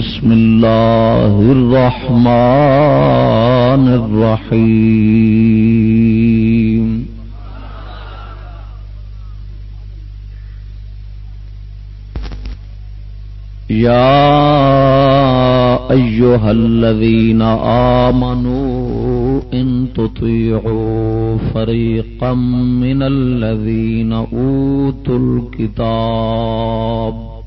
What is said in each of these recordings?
بسم الله الرحمن الرحيم يا أيها الذين آمنوا إن تطيعوا فريقا من الذين أوتوا الكتاب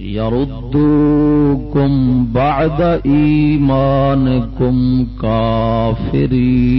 يردوكم بعد إيمانكم كافرين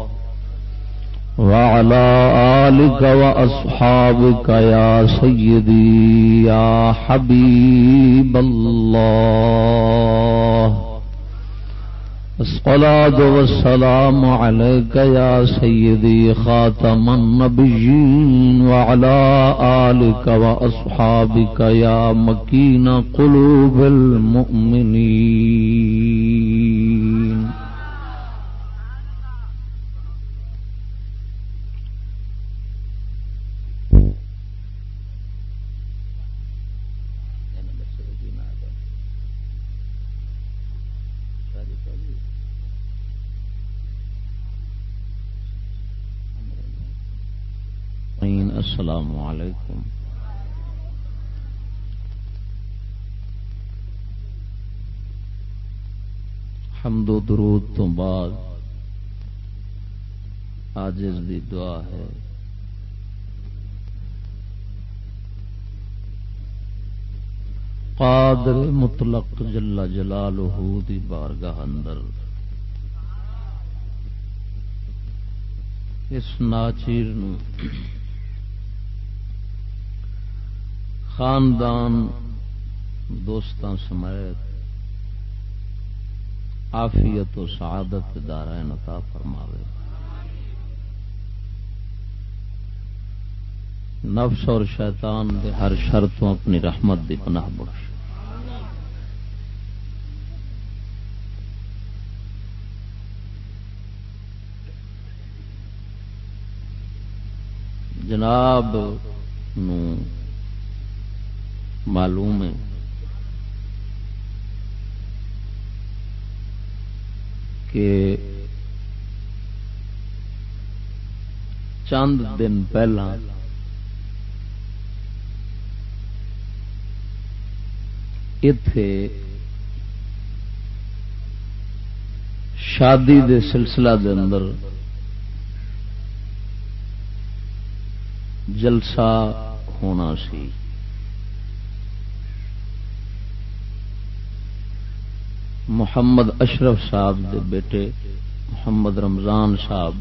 وعلى آلك وأصحابك يا سيدي، يا حبيب الله. الصلاة والسلام عليك يا سيدي، خاتم النبيين، وعلى آلك وأصحابك يا مكين قلوب المؤمنين. السلام علیکم۔ حمد و درود تو بعد آجز دی دعا ہے۔ قادر مطلق جلا جلالہ دی بارگاہ اندر۔ اس ناچیر نو خاندان دوستان سمیت آفیت و سعادت دارائن عطا فرماوے۔ نفس اور شیطان دے ہر شرطوں اپنی رحمت دی پناہ بخش۔ جناب نو معلوم ہے۔ کہ چند دن پہلا اتے شادی دے سلسلہ دے اندر جلسہ ہونا سی۔ محمد اشرف صاحب دے بیٹے محمد رمضان صاحب۔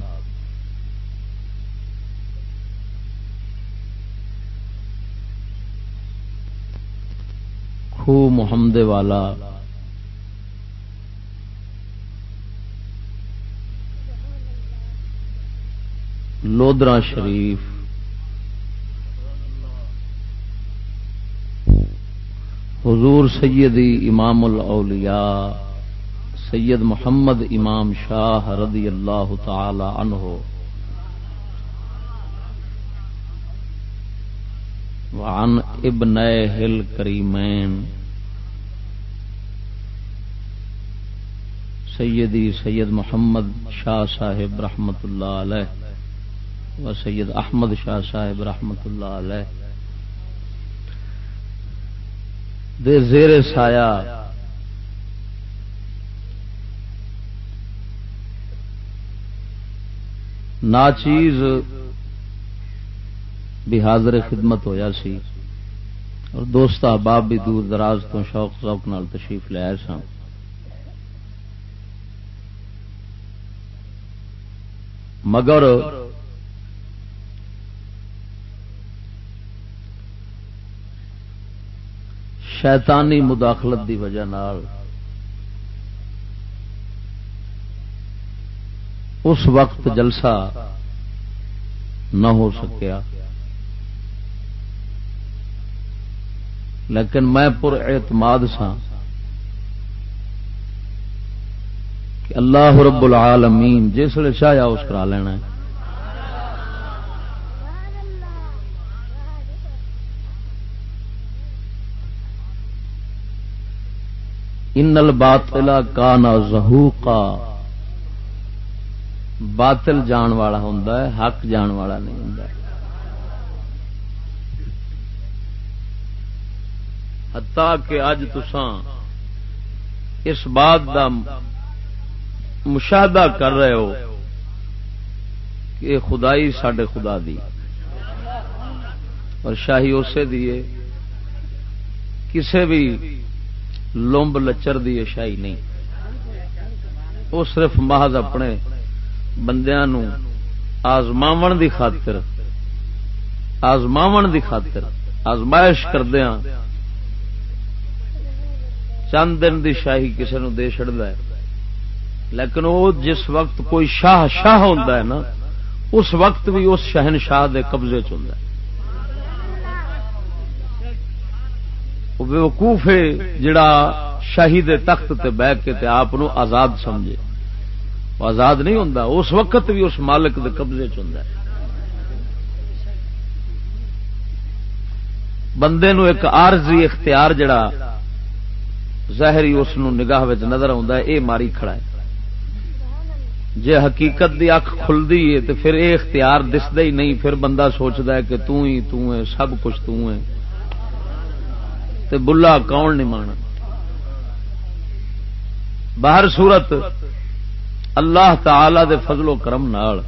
خو محمد والا۔ لودرا شریف۔ حضور سیدی امام الاولیاء، سید محمد امام شاہ رضی اللہ تعالی عنہ۔ وعن ابن ہل کریمین۔ سیدی سید محمد شاہ صاحب رحمت اللہ علیہ۔ و سید احمد شاہ صاحب رحمت اللہ علیہ۔ دے زیر سایہ۔ ناچیز بھی حاضر خدمت ہویا سی۔ اور دوست احباب بھی دور دراز تو شوق شوق نال تشریف لے آئے سن مگر شیطانی مداخلت دی وجہ نال اس وقت جلسہ نہ ہو سکیا۔ لیکن میں پر اعتماد سا کہ اللہ رب العالمین جس چاہیا اس کرا لینا ہے۔ ان الباطل کا نا زہوقا. باطل جان والا ہوں حق جان والا نہیں ہوں ہتا کہ اج تسان اس بات دا مشاہدہ کر رہے ہو کہ خدائی سڈے خدا دی اور شاہی اسے دیے کسے بھی لمب لچر دی شاہی نہیں۔ وہ صرف محض اپنے بندیا آزماو دی خاطر آزماو دی خاطر، آزمائش کردیا چند دن دی شاہی کسی نو دے چڑھتا ہے۔ لیکن وہ جس وقت کوئی شاہ شاہ ہوتا ہے نا، اس وقت بھی اس شہن شاہ دے قبضے چلتا وقوف ہے جڑا شاہی تخت تے بہ کے تے آپ آزاد سمجھے۔ آزاد نہیں ہوں اس وقت بھی اس مالک دے قبضے ہے۔ بندے نو ایک عارضی اختیار جڑا ظاہری اس نگاہ نظر آ ماری کھڑا ہے۔ جے حقیقت دی اکھ کھلتی ہے تو پھر اے اختیار دستا ہی نہیں، پھر بندہ سوچتا ہے کہ تو ہی، تو ہے سب کچھ تو ہے تے بلا کون نہیں مانا باہر صورت اللہ تعالی دے فضل و کرم نال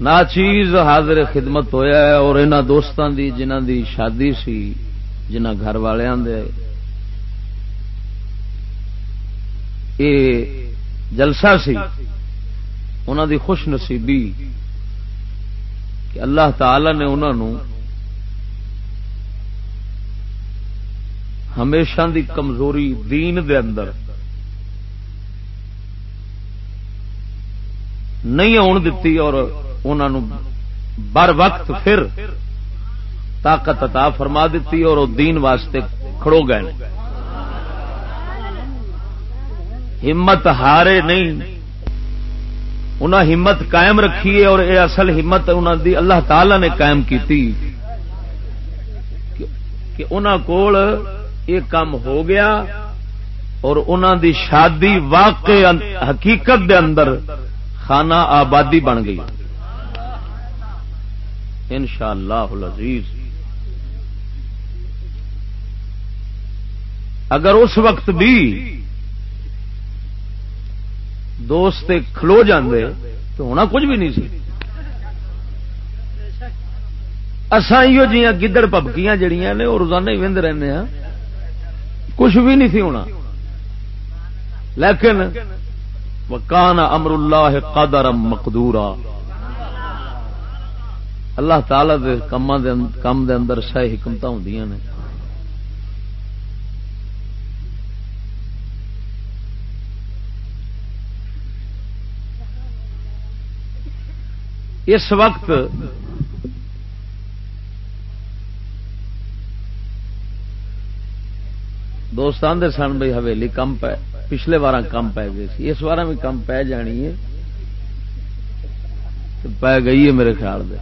نا چیز حاضر خدمت ہویا ہے اور انہوں دوستان دی جنہ دی شادی سی جنہ گھر والوں دے۔ اے جلسہ سی انہوں دی خوش نصیبی کہ اللہ تعالی نے انہوں ہمیشہ دی کمزوری دین دے اندر۔ نہیں آن دتی اور انہوں بر وقت پھر طاقت عطا فرما دیتی اور وہ دین واسطے کھڑو گئے۔ ہمت ہارے نہیں۔ انہیں ہمت قائم رکھی ہے اور یہ اصل ہمت انہوں دی اللہ تعالی نے قائم کی کہ انہوں کول یہ کام ہو گیا اور انہوں دی شادی واقع حقیقت دے اندر خانہ آبادی بن گئی۔ ان شاء اللہ اگر اس وقت بھی دوست کھلو جاندے تو ہونا کچھ بھی نہیں سی۔ اسان جی گدڑ پبکیاں جڑیاں نے وہ روزانہ ہی وند رہنے ہیں کچھ بھی نہیں سی ہونا۔ لیکن وکان امر اللہ قدر مقدورا۔ اللہ تعالی دے کم دے اندر سہ حکمت ہوں نے۔ اس وقت دوست آدھے سن بھائی حویلی کم پہ پچھلے بار کم پی گئی اس بار بھی کم پی جانی ہے پی گئی ہے میرے خیال میں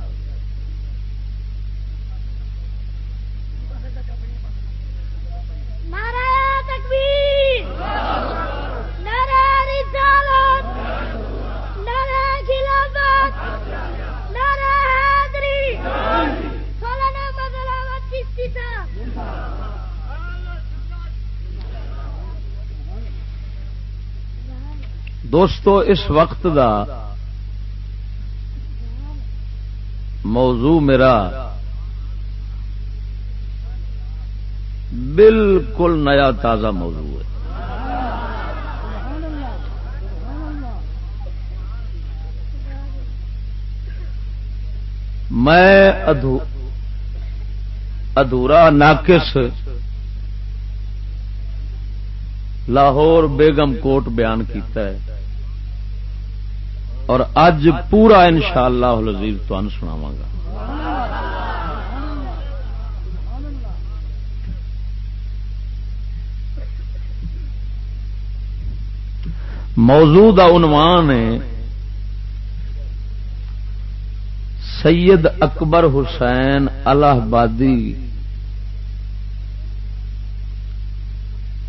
دے دوستو اس وقت دا موضوع میرا بالکل نیا تازہ موضوع ہے۔ میں ادھورا ناقص لاہور بیگم کوٹ بیان کیتا ہے۔ اور اج پورا ان شاء اللہ لذیذ تمہیں سناوا گا۔ موضوع عنوان ہے سید اکبر حسین الہبادی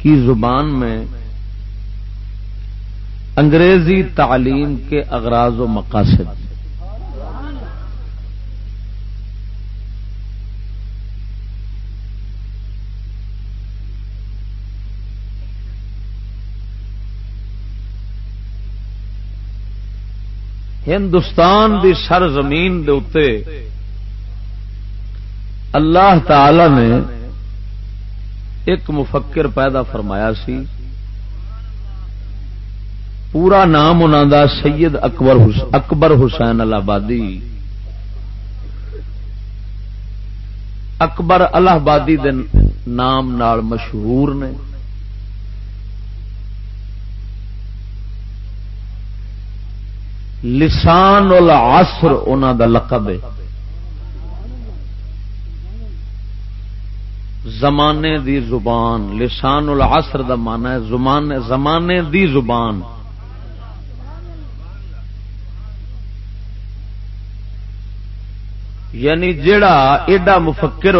کی زبان میں انگریزی تعلیم کے اغراض و مقاصد۔ ہندوستان دی سر زمین دے اللہ تعالی نے ایک مفکر پیدا فرمایا سی۔ پورا نام انہوں دا سید اکبر اکبر حسین الہبادی اکبر الہبادی دے نام نال مشہور نے۔ لسان العصر انہوں دا لقب ہے۔ زمانے دی زبان، لسان العصر دا مانا ہے زمانے دی زبان۔ یعنی جڑا ایڈا مفکر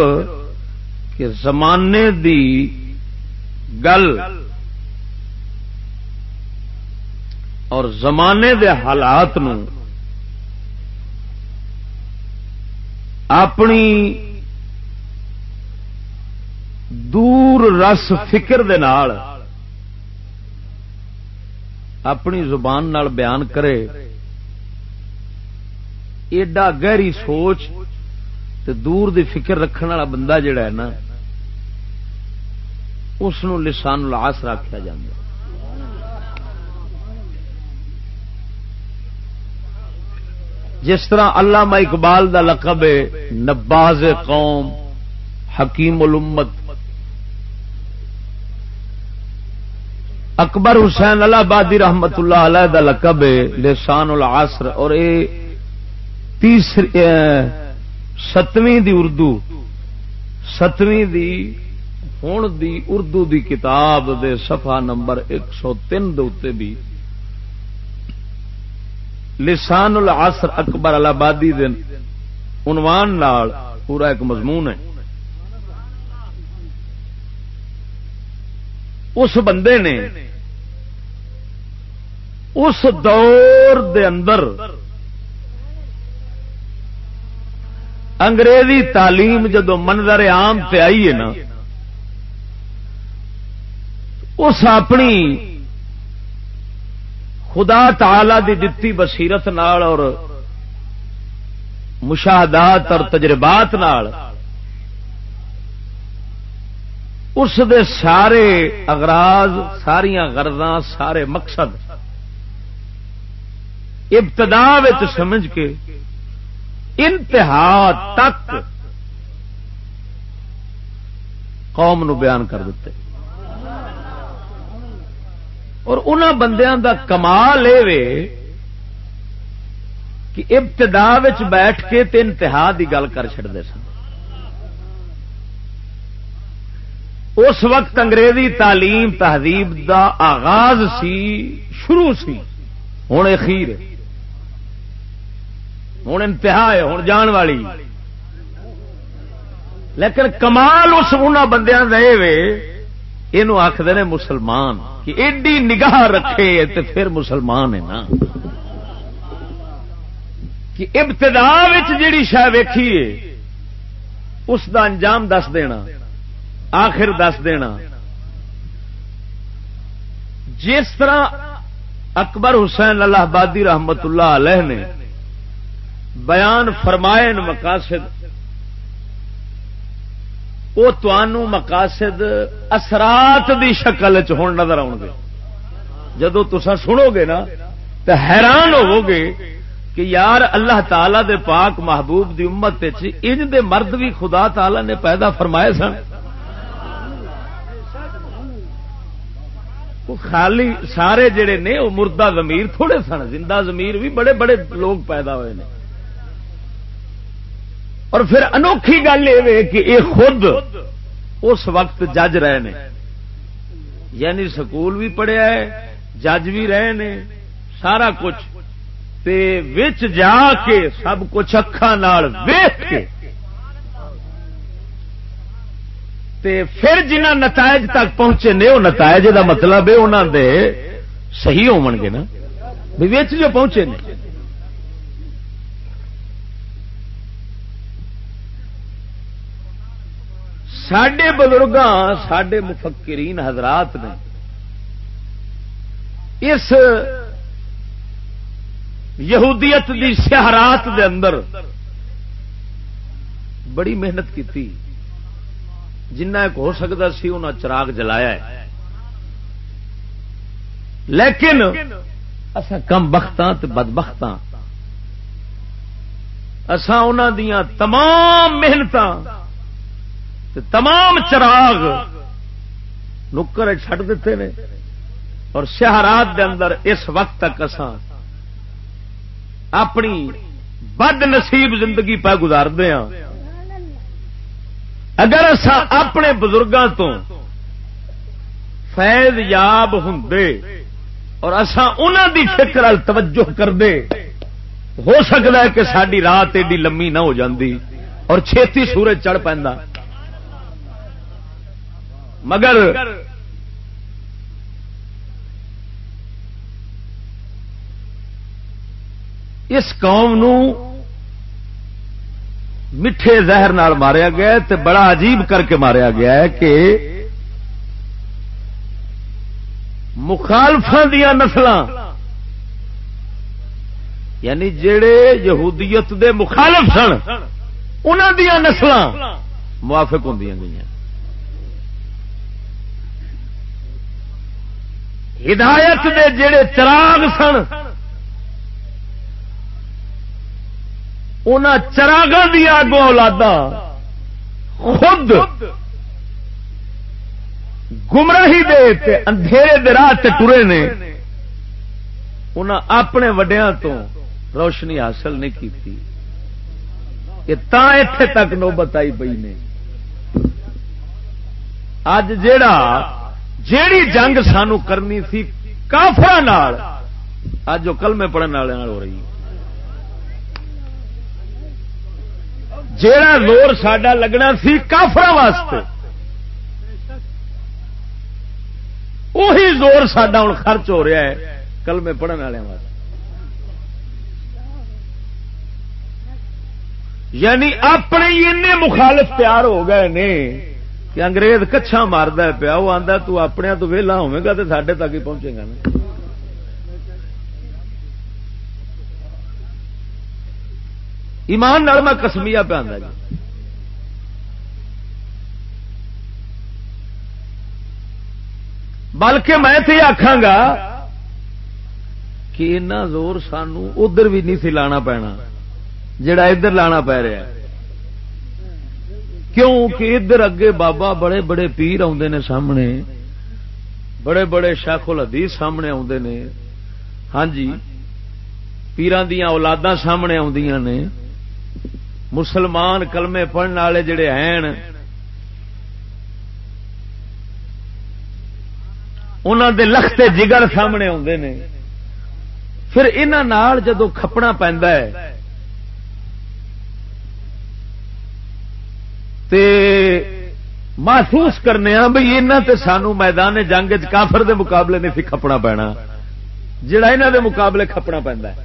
کہ زمانے دی گل اور زمانے دے حالات نو اپنی دور رس فکر دے نال اپنی زبان نال بیان کرے، ایڈا گہری سوچ تے دور دی فکر رکھنے والا بندہ جڑا ہے نا اس لسان لاس رکھا جا جس طرح علامہ اقبال دا لقب ہے، نباز قوم، حکیم الامت۔ اکبر حسین اللہ بادی رحمت اللہ علیہ دا لقب ہے، لسان العصر، اور اے تیسری ستویں دی اردو ستویں دی ہوں دی اردو دی کتاب دے صفحہ نمبر ایک سو تین بھی لسان العصر اکبر الابادی دن عنوان نال پورا ایک مضمون ہے اس بندے نے اس دور دے اندر انگریزی تعلیم جدو منظر عام پہ آئی ہے نا، اس اپنی خدا تعالی دی دتی بصیرت نال اور مشاہدات اور تجربات نال، اس دے سارے اغراض ساریا غرضاں، سارے مقصد ابتدا سمجھ کے انتہا تک قوم نو بیان کر دیتے۔ اور ان بندیاں دا کمال یہ کہ ابتدا بیٹھ کے تے انتہا دی گل کر چڑتے سن۔ اس وقت انگریزی تعلیم تہذیب دا آغاز سی، شروع سی ہوں اخیر ہوں انتہا ہے، ہوں جان والی۔ لیکن کمال اس ان بندیاں یہ آخر نے مسلمان، کہ ایڈی نگاہ رکھے تو پھر مسلمان ہے نا۔ کہ ابتدا جیڑی شہ ویکھیے اس دا انجام دس دینا، آخر دس دینا۔ جس طرح اکبر حسین اللہ آبادی رحمت اللہ علیہ نے بیان فرمائے مقاصد۔ وہ تنوع مقاصد اثرات دی شکل چ نظر آؤ گے۔ جدو تسا سنو گے نا تو حیران ہوو گے کہ یار اللہ تعالی دے پاک محبوب دی امت ان دے مرد بھی خدا تعالی نے پیدا فرمائے سن۔ خالی سارے جڑے نے، وہ مردہ زمیر تھوڑے سن، زندہ زمیر بھی بڑے بڑے لوگ پیدا ہوئے نے۔ اور پھر انوکھی گل یہ کہ یہ خود اس وقت جج رہے نے۔ یعنی سکول بھی پڑھیا ہے، جج بھی رہے نے، سارا کچھ۔ تے وچ جا کے سب کچھ اکھان ویخ کے۔ تے پھر جنہ نتائج تک پہنچے نے، وہ نتائج کا مطلب ہے انہوں دے صحیح ہو گے نا۔ وچ جو پہنچے نے۔ سڈے بزرگ سڈے مفکرین حضرات نے اس یہودیت دی سہارات دے اندر بڑی محنت کی جنہ ایک ہو سکتا سی انہیں چراغ جلایا ہے۔ لیکن اصا کم بخت بد بخت اسان دیا تمام محنت تمام چراغ نکر چھٹ دیتے ہیں اور شہرات دے اندر اس وقت تک اسان اپنی بد نصیب زندگی پہ گزارتے ہاں۔ اگر اصا اپنے بزرگوں تو فیض یاب ہوں اور انہوں دی فکر توجہ کرتے ہو سکتا ہے کہ ساری رات ایڈی لمبی نہ ہو جاندی اور چھتی سورج چڑھ پہ مگر اس قوم نو میٹھے زہر نال ماریا گیا تے بڑا عجیب کر کے ماریا گیا ہے کہ مخالفا دیا نسل یعنی جڑے یہودیت دے مخالف سن ان دیا نسل موافق ہوں گئی ہدایت دے جڑے چراغ سن ان چراغ دیا اگو اولادا خود گمراہی دے اندھیرے دے راہ ٹرے نے انہاں اپنے وڈیا تو روشنی حاصل نہیں کی اتے تک نوبت آئی پی نے۔ اج جیڑا جیڑی جنگ سانو کرنی سی کافر اج وہ کلمے پڑھنے والے ہو رہی ہے۔ جیڑا زور ساڈا لگنا سی کافر واسطے وہی زور ساڈا ہوں خرچ ہو رہا ہے کلمے پڑھنے والے واسطے۔ یعنی اپنے این مخالف تیار ہو گئے نے کہ انگریز کچھا مارد پیا، وہ آتا تو اپنے تو ویلا ہوگا تو سڈے تک ہی پہنچے گا نا۔ ایمان نال میں کسمیا پہ آدھا جی۔ بلکہ میں تو آخا گا کہ اتنا زور سانو ادھر بھی نہیں سی لانا پینا، جڑا ادھر لانا پی رہا کیوں کہ ادھر اگے بابا بڑے بڑے پیر آدھے نے سامنے، بڑے بڑے شیخ الحدیث سامنے آدھے نے۔ ہاں جی پیران دیا اولادا سامنے آدی نے۔ مسلمان کلمے پڑھنے والے جڑے ہیں انہوں دے لختے جگر سامنے آتے ہیں پھر انہوں جدو کھپنا پہنتا ہے تے محسوس کرنے ہاں بھائی یہاں تے سانو میدان جنگ کافر دے مقابلے نہیں سی کھپنا پینا۔ جڑا یہاں دے مقابلے کھپنا پہنتا ہے۔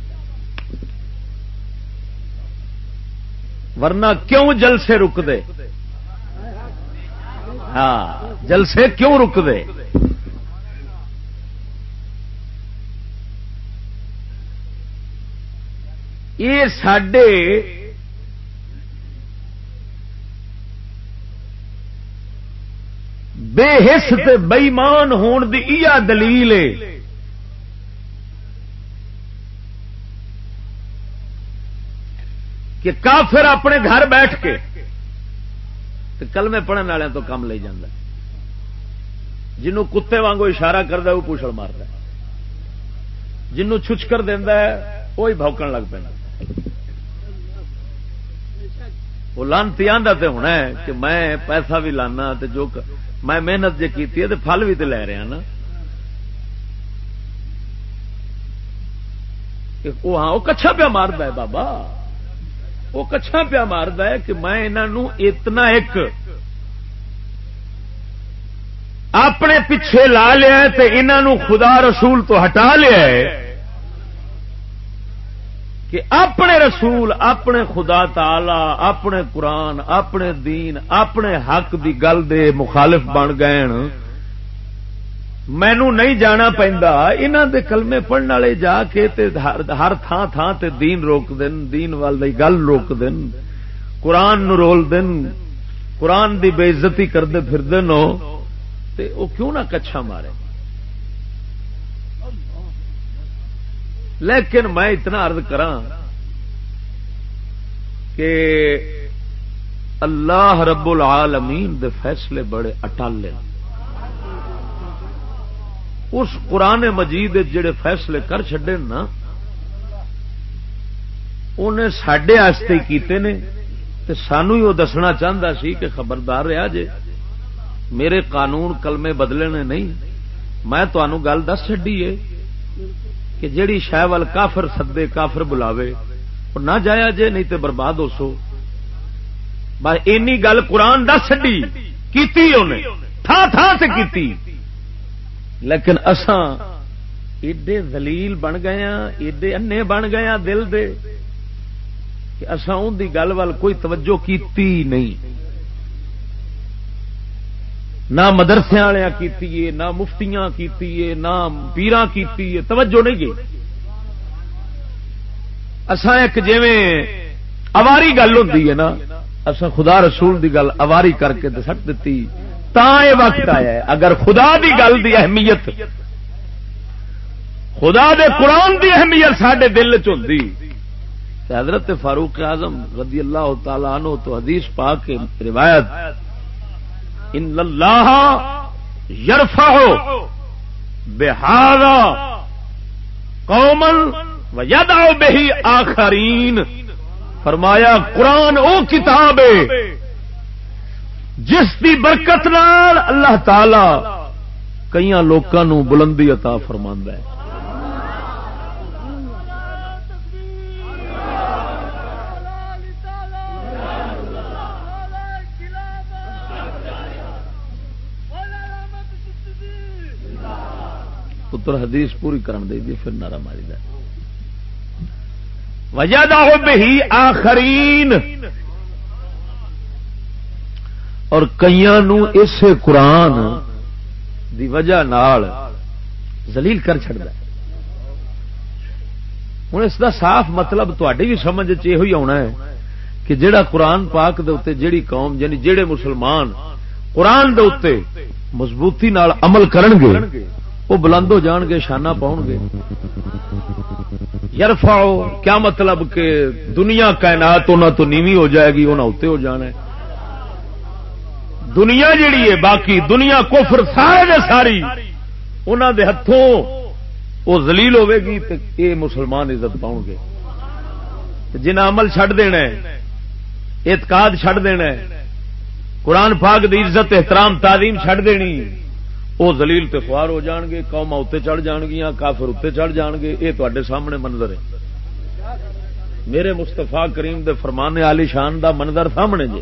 ورنہ کیوں جلسے رک دے ہاں جلسے کیوں رک دے یہ سڈے بے حس بئیمان ہون دی دلیل ہے؟ کہ کافر اپنے گھر بیٹھ کے کلمے پڑھنے والوں تو کم لے جانا جنوں کتے وانگو اشارہ کرتا وہ پوچھل مارتا جنوں چھچ کر دینا ہے وہی بوکن لگ پہ وہ لانتی آدھا تو ہونا ہے کہ میں پیسہ بھی لانا جو میں محنت جی کی پھل بھی تو لے رہا نا۔ ہاں وہ کچھا پیا مارد ہے بابا۔ وہ کچھا پیا مارد ہے کہ میں انہوں اتنا ایک اپنے پیچھے لا لیا انہوں خدا رسول تو ہٹا لیا ہے۔ کہ اپنے رسول، اپنے خدا تعالی، اپنے قرآن، اپنے دین، اپنے حق دی گل دے مخالف بن گئے مینو نہیں جانا پہنتا انہوں دے کلمے پڑھنے والے جا کے تے ہر تھان تھان تے دین روک دین دین وال گل روک دین، قرآن نو رول دین، قرآن دی بےزتی کرتے پھر دن وہ کیوں نہ کچھا مارے؟ لیکن میں اتنا ارد کرا کہ اللہ رب العالمین دے فیصلے بڑے اٹالے اس قرآن مجید جڑے فیصلے کر چڈے نا، انہیں سڈے کیتے نے سانو ہی وہ دسنا چاہتا سی کہ خبردار رہا جے۔ میرے قانون کلمے بدلے نے نہیں، میں تمہوں گل دس چڈی ہے۔ کہ جیڑی شہ وال کافر سدے کافر بلاوے اور نہ جایا جے نہیں تے برباد ہو سو۔ بس اینی گل قرآن دس چڈی کی تھا تھا سے کیتی۔ لیکن اساں ایڈے دلیل بن گیا ہاں، ایڈے انے بن گیا ہاں دل دے کہ اساں ان دی گل وال کوئی توجہ کیتی نہیں۔ نہ مدرسے والے کی نہ مفتیاں کی نہ پیران کی توجہ نہیں جی۔ گئی اسان ایک جی اواری گل ہوتی ہے نا اصا خدا رسول دی گل اواری کر کے سٹ دیتی تا یہ وقت آیا ہے، اگر خدا دی گل دی اہمیت، خدا دے قرآن دی اہمیت سڈے دل چی حضرت فاروق اعظم رضی اللہ تعالی عنہ تو حدیث پا کے روایت۔ ان اللہ یرفا ہو بہارا کومل و بہی آخرین۔ فرمایا، قرآن او کتاب جس کی برکت نال اللہ تعالی کئی لوگوں بلندی عطا فرما ہے۔ پتر حدیث پوری کرن دے دی، پھر نارا ماری دا۔ وجہ بہی آخرین۔ اور کئیاں نو اسے قرآن دی وجہ نال زلیل کر چھڑ دا ہوں اس دا صاف مطلب تھی بھی سمجھ یہ آنا ہے کہ جڑا قرآن پاک دے اتنے جیڑی قوم یعنی جڑے مسلمان قرآن دے اتنے مضبوطی نال عمل کرن گے وہ بلند ہو جان گے، شانہ پاؤ گے۔ یرفاؤ کیا مطلب کہ دنیا کائنات انہوں تو نیوی ہو جائے گی انہیں اتنے ہو جانا ہے۔ دنیا جیڑی ہے، باقی دنیا کوفر سارے ساری انہوں دے ہاتھوں وہ زلیل ہوے گی تو یہ مسلمان عزت پاؤ گے۔ جنہیں عمل چھڈ دینا اعتقاد چھڈ دینا قرآن پاک دی عزت، احترام تعلیم چھڈ دینی۔ وہ زلیل تے خوار ہو جان گے قوم اتنے چڑھ جان گیا کافر اتنے چڑھ جان گے یہ تے سامنے منظر ہے میرے مستفا کریم دے فرمانے علی شان دا منظر سامنے جی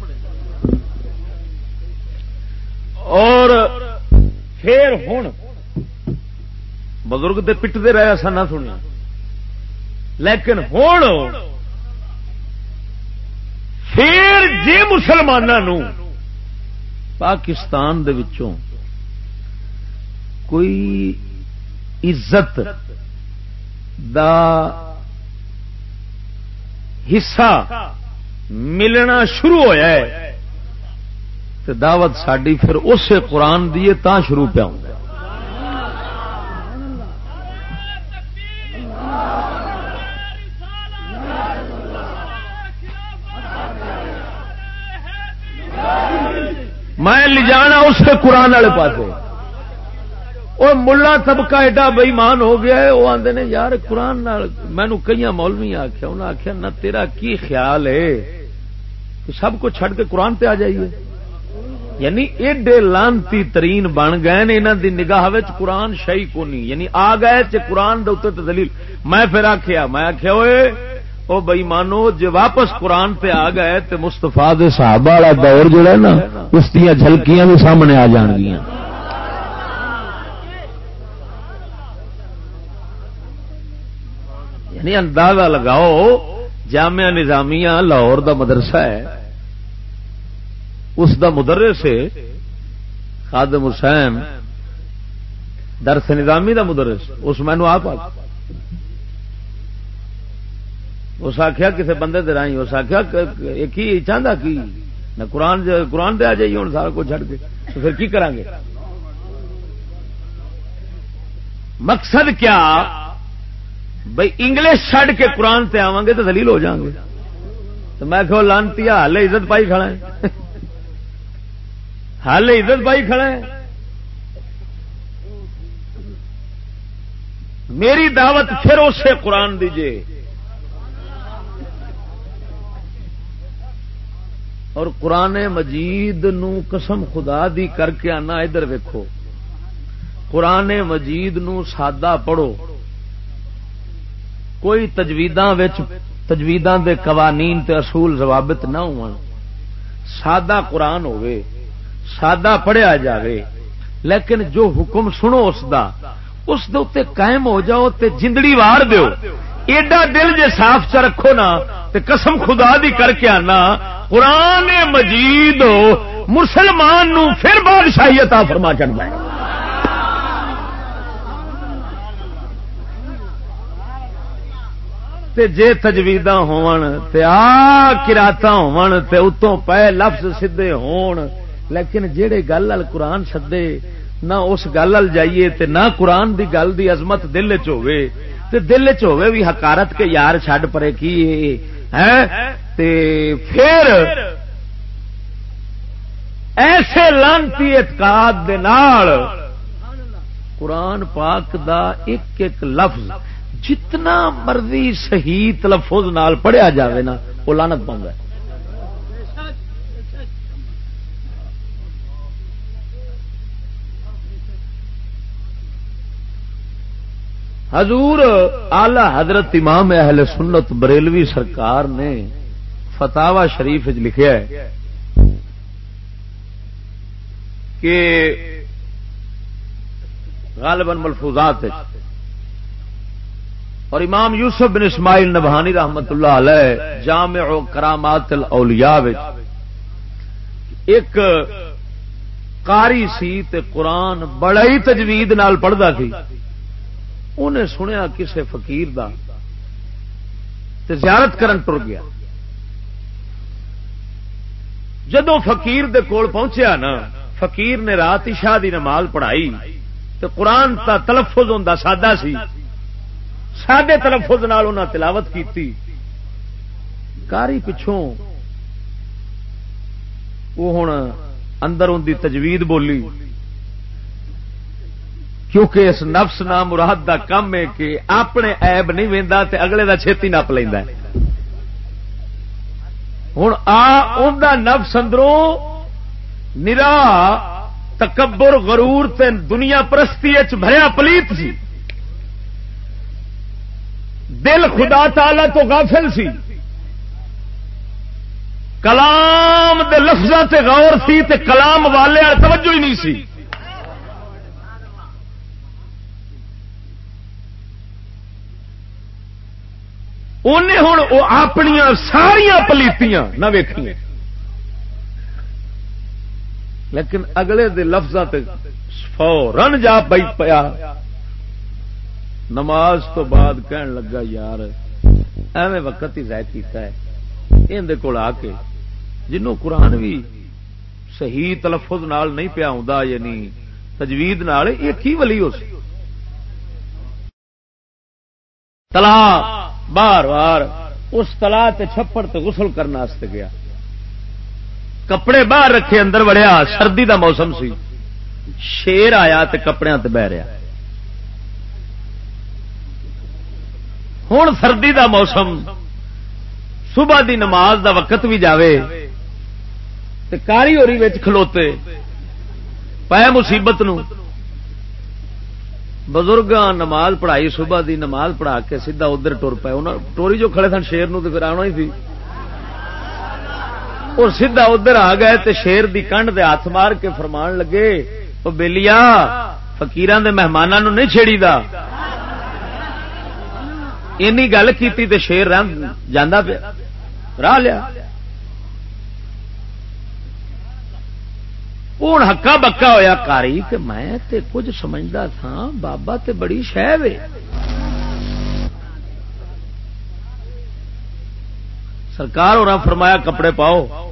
اور پھر ہوں بزرگ تے پٹتے رہے ایسا نہ سنیا لیکن ہوں پھر جی مسلمانوں پاکستان دے وچوں کوئی عزت دا حصہ ملنا شروع ہوا ہے تو دعوت ساری پھر اسے قرآن دیے تا شروع پہ ہوں میں لے جانا اس قرآن والے پاس وہ ملا طبقہ ایڈا بئیمان ہو گیا ہے، وہ آدھے نے، یار، قرآن مینو کئی مولوی آخیا انہیں آخیا نہ تیرا کی خیال ہے؟ سب کو چھڈ کے قرآن پہ آ جائیے۔ یعنی ایڈے لانتی ترین بن گئے انہوں دی نگاہ قرآن شہی کو نہیں یعنی آ گئے قرآن دے دلیل۔ میں پھر آخیا میں آخیا ہوئے وہ بئی مانو جی واپس قرآن پہ آ گئے تو مستفا صاحب والا دور جڑا نا، اس دیا جھلکیاں بھی سامنے آ جان گیا یعنی اندازہ لگاؤ، جامعہ نظامیہ لاہور دا مدرسہ ہے۔ اس دا مدرس خادم حسین۔ درس نظامی دا مدرس۔ اس مینو آپ اس آخیا کسی بندے دے رائی اس آخیا کی چاہتا کی؟ نہ قرآن قرآن دے آ جائیے ہوں سارا کچھ چڑھ کے۔ تو پھر کی کریں گے مقصد کیا؟ بھائی انگلش چڈ کے قرآن سے آواں گے تو دلیل ہو جاؤں گے۔ تو میں کہ لانتی ہال عزت پائی کھڑا ہے۔ ہال عزت پائی کھڑا ہے۔ میری دعوت پھر اسے قرآن دیجیے اور قرآن مجید نو قسم خدا دی کر کے آنا ادھر ویکو قرآن مجید نو سادہ پڑھو۔ کوئی تجویداں تجویداں دے قوانین تے اصول ضوابط نہ ہو سادہ قرآن ہوئے سادہ پڑھیا جاوے، لیکن جو حکم سنو اس دا، اس دے قائم ہو جاؤ تے جندڑی وار دیو۔ ایڈا دل جے صاف چ رکھو نا، تے قسم خدا دی کر کے آنا، قرآن مجید مسلمان نو پھر بادشاہی عطا فرما چڑھتا ہے تے جے تجویداں ہون تے آ کراتا ہون تے اتوں پے لفظ سدھے ہون، لیکن جیڑے گل ال قرآن سدے نہ اس گل ال جائیے تے نہ قرآن دی گل دی عظمت دل چ ہوے تے دل چ ہوے بھی حکارت کے یار چھڈ پرے کی ہے تے پھر ایسے لانتی اعتقاد دے نال قرآن پاک دا ایک ایک لفظ جتنا مرضی صحیح تلفظ نال پڑھیا جاوے نا، وہ لانت پاؤں گا حضور آلہ حضرت امام اہل سنت بریلوی سرکار نے فتوا شریف لکھا ہے کہ غالباً ملفوظات اور امام یوسف بن اسماعیل نبہانی رحمت اللہ علیہ جامع کرامات الاولیاء ایک قاری سی تے قرآن بڑا ہی تجوید نال پڑھتا سی۔ انہیں سنیا کسے فقیر دا تے زیارت کرن ٹر گیا۔ جدو فقیر دے کول پہنچیا نا، فقیر نے رات عشاء دی نماز پڑھائی تو قرآن تا تلفظ ہوں سادہ سی۔ سادے تلفظ انہیں تلاوت کی کاری پچھوں وہ ہوں اندر ان کی تجوید بولی۔ کیونکہ اس نفس نام مراد دا کم ہے کہ اپنے ایب نہیں وہدا اگلے دا چھتی نپ لینا ہوں آ نفس اندروں نرا تکبر، غرور تے دنیا پرستی چریا پلیت سی۔ دل خدا تعالی تو غافل سی۔ کلام دے لفظوں تے غور سی تے کلام والے توجہ ہی نہیں سی۔ انہیں ہوں اپنی ساریا پلیتیاں نہ ویکھیاں۔ لیکن اگلے دے لفظوں تے فورن جا پی پیا۔ نماز تو بعد کہن لگا یار، ایویں وقت ہی ضائع کیتا ہے۔ اندر کول آ کے جنوں قرآن بھی صحیح تلفظ نال نہیں پیا ہوں یعنی تجوید نال یہ کی ولی ہو سی تلا بار بار اس تلا چھپڑ تے غسل کرنے گیا۔ کپڑے باہر رکھے اندر وڑیا، سردی دا موسم سی۔ شیر آیا تے کپڑے بہ رہا ہوں سردی دا موسم، صبح دی نماز دا وقت بھی جاوے تے کاری ہوری کھلوتے پایا مصیبت نو۔ بزرگ نماز پڑھائی، صبح دی نماز پڑھا کے سیدھا ادھر ٹر پائے ٹوری جو کھڑے سن شیر نو تو پھر آنا ہی تھی اور سیدھا ادھر آ گئے تے شیر دی کنڈ دے ہاتھ مار کے فرمان لگے وہ بےلیا فکیران مہمانوں نہیں چھیڑی دا۔ اینی گل کی شیر جانا پیا۔ راہ لیا۔ ہوں ہکا بکا ہویا کاری کہ میں تے کچھ سمجھتا تھا، بابا تے بڑی شہ سرکار اور فرمایا کپڑے پاؤ۔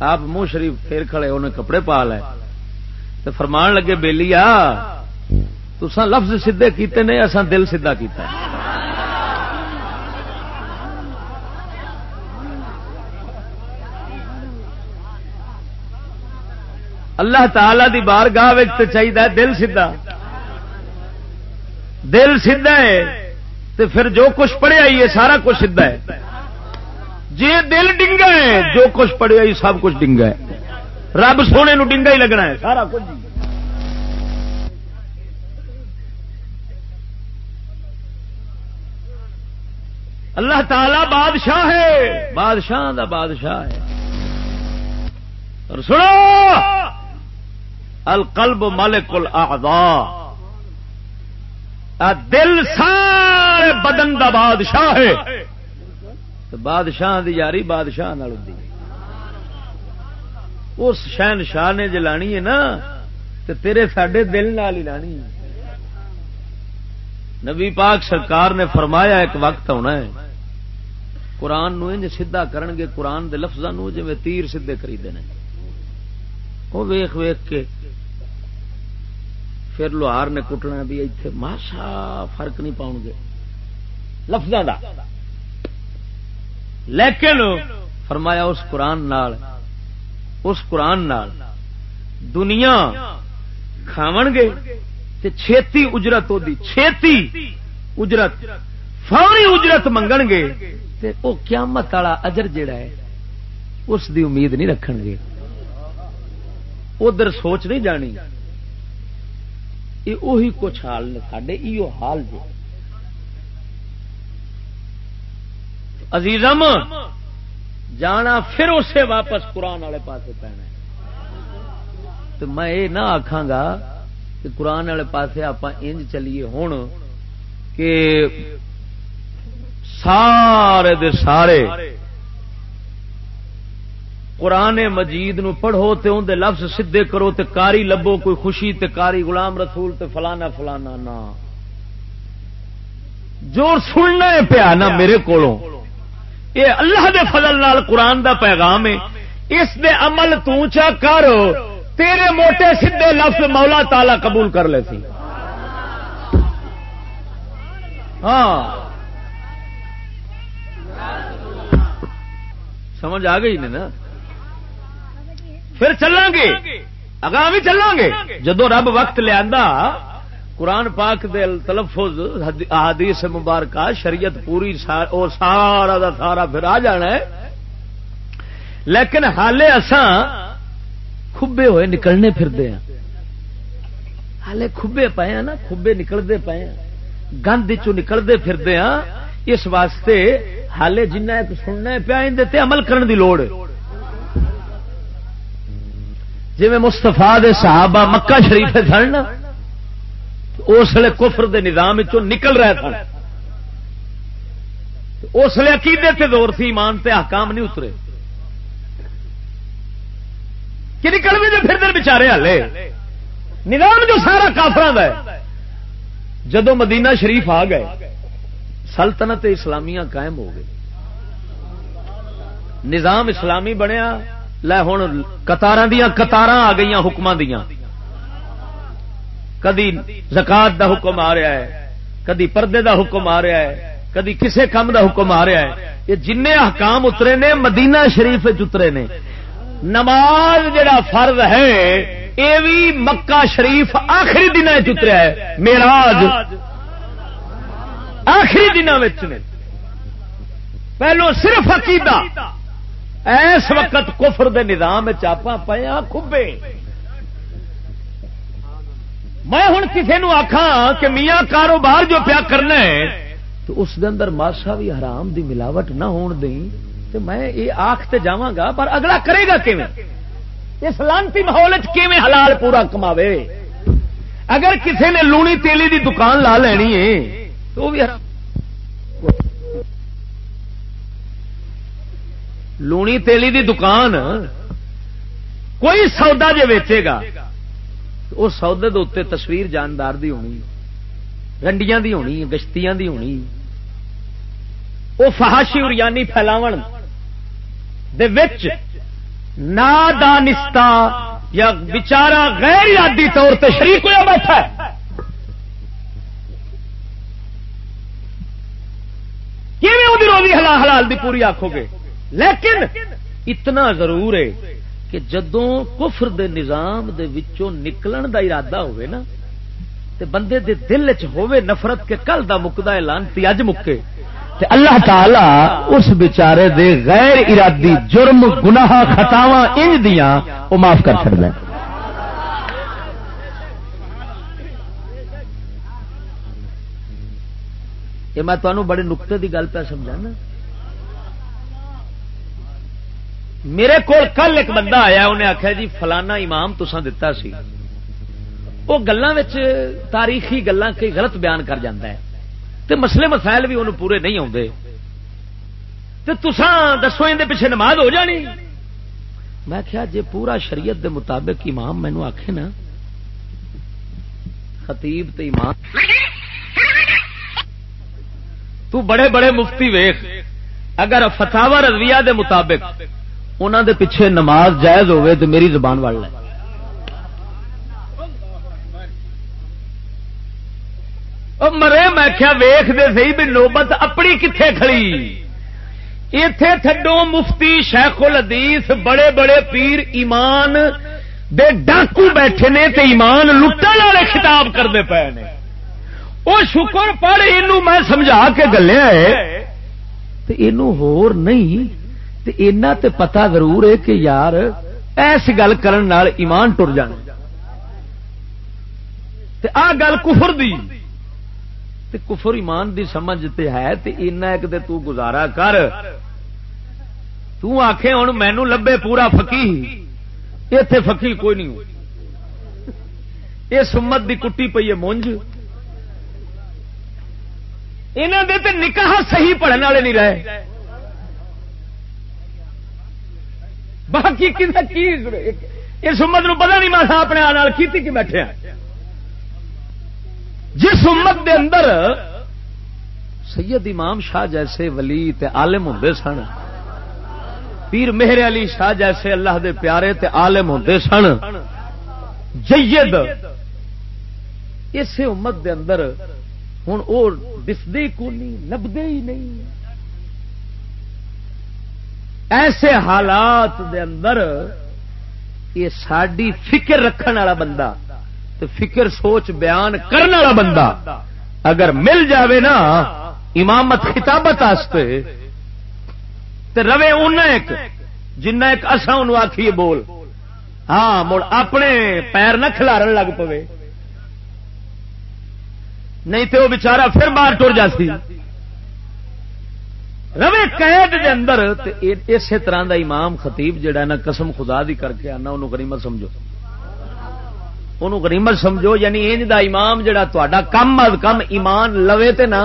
آپ منہ شریف پھیر کھڑے انہیں کپڑے پا لے۔ تو فرمان لگے بےلی آ تسان لفظ سیدے کیتے نہیں اصا دل سیدا کیتا اللہ تعالی دی بار گاہ چاہیے دل سیدا دل سیدا ہے تو پھر جو کچھ پڑھیا ہی ہے، سارا کچھ سیدا ہے۔ جی دل ڈنگا ہے، جو کچھ پڑھیا ہی، سب کچھ ڈنگا ہے۔ رب سونے نو ڈنگا ہی لگنا ہے، سارا کچھ۔ اللہ تعالی بادشاہ ہے۔ بادشاہ دا بادشاہ ہے۔ اور سنو، القلب مالک الاعضاء۔ دل سارے بدن دا بادشاہ ہے۔ بادشاہ دی یاری بادشاہ اس شہن شاہ نے جلانی ہے نا، تو تیرے سڈے دل نال ہی لانی نبی پاک سرکار نے فرمایا، ایک وقت ہونا ہے۔ قرآن نو انج سیدھا کرن گے، قرآن دے لفظوں جی تیر سیدے خریدے ہیں وہ ویخ ویخ کے پھر لوہار نے کٹنا بھی اتنے ماسا فرق نہیں پاؤ گے۔ لفظوں کا لیکن فرمایا اس قرآن نال، اس قرآن نال دنیا کھاو گے چھتی اجرت چھیتی اجرت، فوری اجرت منگن گے۔ وہ قیامت والا اجر جڑا ہے، اس دی امید نہیں رکھ گے۔ ادھر سوچ نہیں جانی۔ یہ کچھ حال نے سڈے حال جو عزیزم، جانا پھر اسے واپس قرآن والے پاس پینا تو میں یہ نہ آخا گا کہ قرآن والے پاس آپ انج چلیے ہوں کہ سارے دے سارے۔ قرآن مجید نو پڑھو تے ان دے لفظ سدھے کرو تے کاری لبو، کوئی خوشی تے کاری غلام رسول تے فلانا فلانا نہ جو سننا پیا نا میرے کو اللہ دے فضل نال قرآن دا پیغام ہے۔ اس دے عمل چا کر، تیرے موٹے سیدے لفظ مولا تالا قبول کر لے سی۔ ہاں۔ سمجھ آ گئی نا؟ پھر چلیں گے اگاں بھی چلیں گے جدو رب وقت لیا قرآن پاک دے تلفظ حدیث مبارکہ، شریعت پوری اور سارا دا سارا پھر آ جانا ہے۔ لیکن حالے اساں کھبے ہوئے نکلنے پھرتے ہیں۔ ہالے کھبے پے ہیں نا، کھبے نکلتے پے ہیں۔ گند چ نکلتے پھرتے ہیں۔ اس واسطے حالے جنہ سننا پیا اندر عمل کرن دی لوڑ۔ جی مستفا دے صحابہ مکہ شریف سن اس لیے کفر دے نظام نکل رہے سن۔ اس لیے عقیدے تے دور سی ایمان تے حکام نہیں اترے۔ کہ نکل بھی پھر دن بچارے ہلے نظام جو سارا کافر ہے جدو مدینہ شریف آ گئے سلطنت اسلامیہ قائم ہو گئی۔ نظام اسلامی بنیا، لے ہوں قطار دیا قطار آ گئی حکم دیا کدی زکات دا حکم آ رہا ہے، کدی پردے دا حکم آ رہا ہے، کدی کسے کام دا حکم آ رہا ہے۔ یہ جن احکام اترے نے، مدینہ شریف اترے نے۔ نماز جڑا فرض ہے، یہ بھی مکہ شریف آخری دن اتریا ہے میراج آخری دنوں پہلو صرف عقیدہ۔ ایس وقت کفر دے نظام چاپا پیا ہاں کھبے۔ میں ہوں کسی نو آخا کہ میاں کاروبار جو پیا کرنا ہے، تو اس دے اندر ماسا بھی حرام دی ملاوٹ نہ ہون دیں۔ تو میں یہ آخ تے جاواں گا، پر اگلا کرے گا کیویں؟ اس لانتی ماحول کیویں حلال پورا کماوے؟ اگر کسی نے لونی تیلی دی دکان لا لینی ہے تو بھی حرام۔ لونی تیلی دی دکان، کوئی سودا جے ویچے گا اس سودے دے تصویر جاندار دی ہونی، رنڈیاں دی ہونی، گشتیاں دی ہونی۔ وہ فہاشی اریانی پھیلاو نادانستا یا بچارا غیر یادی طور پہ شریک ہوا بیٹھا ہے۔ کی روزی حلال حلال دی پوری آخو گے لیکن اتنا ضرور ہے کہ جدوں کفر دے نظام دے وچوں نکلن دا ارادہ ہوئے نا، تے بندے دے دل چ ہوئے نفرت کے کل دا مکدا اعلان تی اج مکے۔ تے اللہ تعالی اس بیچارے دے غیر ارادی جرم گناہ خطاواں انج دیاں، او معاف کر چھڑدا ہے یہ میں تمہیں بڑے نقطے کی گل پہ سمجھا نا۔ میرے کو کل ایک بندہ آیا، انہیں آخیا جی فلانا امام تسان دتا سی۔ وہ گلوں تاریخی گلان کئی غلط بیان کر جاتا ہے۔ تے مسئلے مسائل بھی انہوں پورے نہیں آتے تو تسان دسو اندر پیچھے نماز ہو جانی۔ میں کیا جی پورا شریعت دے مطابق امام مینو آخ نا، خطیب تے امام۔ تو بڑے بڑے مفتی ویخ، اگر فتوا رضویہ دے مطابق انہوں دے پیچھے نماز جائز ہوئے تو میری زبان وڑ لے۔ مرے میں کیا ویخ دے سی بھی نوبت اپنی کتنے کھڑی؟ اتے تھڈو مفتی شیخ الحدیث بڑے بڑے پیر ایمان دے ڈاکو بیٹھے نے تے ایمان لٹن والے خطاب کرتے پے نے۔ وہ شکر پڑھ یہ میں سمجھا کے گلیا ہے۔ ہور نہیں، تے اینا تے پتا ضرور ہے کہ یار ایس گل کرن ایمان ٹر جان تے آ گل کفر دی۔ تے کفر ایمان دی سمجھ تے ہے، تے اینا ایک دے تو گزارا کر۔ تو آخے ہوں مینو لبے پورا فکی اتے فکی کوئی نہیں یہ سمت دی کٹی پی ہے مونج۔ یہاں دے تے نکاح صحیح پڑھنے والے نہیں رہے۔ باقی اس امت نو پتا نہیں ماسا اپنے آل کی بیٹھے جس امت دے اندر سید امام شاہ جیسے ولی تے عالم ہوں سن، پیر مہر علی شاہ جیسے اللہ دے پیارے تے عالم ہوں سن، جید، اس امت دے اندر ہوں وہ دسدے کو نہیں، لبدے ہی نہیں۔ ایسے حالات دے اندر یہ ساری فکر رکھنے والا بندہ تو فکر سوچ بیان کرنے والا بندہ اگر مل جاوے نا، امامت خطابت آستے تو روے ان ایک جنہ ایک اصا ان آخیے بول ہاں مڑ اپنے پیر نہ کھلارن لگ پے نہیں تو وہ بچارا پھر باہر ٹر جاتی روے قید دے اندر اسی طرح دا امام خطیب جڑا نا، قسم خدا دی کر کے آنا انہوں غنیمت سمجھو۔ انہوں غنیمت سمجھو یعنی انج دا امام جڑا تا کم از کم ایمان لوے تے نا۔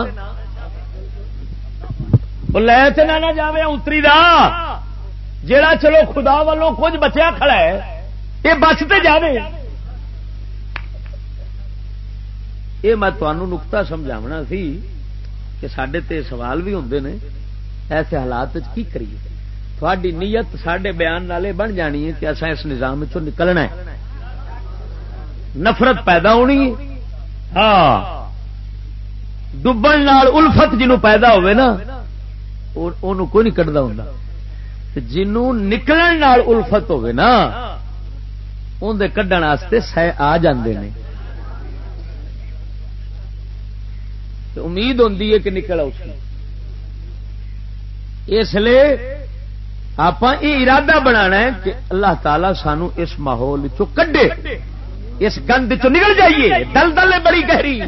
لے تے نہ جاوے، اتری دا۔ جڑا چلو خدا والوں کچھ بچیا کھڑا ہے یہ بچتے جاوے۔ یہ میں تمہوں نکتا سمجھاونا سی کہ سڈے تے سوال بھی ہوں نے ایسے حالات کی کریے تھوڑی نیت سڈے بیان نالے بن جانی ہے کہ اصا اس نظام نکلنا ہے نفرت پیدا ہونی ہاں ڈبن الفت جنوں پیدا ہوئے نا کوئی نہیں کٹتا ہوں جنوں نکلن الفت ہوئے نا اندر کھڈن سہ آ جاندے نے امید ہوں کہ نکل اس اس لیے آپ یہ ارادہ بنا ہے کہ اللہ تعالی سانو اس ماحول کڈے، اس گند چ نکل جائیے۔ دل دل بڑی گہری۔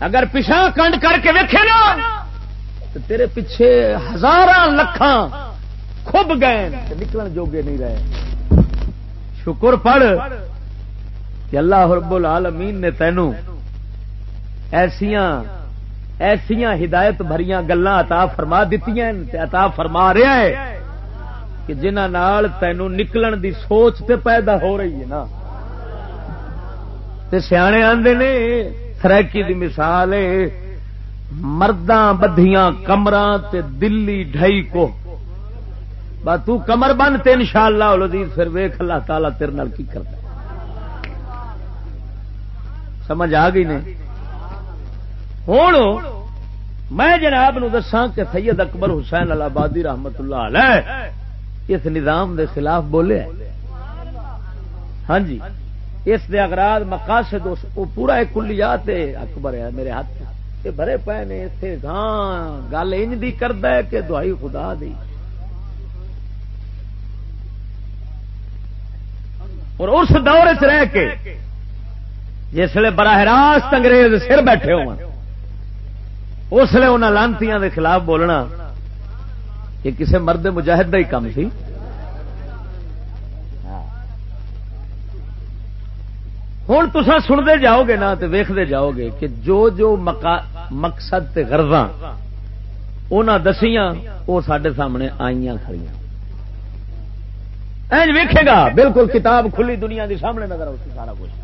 اگر پچھا کنڈ کر کے ویکھے نا، تو تیرے پیچھے ہزار لکھان خوب گئے نکلن جوگے نہیں رہے۔ شکر پڑھ کہ اللہ رب العالمین نے تینوں ایسیاں ایسیاں ہدایت بھریاں گلا عطا فرما دیتی عطا فرما رہا ہے کہ جنہ نال تینوں نکلن دی سوچ تے پیدا ہو رہی ہے نا۔ تے سیانے آندے نے سرکی دی مثال مرداں بدھیاں کمراں تے دلی ڈھائی کو۔ با تو کمر بن تے انشاءاللہ العزیز پھر ویکھ اللہ تعالی تیرے نال کی کرتا سمجھ آ گئی نے ہوں، میں جناب نو دسا کہ سید اکبر حسین الہبادی رحمت اللہ علیہ اس نظام دے خلاف بولے ہاں جی اس دے اگراد مقاصد وہ پورا ایک کلیات اکبر ہے میرے ہاتھ یہ بھرے پے نے اتنے گاں گل انج دی کرتا ہے کہ دہائی خدا دی۔ اور اس دور چ رہ کے جسے براہ راست انگریز سر بیٹھے ہو اس لیے انہوں لانتی کے خلاف بولنا یہ کسی مرد مجاہد کا ہی کام سی۔ ہوں تصا سنتے جاؤ گے نا تو ویختے جاؤ گے کہ جو جو مقصد گرزاں انہیں دسیاں وہ سڈے سامنے آئی کھڑی این ویکھے گا، بالکل کتاب کھلی دنیا دی سامنے نظر آتی سارا کچھ۔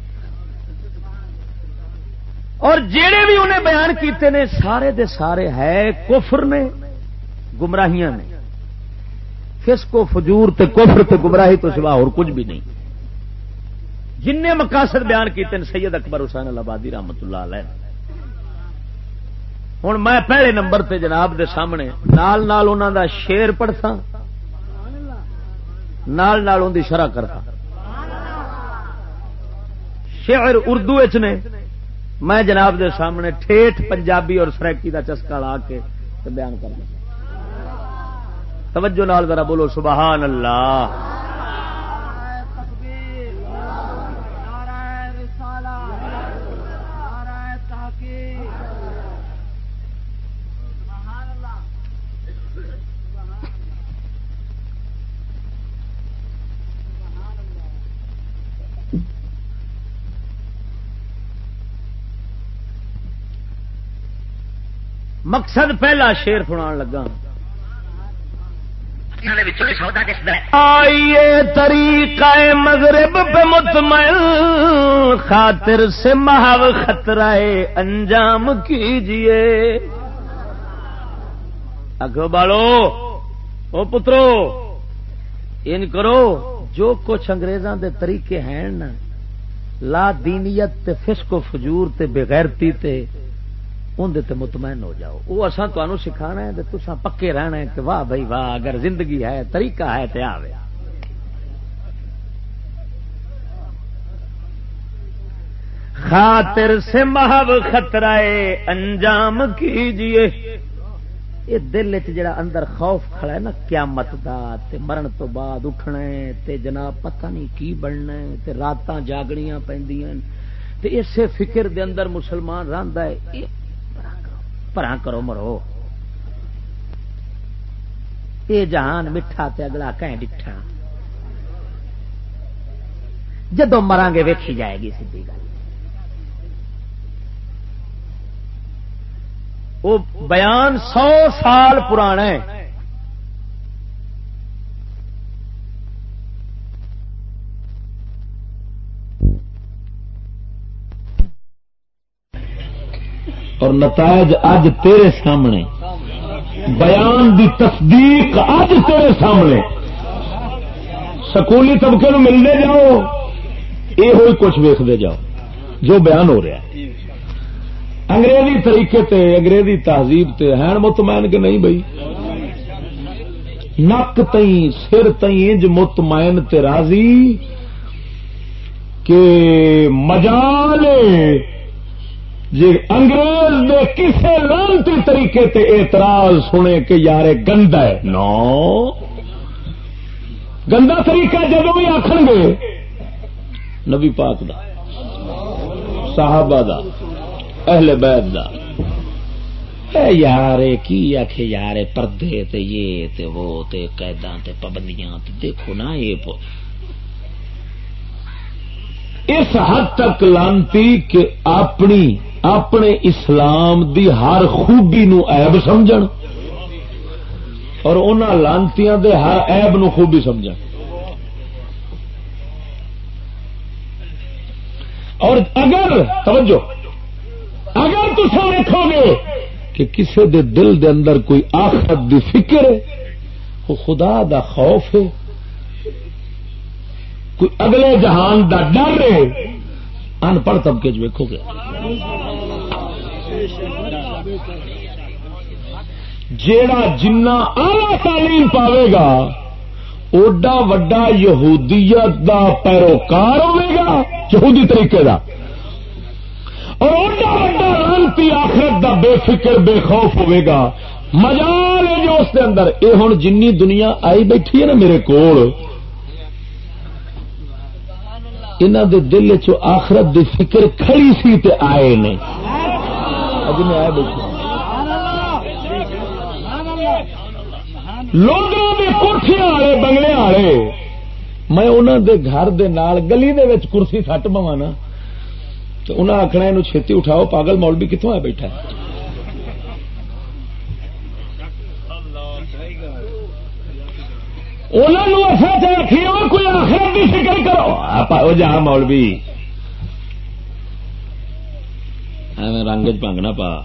اور جڑے بھی انہیں بیان کیتے نے، سارے دے سارے ہے کفر نے، گمراہیاں نے۔ کس کو فجور تے کفر تے گمراہی تو سوا اور کچھ بھی نہیں۔ جن مقاصد بیان کیتے ہیں سید اکبر حسین آبادی رحمت اللہ علیہ۔ ہوں میں پہلے نمبر تے جناب دے سامنے نال نال انہوں دا شیر پڑھتا، نال نال ان شرح کرتا۔ شعر اردو نے۔ میں جناب دے سامنے ٹھیٹ پنجابی اور سرکی دا چسکا لا کے بیان کر توجہ نال ذرا بولو، سبحان اللہ۔ مقصد پہلا شیر سنا لگا۔ آئیے طریقہ مغرب پہ مطمئن خاطر سے محو خطرہ انجام کیجیے۔ اگو بالو او پترو ان کرو جو کچھ انگریزاں دے طریقے ہیں نا لا دینیت تے فسق و فجور تے بغیرتی تے اندر مطمئن ہو جاؤ۔ وہ اصا تمہیں سکھانا ہے تو پکے رہنا ہے کہ واہ بھائی واہ، اگر زندگی ہے، طریقہ ہے تو آ خاطر سے محو خطرہ انجام کیجیے۔ یہ دل جڑا اندر خوف کھڑا ہے نا، قیامت دا تے مرن تو بعد اٹھنا تے جناب پتہ نہیں کی بننا تے راتاں جاگنیاں پیندیاں تے اسے فکر دے اندر مسلمان رہندا ہے۔ پرا کرو مرو۔ یہ جہان میٹھا تے اگلا کہ ڈٹھا۔ جدو مران گے ویکھی جائے گی سی گل۔ وہ بیان سو سال پرانا ہے نتائج اج تیرے سامنے۔ بیان دی تصدیق اج تیرے سامنے۔ سکولی طبقے نو ملنے جاؤ، یہ ہوئی کچھ ویختے جاؤ، جو بیان ہو رہا ہے۔ انگریزی طریقے تے، انگریزی تہذیب تے ہیں مطمئن کہ نہیں بھائی؟ نک تئی سر تئی انج مطمئن تے راضی کہ مجال جی انگریز دے کسے لانتی طریقے تے اعتراض سنے کہ یار گندا ہے۔ نو۔ گندا طریقہ جب بھی آخر گے۔ نبی پاک دا صحابہ دا اہل بیت دا۔ یار کی آخ یار پردے تے یہ تے وہ تے قیداں تے پابندیاں تے دیکھو نا یہ اس حد تک لانتی کہ اپنی اپنے اسلام دی ہر خوبی نو عیب سمجھ اور ان لانتی دے ہر عیب نو خوبی سمجھ اور اگر، توجہ، اگر تصا دیکھو گے کہ کسی دے دل دے اندر کوئی آخرت دی فکر ہے، وہ خدا دا خوف ہے۔ کوئی اگلے جہان دا ڈر ہے ان پڑھ طبقے چ ویکو گے۔ جیڑا جنا آلہ تعلیم پاوے گا، اوڈا وڈا یہودیت دا پیروکار ہوئے گا، یہودی طریقے دا۔ اور اوڈا وڈا لانتی آخرت دا بے فکر، بے خوف ہوئے گا۔ مجال ہے جو اس کے اندر۔ اے ہوں جن دنیا آئی بیٹھی ہے نا میرے کول انہوں دے دل چ آخرت دی فکر کھڑی سی تے آئے نے۔ لوگوں کے کوٹھیاں والے بنگلے والے میں انہوں دے گھر دے نال گلی دے وچ کرسی سٹ پوا نا۔ تو انہیں آخنا یہ چھتی اٹھاؤ پاگل مول بھی کتوں آ بیٹھا کوئی آخرت کی فکر کرو۔ جا مول بھی رنگ چنگنا پا۔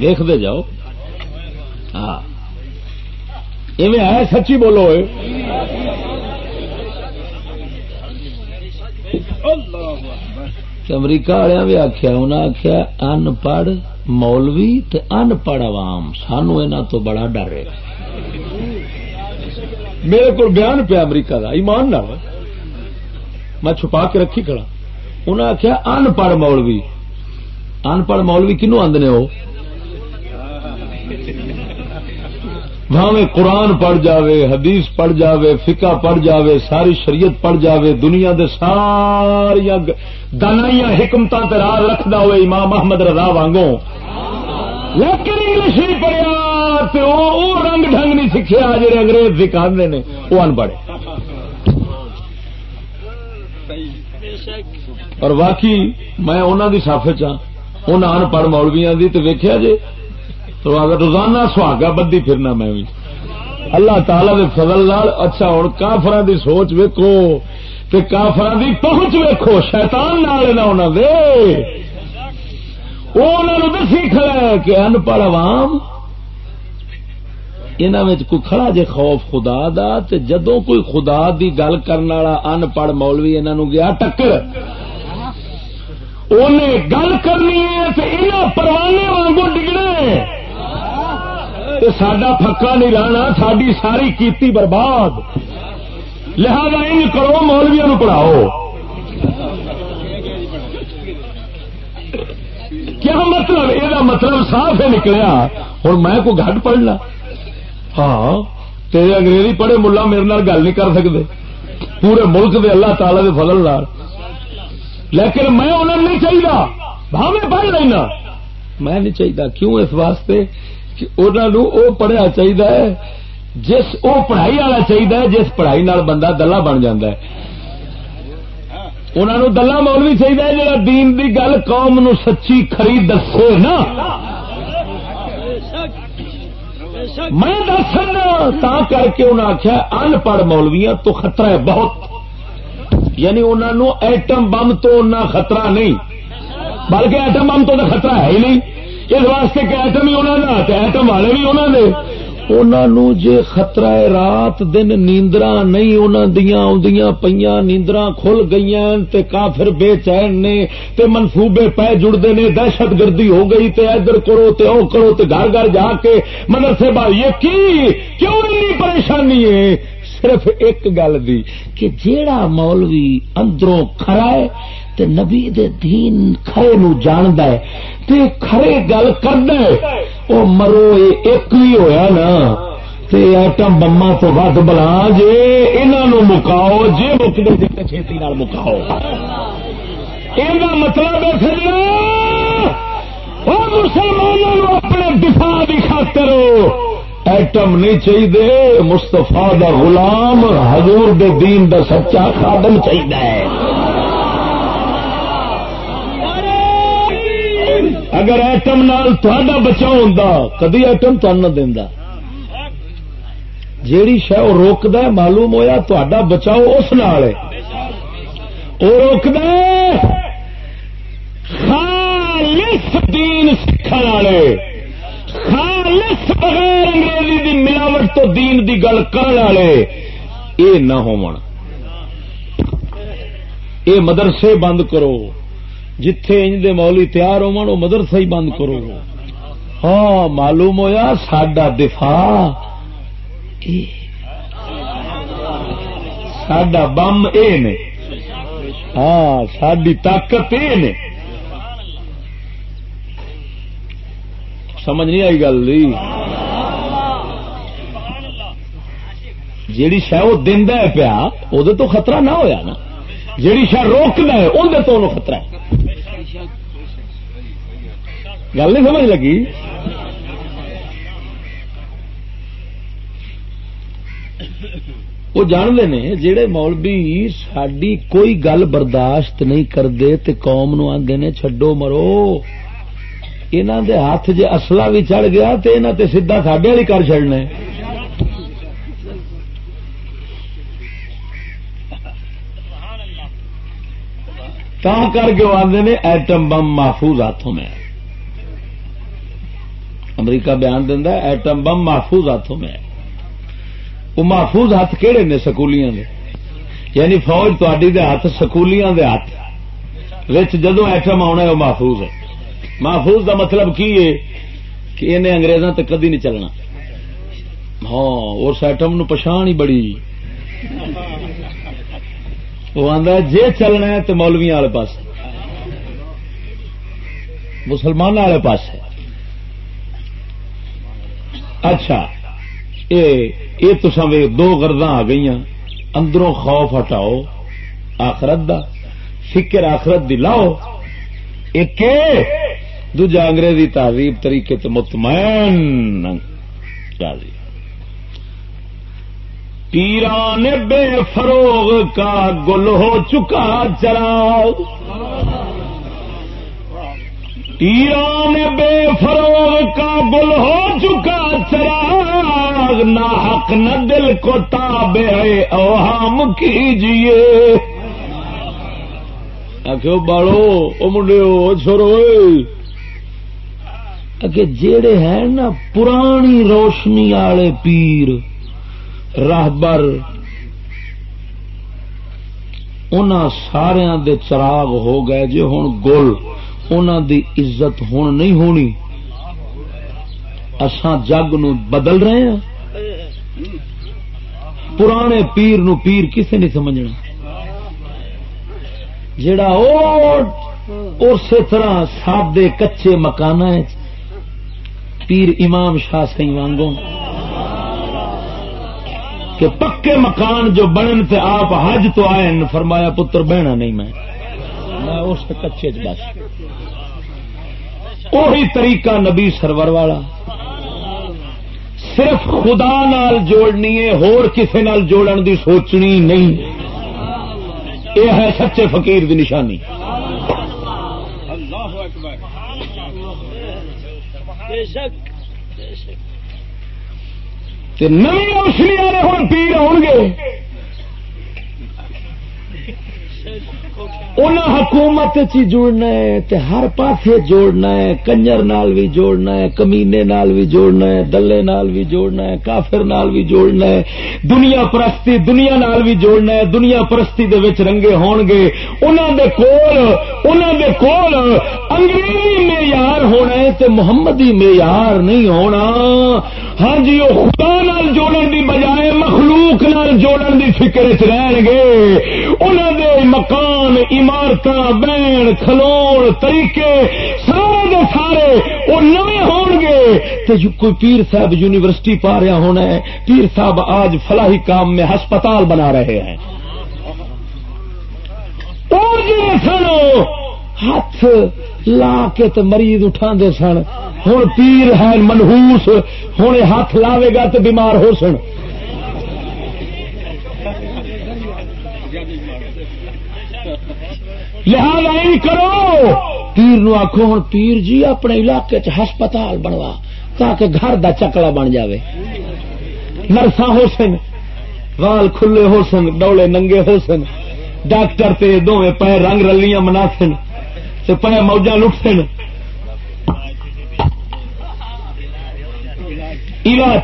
دیکھتے جاؤ۔ ہاں۔ ہے سچی بولو امریکہ والے بھی آخیا انہیں آخیا ان پڑھ مولوی ان پڑھ عوام، سانو یہاں تو بڑا ڈر ہے۔ میرے کو بیان پیا امریکہ کا ایمان نہ میں چھپا کے رکھی کھڑا۔ انہیں آخیا ان پڑھ مولوی۔ ان پڑھ مولوی کنو آدھے وہ بھاوے قرآن پڑھ جاوے، حدیث پڑھ جاوے، فقہ پڑھ جاوے، ساری شریعت پڑھ جاوے، دنیا دے ساری دانائیاں حکمت راہ رکھدا ہوئے امام احمد رضا وانگوں۔ لیکن انگلش نہیں پڑھیا وہ رنگ ڈھنگ نہیں سیکھا جڑے انگریز سکھانے نے وہ ان پڑھے۔ اور واقعی میں انہوں کی سافے چاہ ان پڑھ مولویا کی تو ویکیا جی تو اگر روزانہ سہاگا بدی پھرنا میں بھی۔ اللہ تعالی دے فضل لال اچھا ہوں کافر دی سوچ ویکو تے کافر دی پہنچ ویکو شیطان نال نہ ہونا دے۔ وہ دسی کھڑا کہ ان پڑھ عوام انہوں کوئی کھڑا جے خوف خدا دا تے جدوں کوئی خدا دی گل کرنے والا ان پڑھ مولوی انہوں گیا ٹکر۔ انہیں گل کرنی ہے تے انہوں پروانے وانگو ڈگنے سڈا پکا نہیں رہنا ساری ساری کیتی برباد۔ لہذا ان کرو مولویا نو پڑھاؤ۔ کیا مطلب؟ یہ مطلب صاف ہے نکلیا۔ ہوں میں کوئی گھٹ پڑھنا۔ ہاں تیرے انگریزی پڑھے ملا میرے نال گل نہیں کر سکتے پورے ملک دے اللہ تعالی دے فضل نال۔ لیکن میں انہیں نہیں چاہیے بھاوے پڑھ لینا۔ میں نہیں چاہیے کیوں؟ اس واسطے کہ انہوں پڑھیا چاہیے جس وہ پڑھائی والا چاہیے جس پڑھائی نال بندہ دلہا بن جا انہوں دلہا مولوی چاہیے جا دین دی گل قوم نو سچی خری دسے نا۔ میں دس تا کر کے انہیں آخیا ان پڑھ مولویا تو خطرہ ہے بہت۔ یعنی انہوں ایٹم بم تو خطرہ نہیں، بلکہ ایٹم بم تو خطرہ ہے ہی نہیں۔ اس واسطے کہ ایٹم ہی انہوں نے ایٹم والے بھی انہوں نے انہوں جے خطرہ رات دن نیندر نہیں انہوں دیا آدیاں پہ نیندر کھل گئی تے کافر بے چین نے تے منصوبے پے جڑتے نے، دہشت گردی ہو گئی تے ادھر کرو تے او کرو تے گھر گھر جا کے مدرسے بھائی یہ کی؟ کیوں نہیں پریشانی ہے؟ صرف ایک گل دی کہ جیڑا مولوی اندروں کھڑا ہے تے نبی دے دین کھڑے نو جاند ہے تے کھڑے گل کرنا ہے۔ او مرو ایک بھی ہویا نا۔ تے ایٹم بما تو ود بلا جے انہوں مکاؤ، جے مکتے جی چھتی نال مکاؤ۔ یہ مطلب ہے سجنا مسلمانوں نو اپنے دفاع کی خاطر ایٹم نہیں چاہیے مستفا دا غلام حضور دے دین دا سچا خادم چاہیے اگر ایٹم نال تا بچاؤ ہوں کدی ایٹم تو نہ دینا جیڑی شہ وہ روکد معلوم ہویا تا بچاؤ اس نال وہ روکد خالص دین سکھ والے۔ خالص بغیر انگریزی دی ملاوٹ تو دین دی گل کرنے والے۔ یہ نہ ہو مدرسے بند کرو۔ جتھے انج دے مولی تیار ہو مدرسہ ہی بند کرو۔ ہاں معلوم ہویا سڈا دفاع سڈا بم اے نے۔ ہاں ساری طاقت اے نے۔ سمجھ نہیں آئی گل جیڑی شہ وہ دینا پیا وہ تو خطرہ نہ ہویا نا۔ جیڑی شہ روکنا ہے اندر تو خطرہ ہے۔ گل نہیں سمجھ لگی؟ وہ جانتے ہیں جہے مولوی ساری کوئی گل برداشت نہیں کرتے قوم نو آدھے نے چڈو مرو۔ انہوں دے ہاتھ جے اصلا بھی چڑھ گیا تو یہاں تے سیدا ساڈے والی کر چڑنا کر کے وہ آدھے نے ایٹم بم محفوظ ہاتھوں میں۔ امریکہ بیان دینا ایٹم بم محفوظ ہاتھوں میں وہ محفوظ ہاتھ کہڑے نے سکولیاں دے؟ یعنی فوج تاری دے ہاتھ سکولیاں دے ہاتھ۔ جدو ایٹم آنا وہ محفوظ ہے۔ محفوظ دا مطلب کی ہے؟ کہ انہیں انگریزاں تک کدی نہیں چلنا۔ ہاں اس ایٹم نو پچھان ہی بڑی۔ وہ آدھا جی چلنا ہے تو مولویا والے پاس مسلمان والے پاس ہے اچھا یہ تو دو گرداں آ گئی اندروں خوف ہٹاؤ، آخرت دا فکر آخرت دی لاؤ۔ ایک دوجا انگریزی تہذیب طریقے تو مطمئن۔ پیران بے فروغ کا گل ہو چکا چراغ پیران بے فروغ کا گل ہو چکا چراغ، نہ حق، نہ دل کو تابے اوہام کیجیے آخو بالو او منڈے چھوڑو کہ جیڑے ہیں نا پرانی روشنی والے پیر راہبر ان سارا دے چراغ ہو گئے جی ہوں گل۔ ان دی عزت ہوں نہیں ہونی۔ اسان جگ نو بدل رہے ہیں پرانے پیر نو پیر کسے نہیں سمجھنا۔ جڑا اسی طرح سادے کچے مکان پیر امام شاہ سی وانگوں۔ کہ پکے مکان جو بنن تے آپ حج تو آئے فرمایا پتر بہنا نہیں میں۔ اس کچے چ بس۔ وہی طریقہ نبی سرور والا۔ صرف خدا نال جوڑنی ہے ہور کسے نال جوڑن دی سوچنی نہیں۔ یہ ہے سچے فقیر دی نشانی۔ نئی روشنی والے ہوں پیر آؤ گے۔ حکومت چی جوڑنا ہے، تے ہر پاسے جوڑنا ہے، کنجر نال بھی جوڑنا ہے، کمینے نال بھی جوڑنا ہے، دلے نال بھی جوڑنا ہے، کافر نال بھی جوڑنا ہے، دنیا پرستی دنیا نال بھی جوڑنا ہے، دنیا پرستی دے وچ رنگے ہون گے۔ انہوں دے کول انہوں دے کول انگریزی معیار ہونا ہے تے محمدی معیار نہیں ہونا۔ ہاں جی وہ خدا نال جوڑن دی بجائے مخلوق نال جوڑن دی فکر چ رہن گے۔ انہوں دے مقام مکان عمارت بین کھلو طریقے، سارے دے سارے وہ نئے ہون گے۔ تو کوئی پیر صاحب یونیورسٹی پا رہا ہونا ہے، پیر صاحب آج فلاحی کام میں ہسپتال بنا رہے ہیں۔ اور جی سن ہاتھ لا کے تو مریض اٹھا دے سن۔ ہوں پیر ہے منہوس ہوں ہاتھ لاوے گا تو بیمار ہو سن۔ لہٰذا کرو، پیر نو آخو ہوں پیر جی اپنے علاقے چ ہسپتال بنوا تاکہ گھر دا چکلا بن جاوے۔ نرساں ہو سن، وال کھلے ہو سن ڈولے ننگے ہو سن۔ ڈاکٹر تے دونوں پے رنگ رلیاں منا سن پے موجہ لٹ سن۔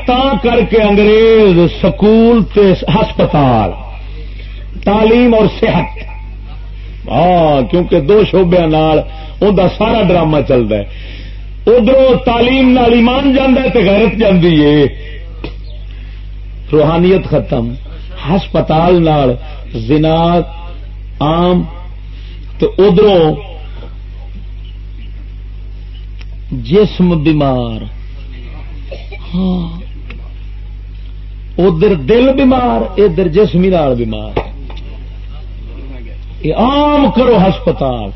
تا کر کے انگریز سکول تے ہسپتال، تعلیم اور صحت۔ ہاں کیونکہ دو شوبیا سارا ڈرامہ چلتا ہے۔ ادھر تعلیم نال ایمان جانا تو غیرت جاندی ہے۔ روحانیت ختم۔ ہسپتال نال عام۔ تو ادھر جسم بیمار۔ ہاں۔ ادھر دل بیمار، ادھر جسمی نال بیمار۔ عام کرو ہسپتال۔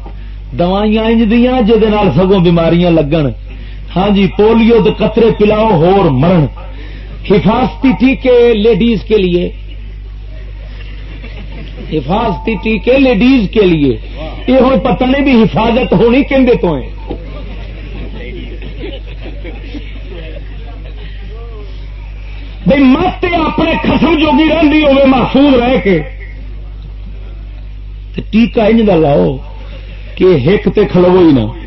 دوائیاں انج دیا جہد سگوں بیماریاں لگن۔ ہاں جی پولیو تو قطرے پلاؤ ہور مرن۔ حفاظتی ٹیکے لیڈیز کے لیے۔ حفاظتی ٹیکے لیڈیز کے لیے۔ یہ ہوں پتہ نہیں بھی حفاظت ہونی کھے تو ہیں۔ بھائی مت اپنے خسم جوگی رہی ہوے محفوظ رہ کے۔ ٹیکا انج کا لاؤ کہ ہک تے کھلو ہی نہ۔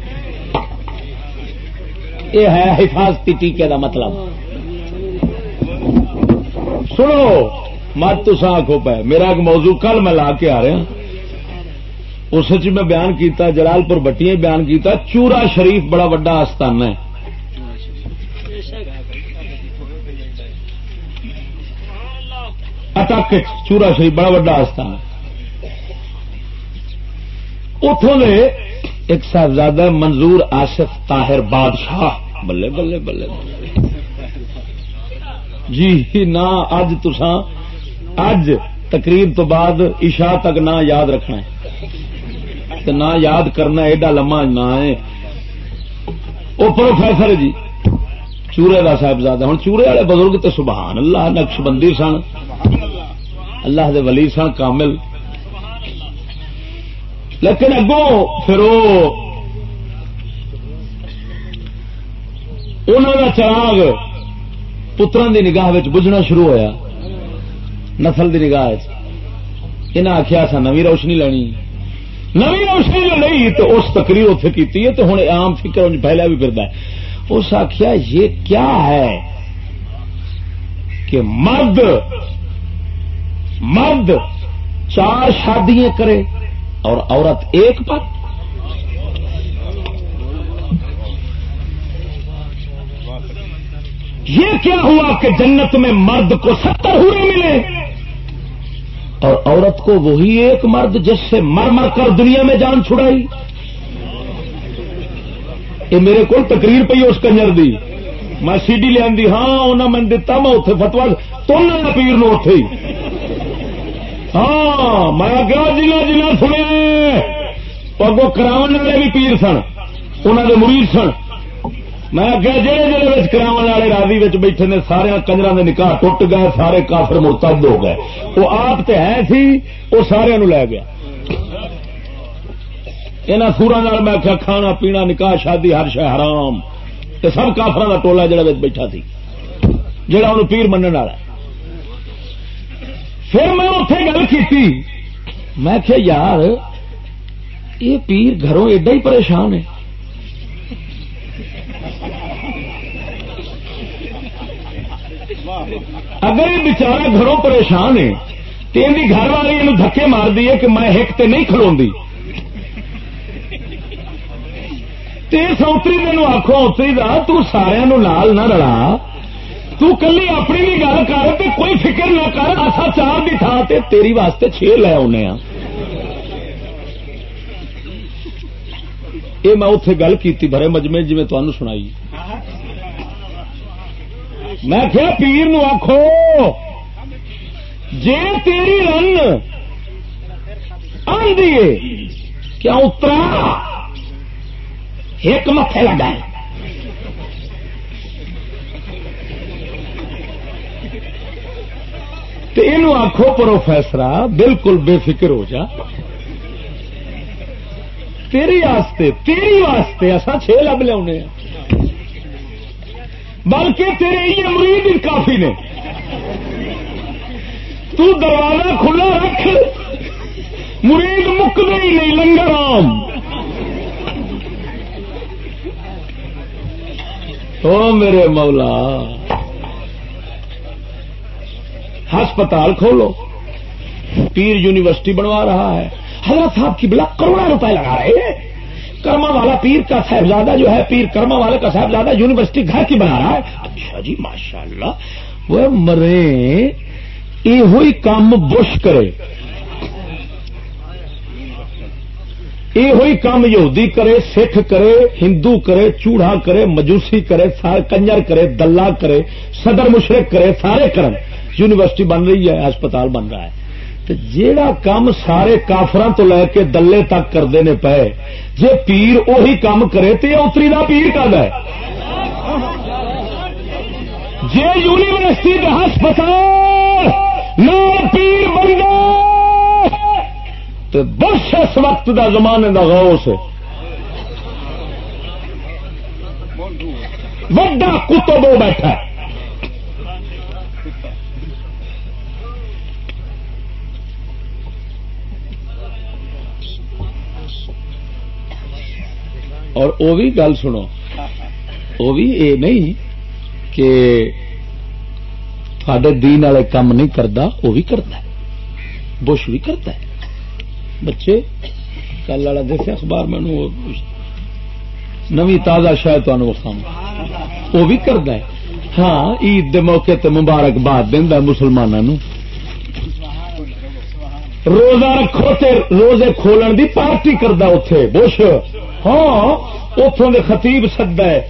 یہ ہے حفاظتی ٹیکے دا مطلب۔ سنو، مت تو آخو پہ میرا ایک موضوع کل میں لا کے آ رہا ہاں۔ اس میں بیان کیتا جلال پور بٹیاں بیان کیتا، چورا شریف بڑا وڈا آستان ہے۔ اٹک، چورا شریف بڑا وڈا آستان ہے۔ اتوں نے ایک صاحبزادہ منظور آصف طاہر بادشاہ، بلے بلے بلے جی نہ اج تسان اج تقریب تو بعد عشاء تک نہ یاد رکھنا ہے۔ نہ یاد کرنا ایڈا لما نہ ہے۔ وہ پروفیسر جی چورے کا صاحبزادہ ہوں چورے والے بزرگ تو سبحان اللہ، نقش بندی سن۔ اللہ دے ولی سن کامل۔ لیکن اگوں پھر کا چراغ پترا دی نگاہ بجنا شروع ہویا، نسل دی نگاہ انہیں آخیا سا نو روشنی لینی۔ نو روشنی جو نہیں تو اس تقریر اتنے کی تو ہوں آم فکر پہلے بھی پھر اس آخیا یہ کیا ہے کہ مرد مرد چار شادیاں کرے۔ اور عورت ایک پر یہ کیا ہوا کہ جنت میں مرد کو ستر ہوئے ملے اور عورت کو وہی ایک مرد جس سے مر مر کر دنیا میں جان چھڑائی؟ یہ میرے کو تقریر پی اس کنجر دی۔ میں سی ڈی لیا ہاں انہیں میں دتا میں اتنے فتوا تو پیر نو اتے ہاں میں گیا جنا جنا سنیا پگو کرا والے بھی پیر سن انہوں نے مریض سن۔ میں جہے جہے کرا والے راضی بیٹھے نے، سارے کنجر کے نکاح ٹوٹ گئے، سارے کافر مرتد ہو گئے۔ وہ آپ تو ہے سی، وہ سارے لے گیا۔ یہاں سورا میں آخیا، کھانا پینا، نکاح، شادی، ہر شہ حرام۔ سب کافر کا ٹولا جہاں بیٹھا سی جہاں انہوں پیر من والا پھر میں اتے گل کی میں کہ یار، یہ پیر گھروں ایڈا ہی پریشان ہے۔ اگر یہ بچارا گھروں پریشان ہے تو یہ گھر والی یہ دھکے مار دی کہ میں ہک تے نہیں کھلو سوتری تین آخو اتری دا تارا نال نہ رلا۔ تو کلی اپنی بھی گل کر تے کوئی فکر نہ کر اصا چار کی تھان تے تیری واسطے چھ لے آنے ہاں یہ میں اتے گل کی بڑے مجمے جی تمہیں سنائی۔ میں کیا پیر نو آخو جی تیری رن آدھی کیا اترا؟ ایک متے لگا تو یہ آخو پروفیسرا بالکل بے فکر ہو جا۔ تیری واسطے تیری واسطے اصا چھ لب لیا بلکہ تیرے یہ مرید کافی نے۔ تو دروازہ کھلا رکھ۔ مرید مکتے ہی نہیں، لنگر آم او میرے مولا ہسپتال کھولو۔ پیر یونیورسٹی بنوا رہا ہے۔ حضرت صاحب کی بلا کروڑوں روپے لگا رہے ہیں۔ کرما والا پیر کا صاحبزادہ جو ہے، پیر کرما والے کا صاحبزادہ یونیورسٹی گھر کی بنا رہا ہے۔ اچھا جی ماشاء اللہ وہ مرے یہ ہوئی کام بش کرے۔ یہ کام یہودی کرے، سکھ کرے، ہندو کرے، چوڑا کرے، مجوسی کرے کنجر کرے، دلہ کرے، صدر مشرق کرے، سارے کرن۔ یونیورسٹی بن رہی ہے، ہسپتال بن رہا ہے۔ جیڑا کام سارے کافر تو لے کے دلے تک کرتے ہیں پے جی پیر اہی کام کرے تو اتری کا پیر کر جی یونیورسٹی کا ہسپتال پیر بن تو بس اس وقت دا زمانے کا غوث۔ وڈا کتب بیٹھا ہے۔ اور وہ بھی گل سنو۔ وہ بھی یہ نہیں کہ تھے دین والے کام نہیں کرتا وہ بھی کرتا ہے۔ بش بھی کرتا ہے۔ بچے، کل والا دیکھے اخبار میں نو تازہ شاید تمہیں وہ بھی کرتا ہے۔ ہاں عید دے موقع تے مبارکباد دینا مسلمانوں روزہ رکھو تے روزے کھولن دی پارٹی کرتا اتے بش۔ ہاں اتوں کے خطیب سدا ہے۔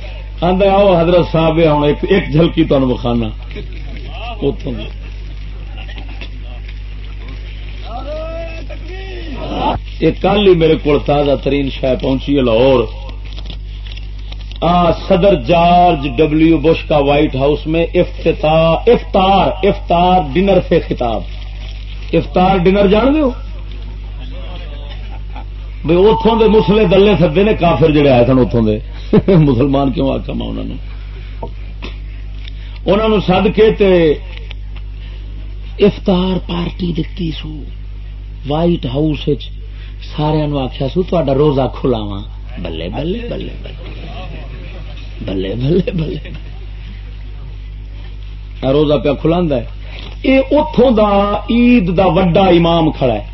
آدھا آؤ حضرت صاحب ہوں، ایک جھلکی تمہیں بخانا اتوں یہ کل ہی میرے کو تازہ ترین شہ پہنچی ہے لاہور۔ صدر جارج ڈبلو بش کا وائٹ ہاؤس میں افطار افطار افطار ڈنر سے خطاب۔ افطار ڈنر جان دو بھائی اتوں کے مسلے دلے سدے نے، کافر جڑے آئے سن اتوں کے مسلمان کیوں آخا میں انہوں سد کے تے افطار پارٹی دتی سو۔ وائٹ ہاؤس سارا آخیا سو تا روزہ کھلاوا بلے بلے بلے بلے۔ بلے بلے روزہ پیا کھلا یہ اتوں دا عید دا وڈا امام کھڑا ہے۔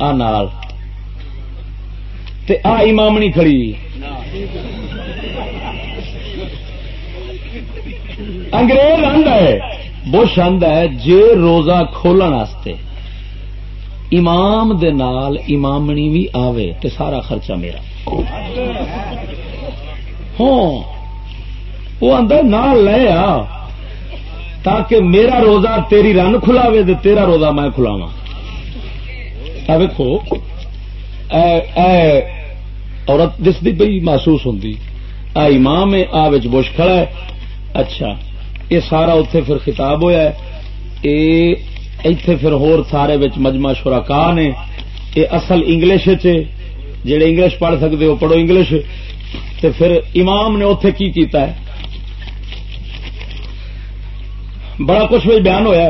آ نال۔ تے آ امامنی کھڑی۔ انگریز آند ہے، بش آند ہے جے روزہ کھولن واسطے۔ امام دے نال امامنی بھی آوے تے سارا خرچہ میرا۔ ہوں وہ اندر نال لے آ، تاکہ میرا روزہ تیری رن کھلاوے تے تیرا روزہ میں کھلاوا ویکو عورت دس دی محسوس ہوں آ امام ہے، آ بش کھڑا ہے۔ اچھا یہ سارا اتے پھر خطاب ہوا ہے۔ اتے پھر ہور سارے مجمع شرکا نے۔ یہ اصل انگلش جڑے انگلش پڑھ سکتے ہو، پڑھو انگلش۔ تے پھر امام نے اتے کی کیتا ہے؟ بڑا کچھ بھی بیان ہوا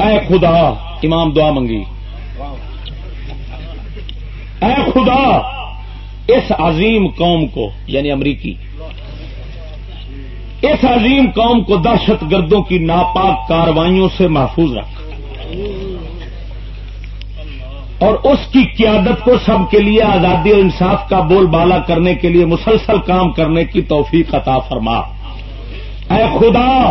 اے خدا، امام دعا منگی۔ اے خدا، اس عظیم قوم کو یعنی امریکی، اس عظیم قوم کو دہشت گردوں کی ناپاک کاروائیوں سے محفوظ رکھ۔ اور اس کی قیادت کو سب کے لیے آزادی اور انصاف کا بول بالا کرنے کے لیے مسلسل کام کرنے کی توفیق عطا فرما۔ اے خدا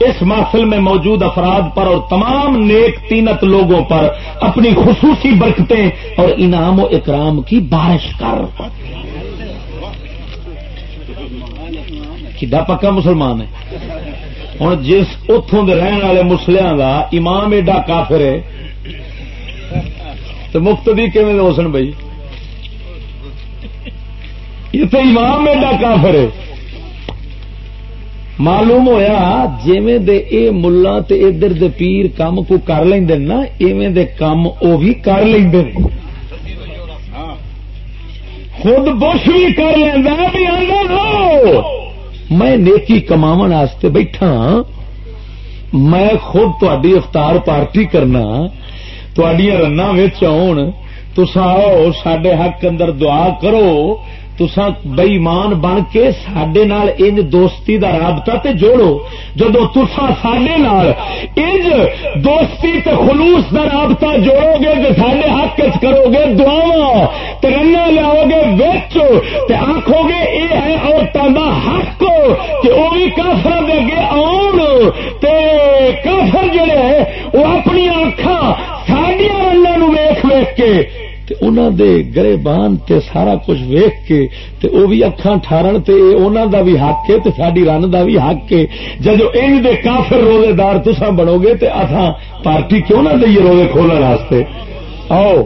اس محفل میں موجود افراد پر اور تمام نیک تینت لوگوں پر اپنی خصوصی برکتیں اور انعام و اکرام کی بارش کر۔ کدا پکا مسلمان ہے؟ ہوں جس اتوں کے رہن والے مسلیاں کا امام ایڈا کافر ہے تو مفت بھی کیون ہو سن بھائی؟ یہ تو امام ایڈا کافر ہے۔ معلوم ہوا جیویں دے اے ملا تے ادھر دے پیر کام کو کر لیں نا، ایویں دے کام او بھی کر لیں خود بش بھی کر لینا بھی آدھا میں نیکی کماون واسطے بیٹھا ہاں۔ میں خود تاری افطار پارٹی کرنا تڈیا رن آن تسا آؤ سڈے حق اندر دعا کرو۔ تسا بئیمان بن کے سڈے انج دوستی دا رابطہ تے جوڑو۔ جدو تسا سڈے انج دوستی تے خلوص دا رابطہ جوڑو گے تو سڈے حق کرو گے دعوا ترنا لیاؤ گے ویچو آخو گے یہ ہے عورتوں کا حق کہ وہ بھی کافر دے اگے آن۔ تے کافر جڑے ہیں وہ اپنی اکھا سڈیا رنگوں ویخ ویخ کے تے انہوں دے گرے بان تے سارا کچھ ویخ کے تے او بھی اکھان ٹھارن تے انہوں دا بھی حق ہے تے ساری رن دا بھی حق ہے۔ جب ان دے کافر روزے دار تسا بنو گے تے اتھا پارٹی کیوں نہ دئیے روزے کھولنے واسطے؟ آؤ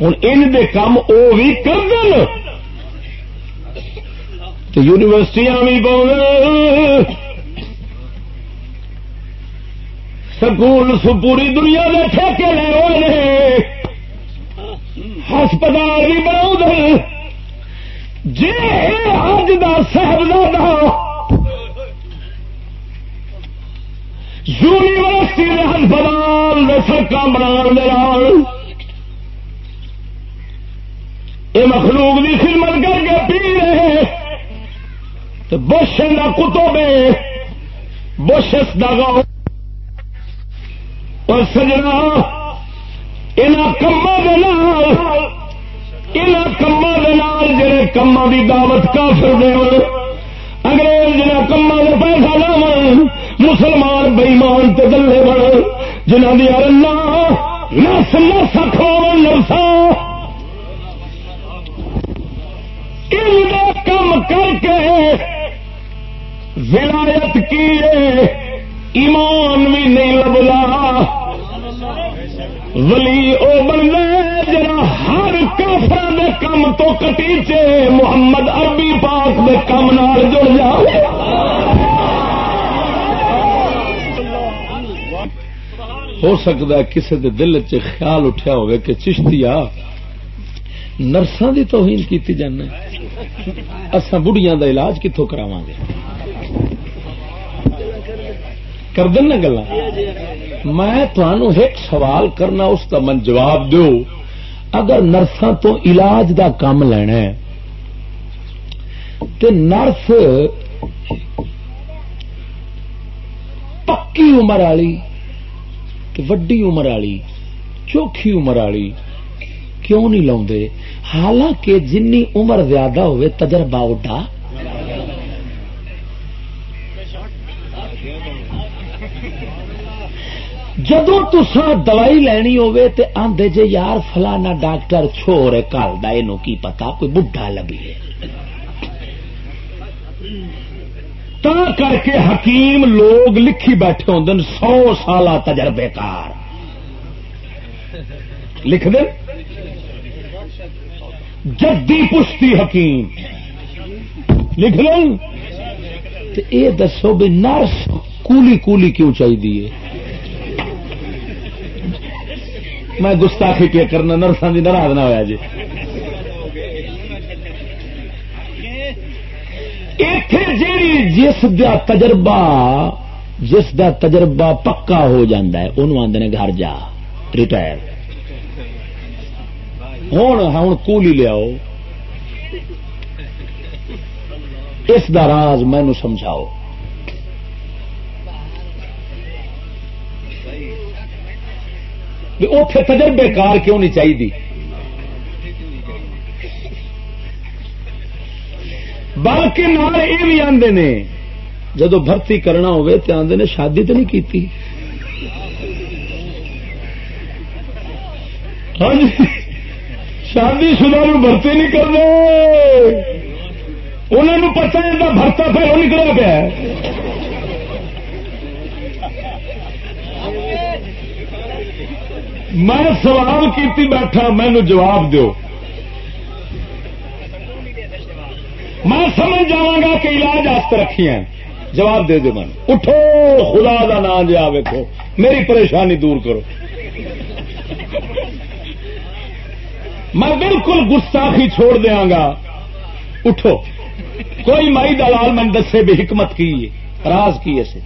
ہوں ان دے کام او بھی کر دن یونیورسٹیاں بھی بول سکول پوری دنیا کے ٹھیکے لے ہوئے ہسپتال بھی بنا دے۔ جی اج کا صاحبزادہ۔ یونیورسٹی کے ہسپتال سڑک بنا یہ مخلوق کی خدمت کر کے پی رہے تو بش کا کتو بے بش کا گاؤں اور سجنا ان کما جڑے کما کی دعوت کافر دے انگریز جہاں کما کا پیسہ لاو مسلمان بئیمان تے گلے بڑ جنہ دیا رنا نس نس کھو نرسا۔ کم کر کے ولایت کی ایمان بھی نہیں لبلا۔ ولی او بننا جڑا ہر کافر دے کم تو کٹیچے محمد عربی پاک دے کم نال جڑ جائے ہو سکتا ہے کسی دے دل چ خیال اٹھا ہوئے کہ چشتیا نرساں دی توہین کیتی جانا اساں بڑھیاں دا علاج کتوں کراواں گے؟ کر دینا گلا۔ میں تمہوں ایک سوال کرنا، اس کا من جواب دو اگر نرساں تو علاج دا کام لینا ہے تو نرس پکی عمر والی وڈی عمر والی، چوکھی عمر والی، کیوں نہیں لاؤ حالانکہ جن عمر زیادہ ہوئے، تجربہ اڈا جدو تسا دوائی لینی ہوے تے آندے جے یار فلانا ڈاکٹر چھوڑ کل دا، اینو کی پتا؟ کوئی بڈھا لگی ہے۔ تا کر کے حکیم لوگ لکھی بیٹھے ہوں سو سال تجربے کار۔ لکھ دے۔ جدی پشتی حکیم۔ لکھ لیں یہ دسو بھی نرس کولی کولی کیوں چاہیے؟ میں گستاخی کیا کرنا نرسان کی ناراض نہ ہوا جی۔ جیڑی جس دا تجربہ، جس دا تجربہ پکا ہو جاتا ہے انہوں آدھے گھر جا، ریٹائر۔ ہوں ہوں کولی لیاؤ اس دا راز مینو سمجھاؤ۔ اتے تجربے کار کیوں نہیں چاہیے بلکہ نال یہ بھی آدھے نے، جدو بھرتی کرنا ہوئے تو آدھے نے شادی تو نہیں کی ہاں جی، شادی شدہ بھرتی نہیں کرنا۔ انہوں پتا ہے برتا پہ وہ نکلا پیا۔ میں سوال کی بیٹھا، مینو جواب دو میں سمجھ جا گا کہ علاج آست رکھی ہیں۔ جواب دے دے من اٹھو، خدا کا نام جا ویکو میری پریشانی دور کرو۔ میں بالکل گستاخی چھوڑ دیا گا۔ اٹھو۔ کوئی مائی دلال من دسے بھی حکمت کی راز کی ایسے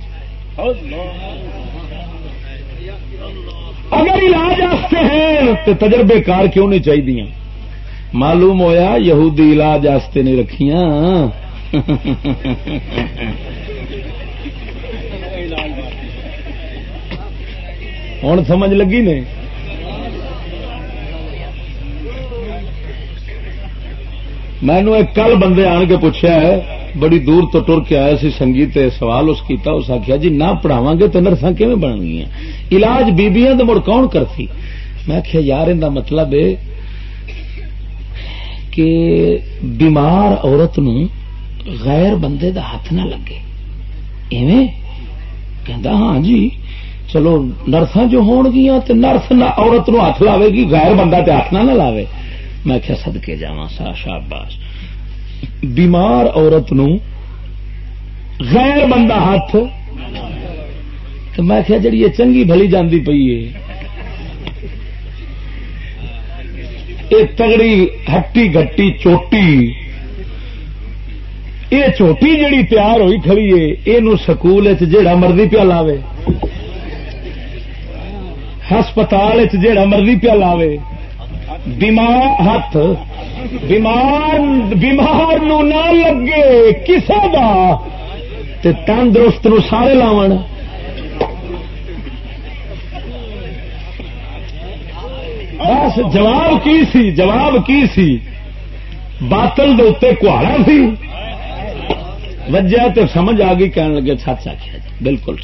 اگر علاج آستے ہیں، تو تجربے کار کیوں نہیں چاہیے معلوم ہویا یہودی علاج آستے نہیں رکھیاں؟ ہوں سمجھ لگی نے؟ مینو ایک کل بندے آن کے پوچھا ہے بڑی دور تو ٹر کے آیا سی سنگیت سوال اس کیتا، اس آخیا جی نہ پڑھاوا گے تو نرساں کیون بن گیا علاج بیبیاں تو مڑ کون کرتی؟ میں آخیا یار، ان مطلب ہے کہ بیمار عورت نو غیر بندے دا ہاتھ نہ لگے۔ ایویں؟ کہ ہاں جی چلو نرساں جو ہون گیا تو نرس نہ عورت نو ہاتھ لاوے گی، غیر بندہ تے ہاتھ نہ لاوے۔ میں کیا سدکے جا سا شاباش بیمار عورت نو غیر بندہ ہاتھ تو میں کیا جڑی یہ چنگی بھلی جاندی پئی ہے۔ یہ تگڑی ہٹی گٹی چوٹی، یہ چوٹی جڑی تیار ہوئی کھڑی ہے یہ سکول جہا مرضی پیا لاوے۔ ہسپتال جہا مرضی پیا لاوے۔ بیمار ہاتھ، بیمار بیمار نو نہ لگے، کسے دا؟ تے تندرست نو سارے لاو بس جواب کی سی؟ جواب کی سی؟ باطل دے کہاڑا سی۔ وجہ تو سمجھ آ گئی کہنے لگے سچ آخیا جی بالکل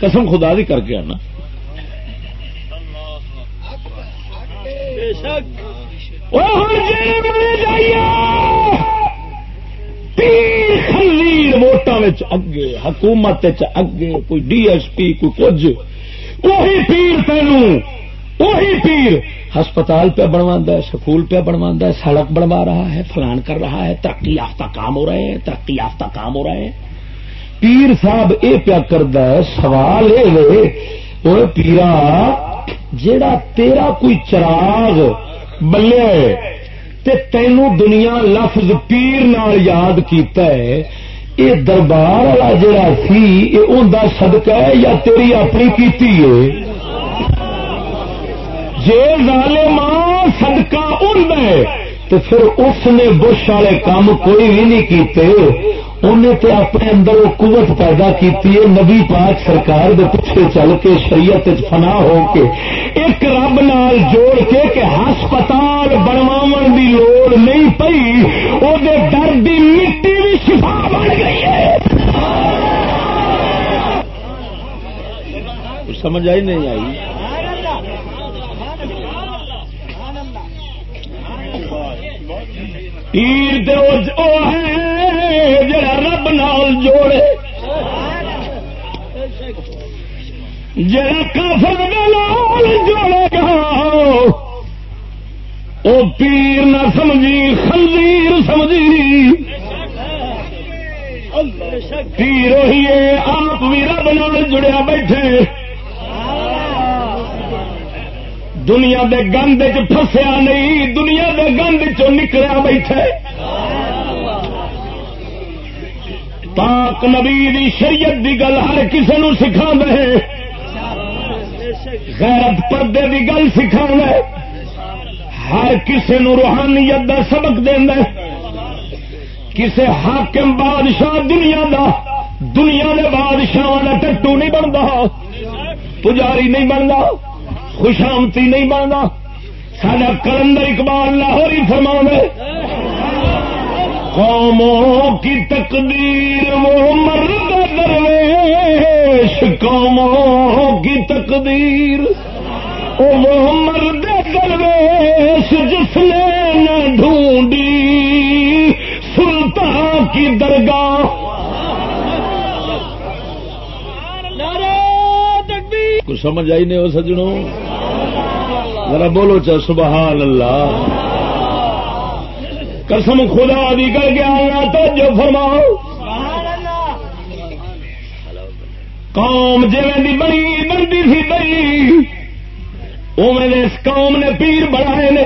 قسم خدا دی کر کے آنا۔ خلیر ووٹان اگے، حکومت اگے، کوئی ڈی ایس پی، کوئی کچھ۔ وہی پیر تینوں، وہی پیر۔ ہسپتال پہ بنوا ہے، سکول پہ بنوا ہے، سڑک بنوا رہا ہے، فلان کر رہا ہے، ترقی یافتہ کام ہو رہے ہیں، ترقی یافتہ کام ہو رہے ہیں۔ پیر صاحب یہ پیا کرد سوال یہ پیرا جیڑا تیرا کوئی چراغ بلے تے تینو دنیا لفظ پیر نال یاد کیتا ہے یہ دربار والا جڑا سی یہ اندا صدقہ ہے یا تیری اپنی کیتی ہے جے ظالماں صدقہ ان ہے تو پھر اس نے بش والے کام کوئی بھی نہیں کیتے۔ انہیں تے اپنے اندر وہ قوت پیدا کی نبی پاک سرکار دے پیچھے چل کے شریعت فنا ہو کے ایک رب نال جوڑ کے کہ ہسپتال بنوا دی لوڑ نہیں پئی وہ درد دی مٹی بھی شفا بن گئی ہے۔ سمجھ آئی نہیں آئی؟ پیر ہے، جڑا رب نال جوڑے۔ جڑا کافر نال جوڑے گا۔ وہ پیر نہ سمجھی خلیر سمجھی۔ پیر وہی آپ بھی رب نال جڑیا بیٹھے۔ دنیا دے گند چسیا نہیں، دنیا دے گند چ نکلیا بیٹھے۔ پاک نبی دی شریعت دی گل ہر کسی نو سکھا دے غیرت پردے دی گل سکھا دے ہر کسی نو روحانیت دا سبق دینا کسے حاکم بادشاہ دنیا دا، دنیا دے بادشاہ کا ٹٹو نہیں بنتا پجاری نہیں بنتا خوشامتی نہیں بنتا سارا کلندر اقبال لاہور ہی فرما قوموں کی تقدیر وہ مرد درویش قوموں کی تقدیر وہ مرد درویش جس نے نہ ڈھونڈی سلطان کی درگاہ۔ کچھ سمجھ آئی نہیں ہو سجنوں؟ ذرا بولو چا، سبحان اللہ۔ قسم خدا دی کر کے آنا تو جو فرماؤ۔ قوم جی بڑی بنتی سی بڑی اوے اس قوم نے پیر بڑھائے نے۔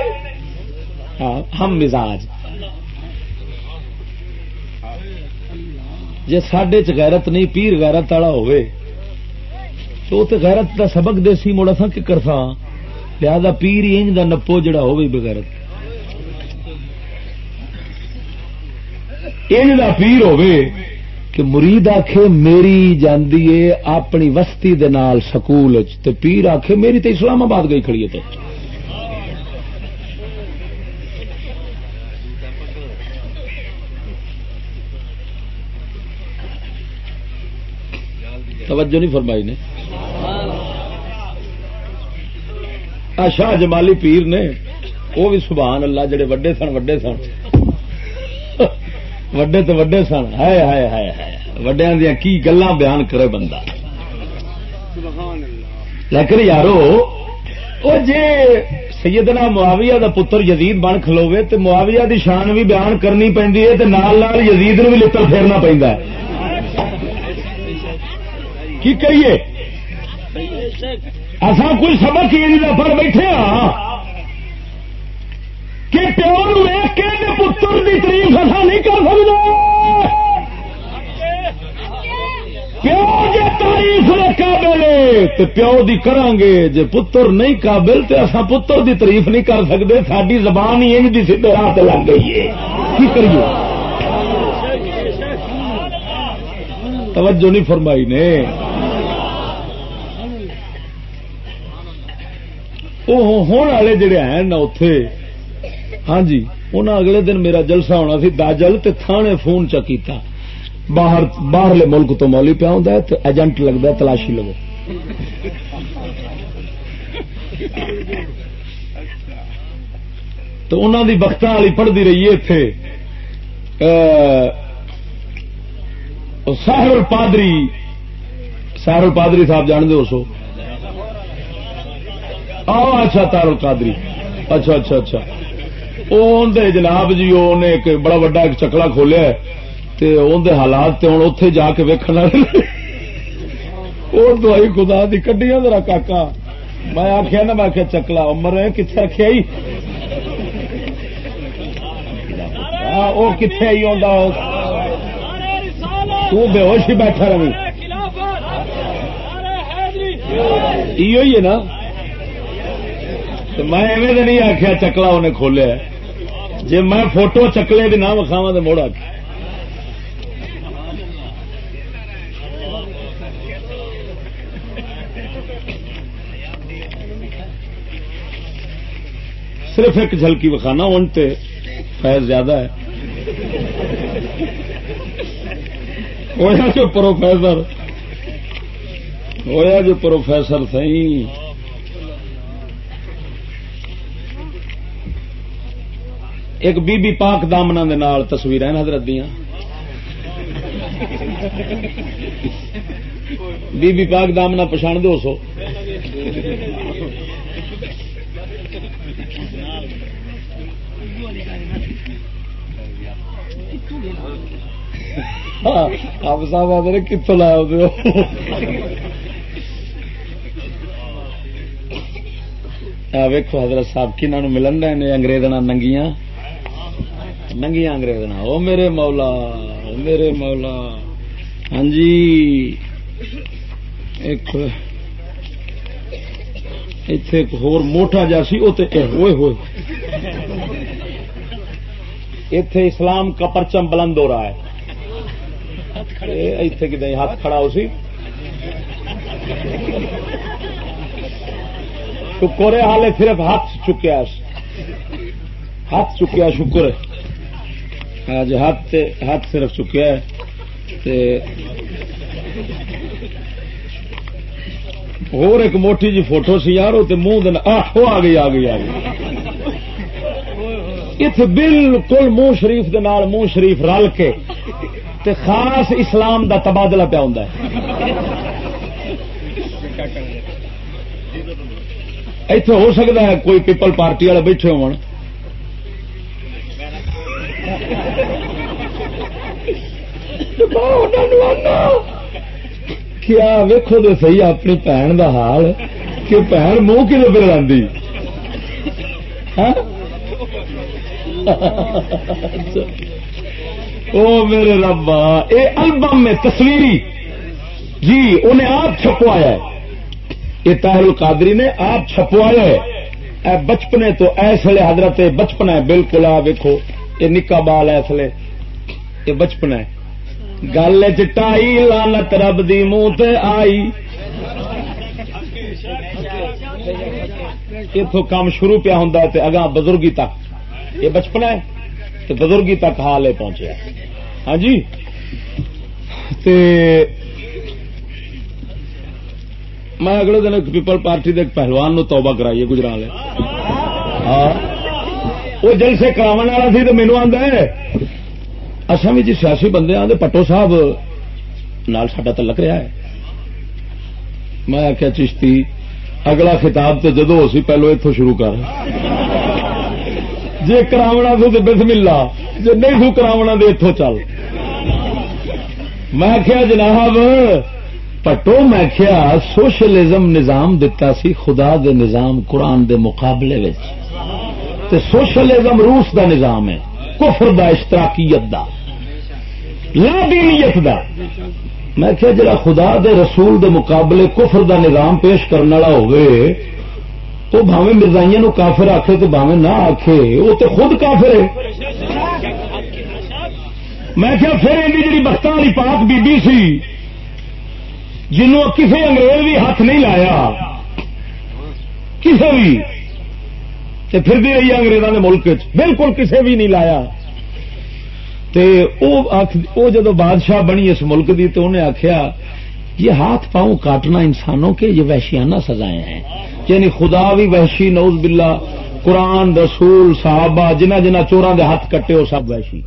ہاں، ہم مزاج۔ جی سڈے چیرت نہیں، پیر غیرت والا ہوئے، تو غیرت دا سبق دیسی موڑا سا کہ کرسا لہذا پیر انج دا نپو جڑا ہوگی بغیرت انج دا پیر ہوگی کہ مرید آخے میری جاندی ہے، اپنی وستی دے نال سکول تے پیر آخے میری تے اسلام آباد گئی کھڑی ہے تے۔ توجہ نہیں فرمائی نے۔ شاہ جمالی پیر نے وہ بھی سبحان اللہ جڑے وڈے سن وڈے سن۔ وڈے تو وڈے سن۔ ہائے ہائے ہائے ہائے۔ وڈیا دیا کی گلا بیان کرے بندہ۔ لیکن یارو وہ جے سیدنا معاویہ دا پتر یزید بن کھلوے تو معاویہ دی شان بھی بیان کرنی پی نال نال یزید نو بھی لطر پھیرنا پہ کی کریے؟ اصا کوئی سبق ہی نہیں پڑھ بیٹھے ہاں۔ کہ پیو ویک کے پتر کی تاریف اصا نہیں کر سکتا پیو جی تعریف نے قابل تو پیو دی کران گے جی پتر نہیں قابل تو اصا پتر دی تعریف نہیں کر سکتے ساری زبان ہی انج دی سیدھے راہ لگ گئی ہے۔ کی کریے؟ توجہ نہیں فرمائی نے۔ وہ والے جڑے ہیں نا اتے ہاں جی انہیں اگلے دن میرا جلسہ ہونا سی داجل تے تھانے فون چکیتا باہر باہرلے ملک تو مولی پیا ہوں تو ایجنٹ لگتا تلاشی لگو تو انہوں دی بخت والی پڑھتی رہی اتے ساحر پادری ساحر پادری صاحب جان دو سو اچھا تارو قادری۔ اچھا اچھا اچھا۔ اندر جناب جی ایک بڑا وا ایک چکلا کھولیا اندر حالات ہوں اتے جا کے ویکن وہ دوائی خدا دی کڈیا ذرا کاکا۔ میں آخیا نا میں آخیا چکلا امر کتنے رکھے آئی وہ کتنے آئی بے ہوش ہی بیٹھا رہی ہے نا؟ میں ایویں نہیں آخیا چکلا انہیں کھولیا جی میں فوٹو چکلے بھی نہ وکھاوا تو موڑ صرف ایک جھلکی وکھانا ان تے فیض زیادہ ہے۔ ہوا جو پروفیسر ہوا جو پروفیسر سی ایک بی بی پاک دامنا نال تصویر حضرت دیا بی بی پاک دامنا پچھاڑ دو سو۔ ہاں، آپ صاحب آدھے کتوں لایا ویکو حضرت صاحب کنہوں ملن رہے ہیں انگریزاں ننگیاں؟ ننگیا انگریز او میرے مولا میرے مولا۔ ہاں جی۔ ایک اتے ایک ہور موٹا جا سی ہوئے ہوئے۔ اتے اسلام کا پرچم بلند ہو رہا ہے۔ اتے کتنے ہاتھ کھڑا ہو سی۔ شکر ہے، حالے صرف ہاتھ چکیا ہاتھ چکیا شکر آج ہاتھ ہاتھ صرف چکیا ہے۔ اور ایک موٹی جی فوٹو سی یار وہ منہ دن آ گئی آ گئی آ گئی۔ ات بالکل منہ شریف دے نال، منہ شریف رل کے۔ تے خاص اسلام دا تبادلہ پیا ہوں ایتھے ہو سکتا ہے، کوئی پیپل پارٹی والے بیٹھے ہو کیا ویکو تو سی اپنی بھن کا حال کہ بھن منہ کلو پہ لاندی ہاں؟ او میرے ربا، اے البم میں تصویری۔ جی انہیں آپ چھپوایا ہے۔ یہ تاہر القادری نے آپ چھپوایا ہے۔ بچپنے تو ایسے حضرت بچپنا ہے، بالکل آ ویکو یہ نکا بال ہے اسلے یہ بچپنا ہے۔ گل چٹائی لانت رب دی منہ آئی۔ اتو کام شروع پیا ہوں اگاں بزرگی تک۔ یہ بچپنا ہے تو بزرگی تک حال پہنچیا ہاں جی؟ تے میں اگلے دن ایک پیپل پارٹی کے ایک پہلوان نو توبہ کرائیے گجرا لے۔ ہاں۔ وہ جلسے کراو والا سی تو مینو آدھا اصا بھی جی سیاسی بندے آدھے پٹو صاحب نال ساڈا تلک رہا ہے۔ میں آخیا چشتی، اگلا خطاب تو جدو ہو سی پہلو اتو شروع کر۔ جی کراونا تو بسم اللہ جی نہیں سو کراونا تو اتو چل۔ میں کیا جناب، پٹو، میں کیا سوشلزم نظام دتا سی خدا دے نظام قرآن دے مقابلے تے سوشلزم روس دا نظام ہے، کفر دا، اشتراکیت دا۔ لا دینیت دا۔ میں کیا جڑا خدا دے رسول دے مقابلے کفر دا نظام پیش کرنے والا ہوئے تو بھاوے مرزائیاں نو کافر آکھے تو بھاوے نہ آکھے وہ تو خود کافر ہے۔ میں کیا پھر ان جی بخت والی پاک بی بی سی، جنوں کسی انگریز بھی ہاتھ نہیں لایا کسی بھی پھر بھی رہی انگریزوں کے ملک بالکل کسی بھی نہیں لایا۔ وہ جدو بادشاہ بنی اس ملک دی تو انہیں آخیا یہ ہاتھ پاؤں کاٹنا انسانوں کے یہ وحشیانہ سزائیں ہیں۔ یعنی خدا بھی وحشی نوز باللہ، قرآن، رسول، صحابہ، جنہ جنہ چوران دے ہاتھ کٹے وہ سب وحشی۔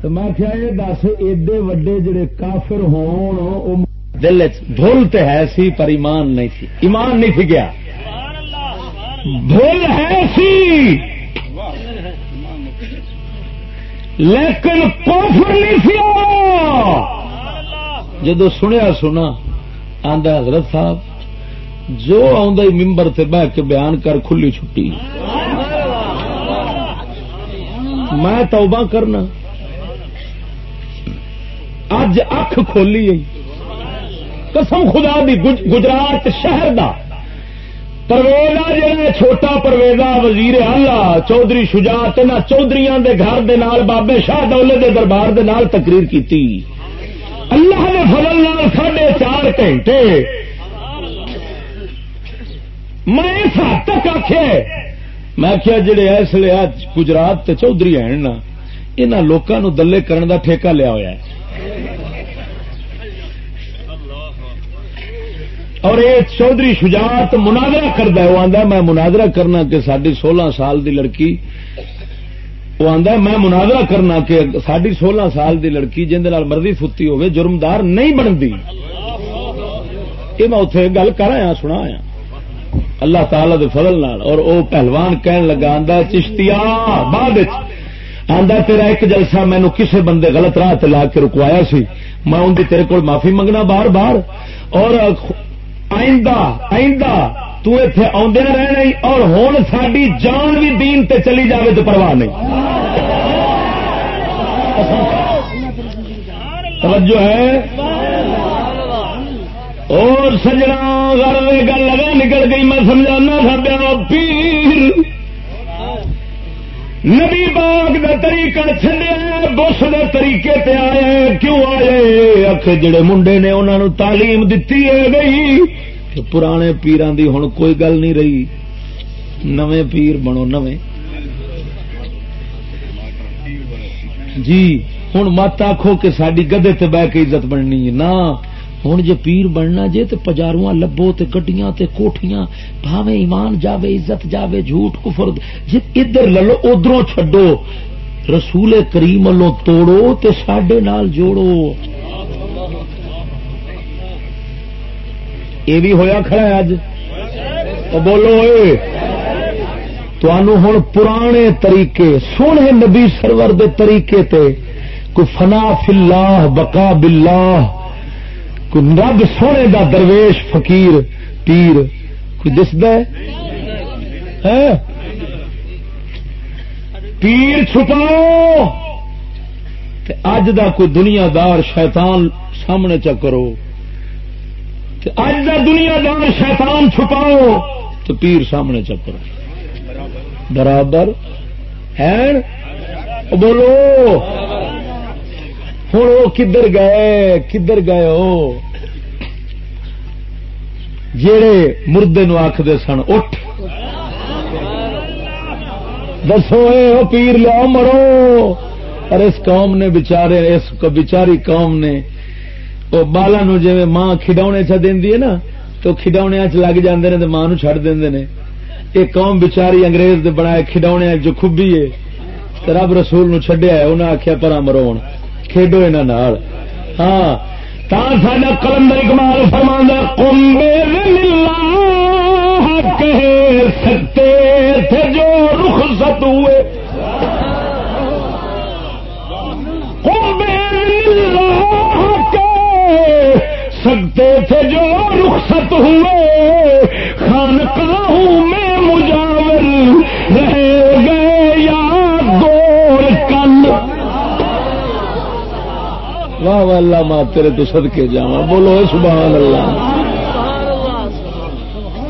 تو میں کیا یہ دس، ایڈے وڈے جڑے کافر ہون دل بھول تو ہے سی، پر ایمان نہیں تھی۔ ایمان نہیں تھی گیا۔ بھول ہے سی۔ لیکن کوفر نہیں سی جدو سنیا سنا آدھا حضرت صاحب، جو آئی ممبر سے بہ کے بیان کر کھلی چھٹی۔ میں توبہ کرنا۔ اج اکھ کھولی قسم خدا دی گجرات شہر دا۔ پرویزا جہاں چھوٹا پرویزا وزیر اللہ چودھری شجاعت نہ چودھری دے گھر دے نال، بابے شاہ دولے دے دربار دے نال تقریر کیتی۔ اللہ نے فضل نال ساڑھے چار گھنٹے۔ میں اس حد تک آخے میں کیا جڑے اس لیے گجرات چودھری ہیں نا یہاں لوگوں دلے کرنے دا ٹھیکہ لیا ہوا ہے۔ اور یہ چودھری شجاعت مناظرہ کرتا ہے، وہ آدھا میں مناظرہ کرنا کہ ساری سولہ سال دی لڑکی، وہ آدھا میں مناظرہ کرنا کہ ساری سولہ سال دی لڑکی جن مرضی فتی ہوگی جرمدار نہیں بنتی یہ میں اتنے گل کر آیا، سنا آیا۔ اللہ تعالی دے فضل نال، اور او پہلوان کہن لگا آدھا چشتیا بعد آدھا تیرا ایک جلسہ مینو کسے بندے غلط راہ لا کے رکوایا سی۔ میں ان کی تیرے کو معافی منگنا بار بار۔ اور آئندہ آئندہ، تو اتے آدھے رہنا اور ہوں ساری جان بھی دین تے چلی جاوے تو پرواہ نہیں۔ توجہ ہے؟ اور سجنا گل لگا نکل گئی، میں سمجھانا تھا پیر۔ نبی باغ کا طریقہ چلیا بس کے طریقے پہ آئے کیوں آئے آخ، جڑے منڈے نے انہوں تعلیم دیتی ہے گئی پرانے پیران دی ہوں کوئی گل نہیں رہی۔ نویں پیر بنو، نویں۔ جی ہوں مت آخو کہ ساری گدے تے بہ کے عزت بننی ہے۔ نہ ہوں جی پیر بننا جے تو پجارواں لبو تے گڈیاں تے کوٹیاں بھاوے ایمان جاوے، عزت جاوے، جھوٹ کفر جی ادھر لو ادھر چڈو رسول کریم والوں توڑو تے سڈے نال جوڑو۔ یہ بھی ہویا کھڑا ہے اج بولو ہوں پرانے طریقے، سونے نبی سرور دے طریقے تے کوئی فنا فلاح بقا باللہ کوئی رب سونے دا درویش، فقیر، پیر، کوئی دسد ہاں؟ پیر چھپاؤ! اج دا کوئی دنیا دار شیطان سامنے چکرو اج دا دنیا دار شیطان چھپاؤ۔ تو پیر سامنے چکرو برابر؟ ہے بولو۔ ہوں وہ کدھر گئے؟ کدھر گئے ہو؟ جڑے مردے نو آخر سن، اٹھ۔ دسو، اے پیر لو مرو۔ اور اس قوم نے بچارے، اس بچاری قوم نے وہ بالا نو جی ماں کھڈونے چ دینی ہے نا، تو کھڈونے چ لگ جاندے نے تو ماں نو چھڑ دیندے نے۔ یہ قوم بچاری انگریز دے بنائے کھڈونے جو کھبی ہے رب رسول نو چھڈیا ہے انہیں آخیا پرا مرو کھیڈو یہاں ہاں ساڈا کلندر اقبال فرما کمبے کہہ سکتے تھے جو رخصت ہوئے۔ کمبے کہہ سکتے تھے جو رخصت ہوئے۔ خان میں مجاور رہے گئے یا گور کل واہ واہ اللہ ماں تیرے تو سد کے جا بولو سبحان اللہ۔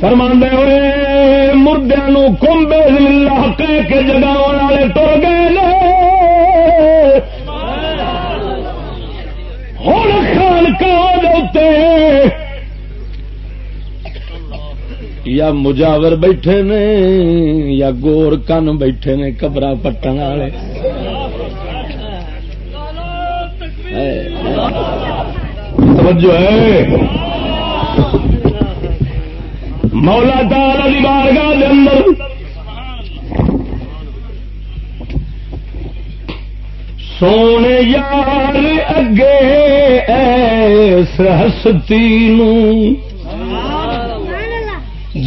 فرماندے ہوئے مردے کمبے اللہ کہہ کے جگہ والے تر گئے ہوں خان کا یا مجاور بیٹھے نے، یا گور کن بیٹھے نے کبرا پٹن والے۔ توجہ ہے۔ مولا علی بارگاہ دے اندر سونے یار اگے ایس ہستی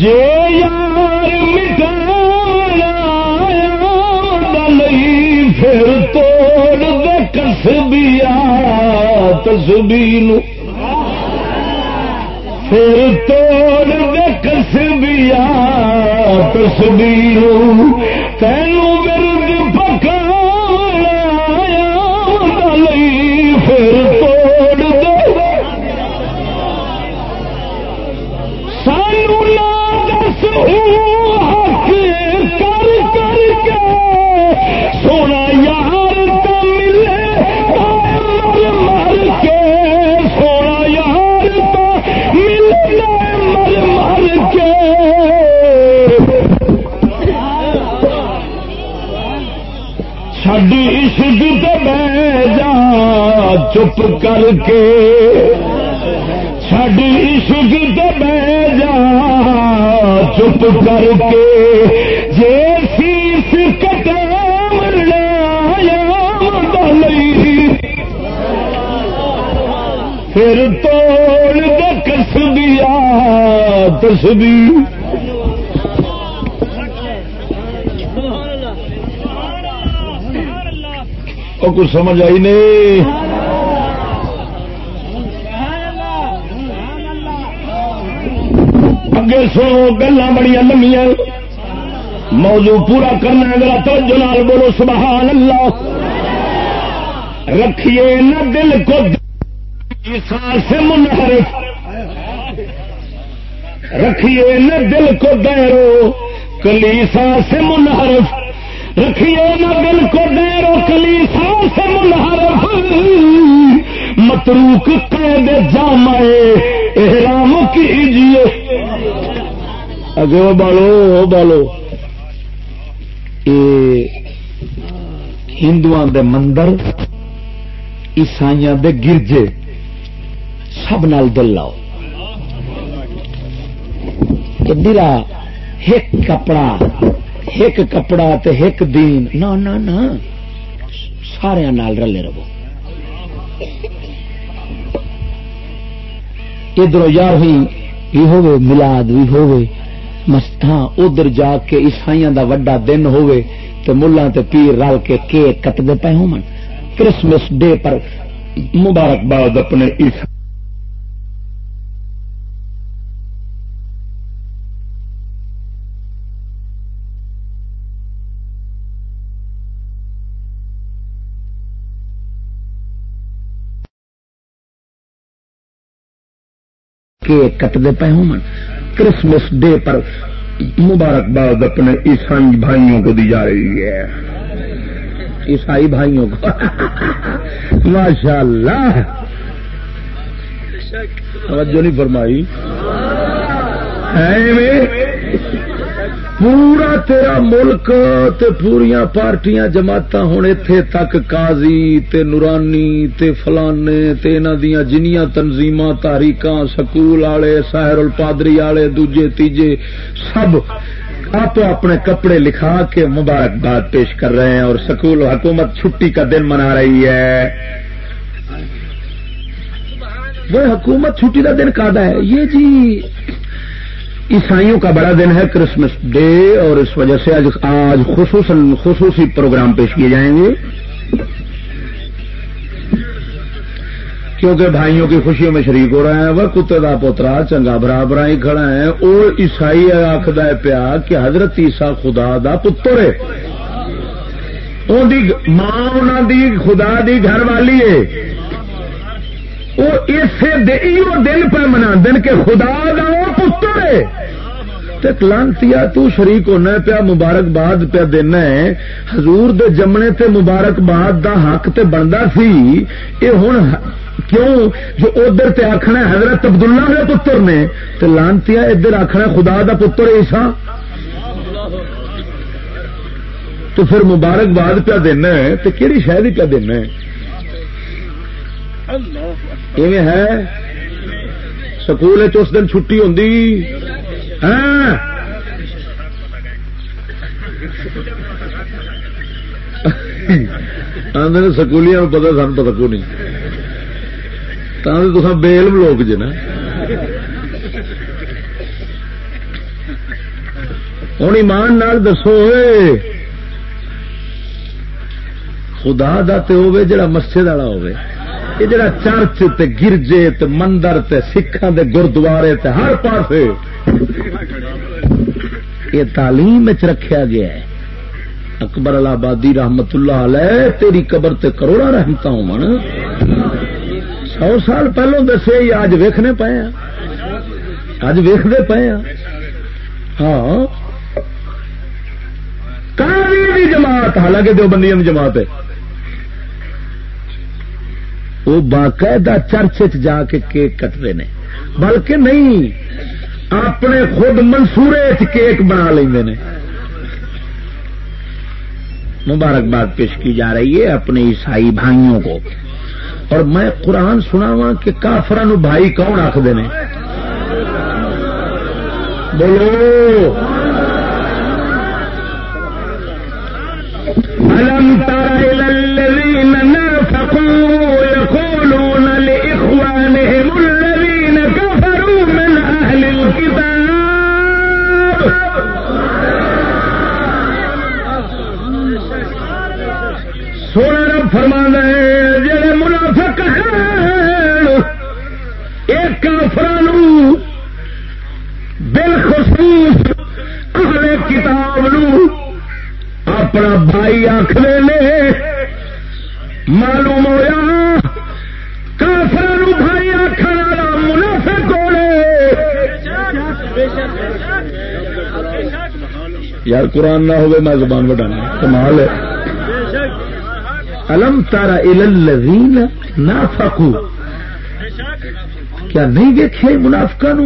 جے یار مٹایا نہیں پھر توڑ دے کسبیا تسبی پھر توڑ دے کسبیا تصویر تینوں کے۔ سڈی عشق تے بہ جا، چپ کر کے۔ سڈی عشق تے بہ جا، چپ کر کے۔ جے سیس کٹا پھر توڑ دے کسبیا تسبی اور کچھ سمجھ آئی نہیں۔ اگے سنو گلا بڑی لمیا موضوع پورا کرنا اگر توجہ نال بولو، سبحان اللہ۔ رکھیے نہ دل کو۔ سے منحرف۔ رکھیے نہ دل کو دیرو کلیسا سے منحرف۔ رکھیے نہ دل کو دیرو کلیسا سے منحرف۔ متروک قید جامع احرام کیجیے اگے وہ بالو وہ بالو۔ ہندو دے مندر عیسائی دے گرجے، سب نال دل لاؤ۔ کہ درا ایک کپڑا ایک کپڑا تے ایک دین۔ نہ نہ نہ سارے نال رلے رہو۔ ادھر یارویں بھی ہوے ملاد بھی ہوے مستاں، ادھر جا کے عیسائی دا وڈا دن ہوے تے ملا تے پیر رل کے کیک کٹتے پے ہو کرسمس ڈے پر مبارکباد اپنے عیسائی کیک کٹتے پے ہو کرسمس ڈے پر مبارکباد اپنے عیسائی بھائیوں کو دی جا رہی ہے۔ عیسائی بھائیوں کو۔ ماشاء اللہ توجہ نہیں فرمائی۔ پورا تیرا ملک تے پوریا پارٹیاں جماعت ہوں اتے تک قاضی تے نورانی تے فلانے تے دیا جنیاں تنظیم تاریخ سکول والے ساحر الپادری والے دوجے، تیجے، سب آپ اپنے کپڑے لکھا کے مبارکباد پیش کر رہے ہیں اور سکول حکومت چھٹی کا دن منا رہی ہے۔ وہ حکومت چھٹی کا دن کا ہے؟ یہ جی عیسائیوں کا بڑا دن ہے کرسمس ڈے اور اس وجہ سے آج آج خصوصاً خصوصی پروگرام پیش کیے جائیں گے۔ کیونکہ بھائیوں کی خوشیوں میں شریک ہو رہے ہیں، وہ کتے کا پوترا، چنگا برابر ہی کھڑا ہے وہ عیسائی آخد پیا کہ حضرت عیسا خدا دا پتر ہے۔ ماں دی، خدا دی گھر والی ہے۔ وہ اسے دن پہ منا دن کے خدا دا پتر لانتی تو شریک ہونا پیا مبارکباد پیا دینا ہے۔ حضور دے جمنے تے مبارکباد دا حق تے بنتا سی۔ یہ ہوں کیوں؟ جو ادھر تے آخنا حضرت عبداللہ کے پتر نے۔ تو لانتی ادھر آخنا خدا دا پتر ایسا تو پھر مبارکباد پیا دینا ہے تو کہڑی شہر ہی پیا دینا ہے؟ ہے؟ سکول اس دن چھٹی ہوں ہاں۔ آدھے سکولیاں پتا سن پتا کو نہیں؟ تو بیل لوگ جی نا۔ ہوں ایمان نال دسو خدا دا تے ہوے جڑا مسجد والا ہوے یہ جڑا چرچ تے گرجے تے مندر تے سکھان دے گردوارے تے ہر پاسے یہ تعلیم چ رکھا گیا ہے۔ اکبر آبادی رحمت اللہ علیہ تیری قبر تے کروڑا رحمتا ہوں سو سال پہلو دسے یہ اج ویخنے پے ہاں۔ اج ویختے پے ہاں۔, ہاں۔ جماعت، حالانکہ دو بندیاں جماعت ہے۔ وہ باقاعدہ چرچ جا کے کیک کٹتے ہیں۔ بلکہ نہیں، اپنے خود منصورے کیک بنا لیں مبارکباد پیش کی جا رہی ہے اپنے عیسائی بھائیوں کو۔ اور میں قرآن سناوا کہ کافران بھائی کون آخر بولو۔ فرما بھائی آخر نے معلوم ہوا کافر بھائی آخر والا منافع یار قرآن نہ ہوگئے میں زبان بٹانا کمال ہے۔ الم تارا الزین نہ فاقو کیا نہیں دیکھے منافقہ نو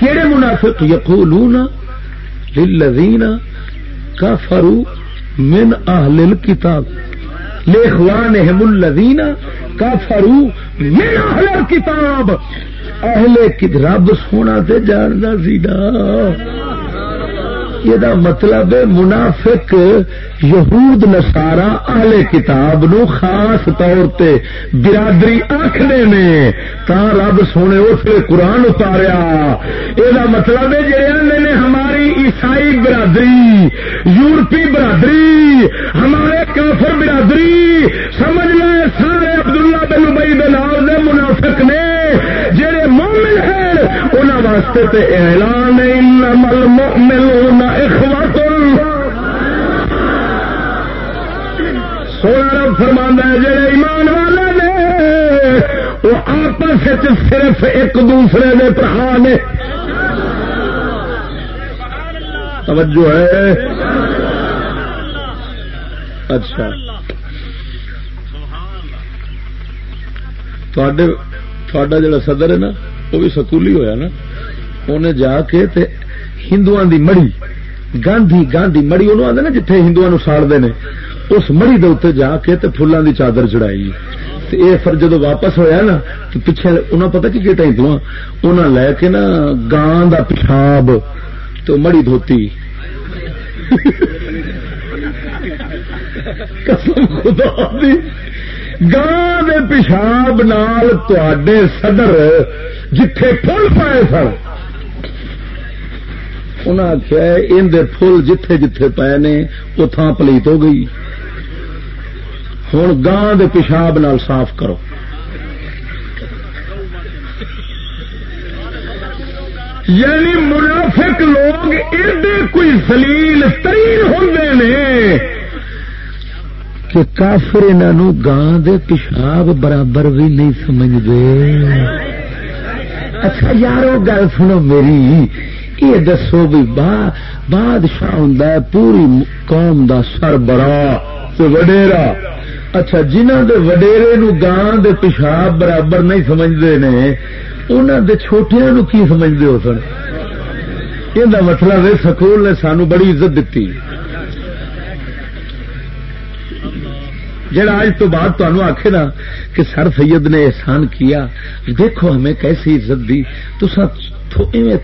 کہڑے منافق یقولون نا کفروا من اہل الكتاب لیخوانہم الذین فرو من اہل الكتاب اہل رب سونا تے جاندا سی یہ مطلب منافق یہود نسارا اہل کتاب نو خاص طور تے برادری آخنے نے تا رب سونے اس لیے قرآن اتاریا۔ یہ مطلب ہے نے ہماری عیسائی برادری، یورپی برادری، ہمارے کافر برادری، سمجھ لے سارے عبداللہ بن بئی دے منافق نے، جڑے مومن ہیں انہوں واسطے تے اعلان انمل مؤمنون اخوات سونا رب فرما ہے، جڑے ایمان والے نے، وہ آپس صرف ایک دوسرے کے برا نے۔ توجہ ہے۔ اچھا۔ تھوڑا جڑا صدر ہے نا وہ بھی سکولی ہویا نا انہیں جا کے ہندو دی مڑی گاندھی گاندھی مڑی انہوں آدھے نا جتھے ہندو ساڑتے ہیں اس مڑی دے اتنے جا کے فلان دی چادر چڑھائی یہ پھر جدو واپس ہویا نا تو پیچھے انہوں پتا کی کہتا ہندو انہوں لے کے نا گان دا پیشاب تو مڑی دھوتی قسم خدا دی گان دے پیشاب نال تے صدر جتھے پھول پائے سن۔ انہیں آخیا ان فل جتھے جتھے پائے نے وہ تھان پلیت ہو گئی۔ ہوں گان دے پیشاب نال صاف کرو۔ یعنی منافق لوگ ایڈے کوئی سلیل ترین ہوں نے کہ کافر انہوں گان دے پیشاب برابر بھی نہیں سمجھتے اچھا یارو، گل سنو میری۔ یہ دسو بھی بادشاہ ہوں پوری قوم دا سربراہ وڈیرا۔ اچھا جنہ دے وڈیرے نو دے پیشاب برابر نہیں سمجھتے نے انہوں دے چھوٹیاں نو کی سمجھتے ہو سن؟ یہ مطلب ہے سکول نے سانو بڑی عزت دیتی جڑا آج تو بعد تمہیں آخے نا کہ سر سید نے احسان کیا، دیکھو ہمیں کیسی عزت دی۔ تو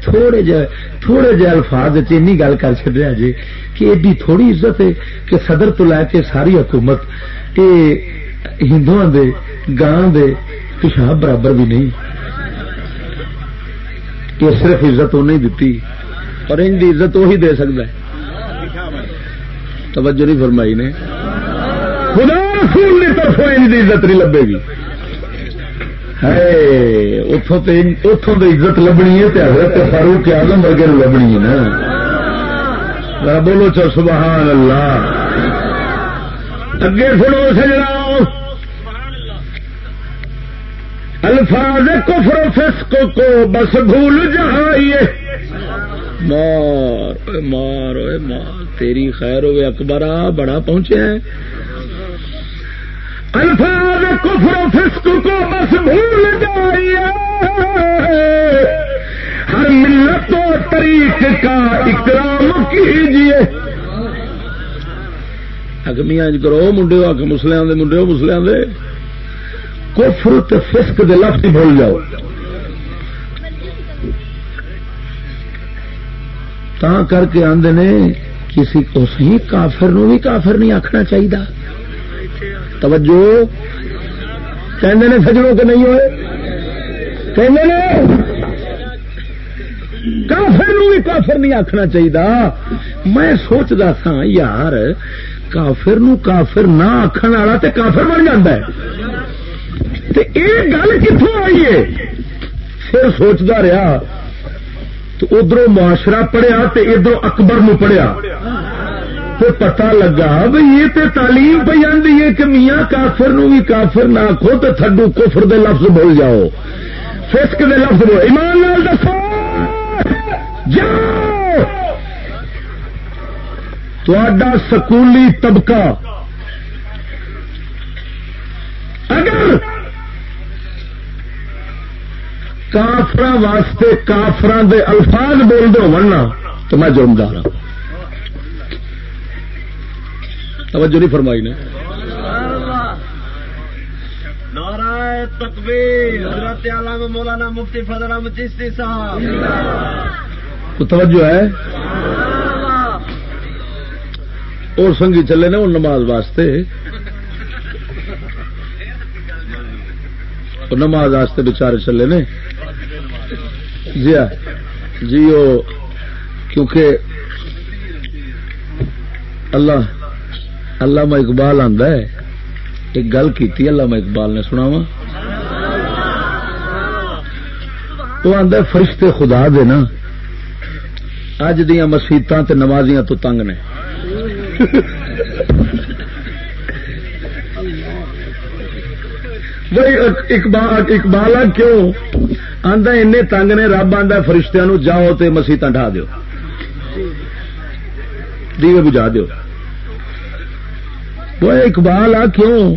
تھوڑے جہ تھوڑے جہ الفاظ این گل کر چڑیا جی کہ ایڈی تھوڑی عزت ہے کہ صدر تو لے کے ساری حکومت یہ ہندو دے گان دے پیشاب برابر بھی نہیں۔ یہ صرف عزت وہ نہیں دیتی، اور ان کی عزت وہی دے سکتا ہے۔ توجہ نہیں فرمائی نے۔ خدا رسول کی طرف عزت نہیں لبے گی۔ اتوں تو عزت لبنی ہے حضرت فاروق آزم ورگے لبنی ہے نا۔ بولو چل سبحان اللہ۔ اگے سنو سجنا۔ الفاظ کفر فسق کو بس بھول جائیے مار مار مار۔ تیری خیر ہوئے اکبرا بڑا پہنچے ہیں۔ الفاظ کفر و فسق کو بس بھول جائیے ہر ملت و طریق کا اکرام کیجیے۔ اگمیاں جی کرو، منڈے آ کے مسلیاں دے، منڈے مسلیاں دے۔ کفر تے فسق دے لفظ بھول جاؤ۔ تا کر کے آدھے نے، کسی کو سی کافر نو بھی کافر نہیں آخنا چاہیے توجہ۔ کہندے نے سجڑوں کے نہیں ہوئے۔ کہندے نے کافر نو بھی کافر نہیں آخنا چاہیے میں سوچتا سا یار، کافر نو کافر نہ آخر والا تو کافر بن جا یہ گل کتوں آئی ہے؟ پھر سوچتا رہا۔ تو ادھر معاشرہ پڑھیا تو ادھر اکبر نو پڑھیا۔ تو پتا لگا۔ بھائی یہ تے تعلیم پہ آدھی ہے کہ میاں کافر نو بھی کافر نہ آخو تو تھڈو کفر دے لفظ بول جاؤ۔ فسک دے لفظ بول ایمان لال دسو۔ جاؤ۔ تا سکولی طبقہ۔ اگر کافر واسطے کافران دے الفاظ بول دو ورنہ تو میں جرمدار ہوں توجہ نہیں فرمائی نے۔ تکبیر حضرت علامہ مولانا مفتی فضل احمد چشتی صاحب۔ توجہ ہے۔ اور سنگی چلے نا وہ نماز واسطے۔ نماز واسطے بچارے چلے نے۔ جی ہاں جی وہ کیونکہ اللہ اللہ اقبال آندا ہے۔ ایک گل کی اللہ اقبال نے سنا وا وہ آدھا فرشتے خدا دے نا۔ اج دیا مسیت نمازیاں تو تنگ نے۔ اقبال کیوں؟ آدھا این تنگ نے۔ رب آدھا فرشتوں جاؤ تو مسیت ڈھا دو دیوے بجا دو وہ اقبال آ کیوں؟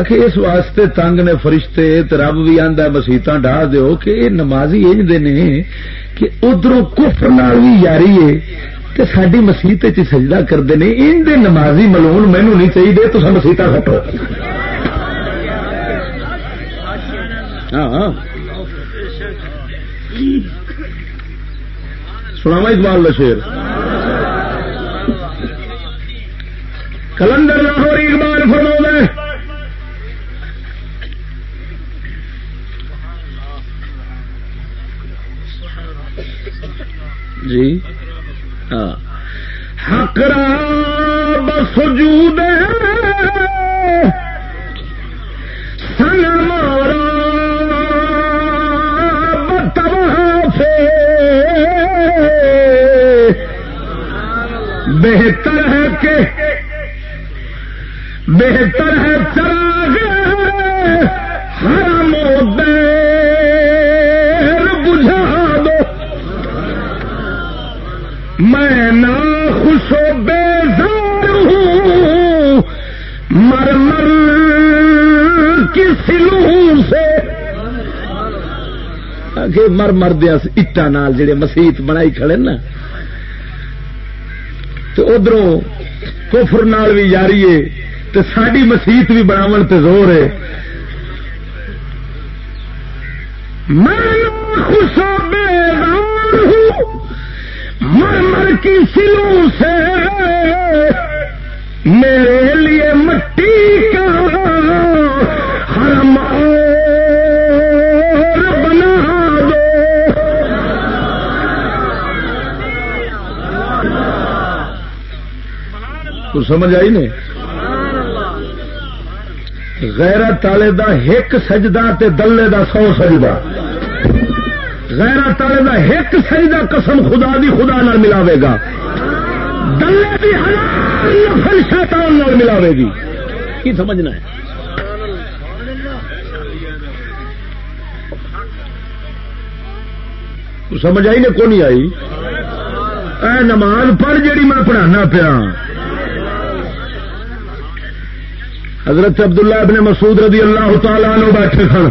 کہ اس واسطے تنگ نے فرشتے رب بھی آدھا مسیطا ڈھا دو کہ یہ نمازی انج دے کہ ادھر کفر بھی یاری ہے ساری مسیت سجدہ کرتے ہیں ان دے نمازی ملون مینو نہیں چاہیے تو مسیطا کٹو ہاں, ہاں۔ سناوا اقبال شیر کلندر لاہور اقبال فرما جی؟ ہاں۔ حقرا بسجود سن مارا بہتر ہے کہ بہتر ہے چراغ ہر مودے میں نہ خوش و بیزار ہوں مر مر کی سلو سے۔ کہ مر مر دیا اٹا نال جڑے مسیت بنائی کھڑے نا۔ تو ادھر کفر نال بھی جاری ہے۔ تو ساری مسیت بھی بناو تے زور ہے۔ میں خوش و بیزار ہوں۔ مرمر کی سلوں سے میرے لیے مٹی کا حرم اور بنا دو۔ سمجھ آئی نہیں؟ غیرت والے دا ایک سجدہ تے دلے دا سو سجدہ۔ غیرا تالے کا ایک سجدہ قسم خدا دی خدا نال ملاوے گا۔ دلے بھی نفل شیطان نال ملاوے گی۔ کی سمجھنا ہے؟ سمجھ آئی نے کو نہیں آئی؟ اے نماز پڑھ جیڑی میں پڑھانا پیا۔ حضرت عبداللہ ابن مسعود رضی اللہ تعالیٰ نو بیٹھے سن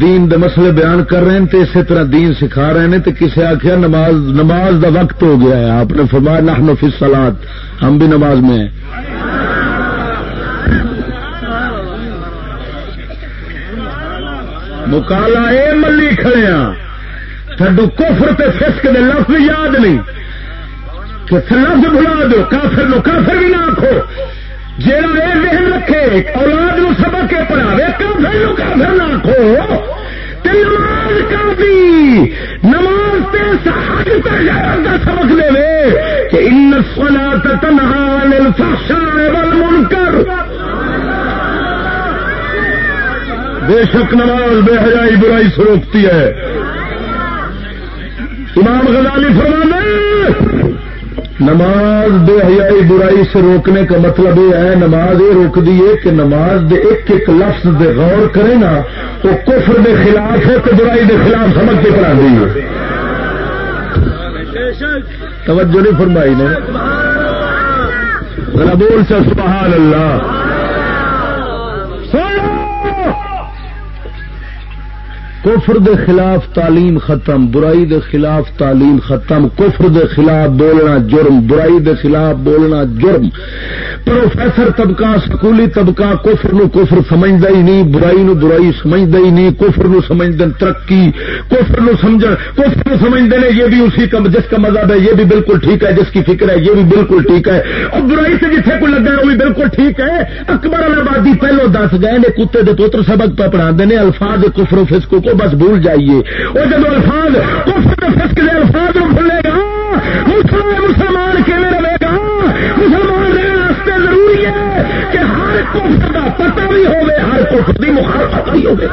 دین دے مسئلے بیان کر رہے ہیں اسی طرح دین سکھا رہے ہیں تو کسی آخیا نماز نماز دا وقت ہو گیا ہے۔ آپ نے فرمایا نحن فی سلاد ہم بھی نماز میں ہیں۔ مکالا اے ملی کھڑے ہاں تھڈو کفر تے فسک دے لفظ یاد نہیں۔ کہ لفظ بلا دو کافر نو کافر بھی نہ آخو جا ذہن رکھے، اولاد نو سبق کے پڑھاوے کافر نو کافر نہ آخو نماز کا بھی نماز تے سہج کا سبق دے کہ ان سونا تنہا الفحشاء والمنکر۔ بے شک نماز بے حجائی برائی سے روکتی ہے۔ امام غزالی فرمانے نماز بے حیائی برائی سے روکنے کا مطلب یہ ہے، نماز یہ روک دیے کہ نماز دے ایک ایک لفظ دے غور کرے نا، تو کفر دے خلاف ہے تو برائی دے خلاف سمجھ کے پڑھا دی توجہ نہیں فرمائی نے۔ بول سبحان اللہ۔ کفر دے خلاف تعلیم ختم، برائی دے خلاف تعلیم ختم، کفر دے خلاف بولنا جرم، برائی دے خلاف بولنا جرم۔ پروفیسر طبقہ، سکولی طبقہ کفر نو کفر سمجھتا ہی نہیں، برائی نو برائی سمجھتا ہی نہیں، کفر نو سمجھ ترقی، کفر نو سمجھ کفر نو سمجھتے ہیں، یہ بھی اسی کا جس کا مذہب ہے، یہ بھی بالکل ٹھیک ہے، جس کی فکر ہے، یہ بھی بالکل ٹھیک ہے۔ اور برائی سے جتنے کو لگا ہے، وہ بھی بالکل ٹھیک ہے۔ اکبر آبادی پہلو دس گئے نے کتے دے پوتر سبق پہ پڑھا نے الفاظ کفر و فسکو کو بس بھول جائیے۔ وہ جب الفاظ کفر فسک دے الفاظ بھولے گا، مسلمان کے رہے گا۔ مسلمان رہنے واسطے ضروری ہے کہ ہر کفر کا پتہ بھی ہوگی ہر کفر کی مخالفت بھی ہوگی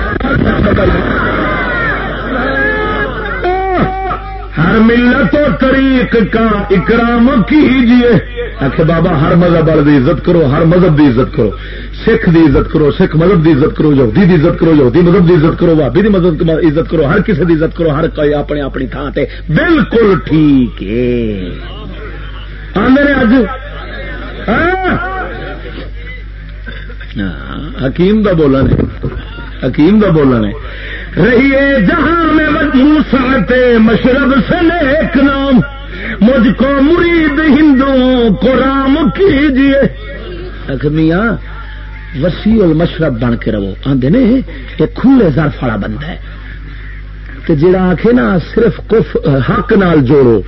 ہر ملت و طریق کا اکرام کیجیے آخر بابا ہر مذہب والے عزت کرو ہر مذہب کی عزت کرو۔ سکھ دی عزت کرو سکھ مذہب کی عزت کرو یہودی دی عزت کرو یہودی مذہب کی عزت کرو بھابی مذہب کی عزت کرو ہر کسی کی عزت کرو ہر کوئی اپنے اپنی تھان سے بالکل ٹھیک ہے۔ آدھے اج ہاں؟ ہاں، حکیم کا بولنا حکیم کا بولنا رہیے جہاں میں مجموع ساتے مشرب سے ایک نام، مجھ کو مرید ہندوؤں کو رام کیجیے۔ اخمیاں وسیع المشرب بن کے رہو۔ آدھے نے یہ کھلے ظرف والا بندہ ہے۔ کہ جڑا آخ نا، صرف کف، حق نال جوڑو،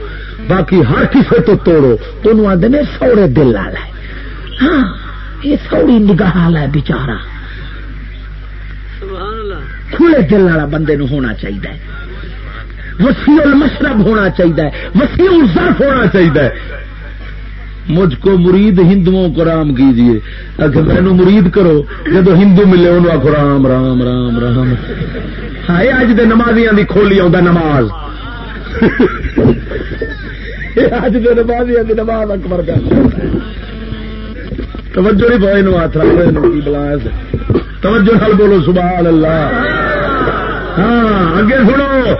باقی ہر کسی تو توڑو، تو آدھے نے سوڑے دل والا ہے۔ ہاں یہ سوڑی نگاہ والا ہے بچارا کھلے دل والا بندے نو ہونا چاہیے۔ وسیع المشرب ہونا چاہیے، وسیع الظرف ہونا چاہیے۔ مجھ کو مرید ہندوؤں کو رام کیجیے۔ اگر مینو مرید کرو جب ہندو ملے ان آخو رام رام رام رام۔ ہائے اج دے نمازیاں دی کھولی آ نماز۔ اج دے نمازیاں دی نماز اکبر کر۔ توجہ نہیں پائے نو ہاتھ رکھ بلا توجہ نال بولو سبحان اللہ۔ ہاں اگے سنو۔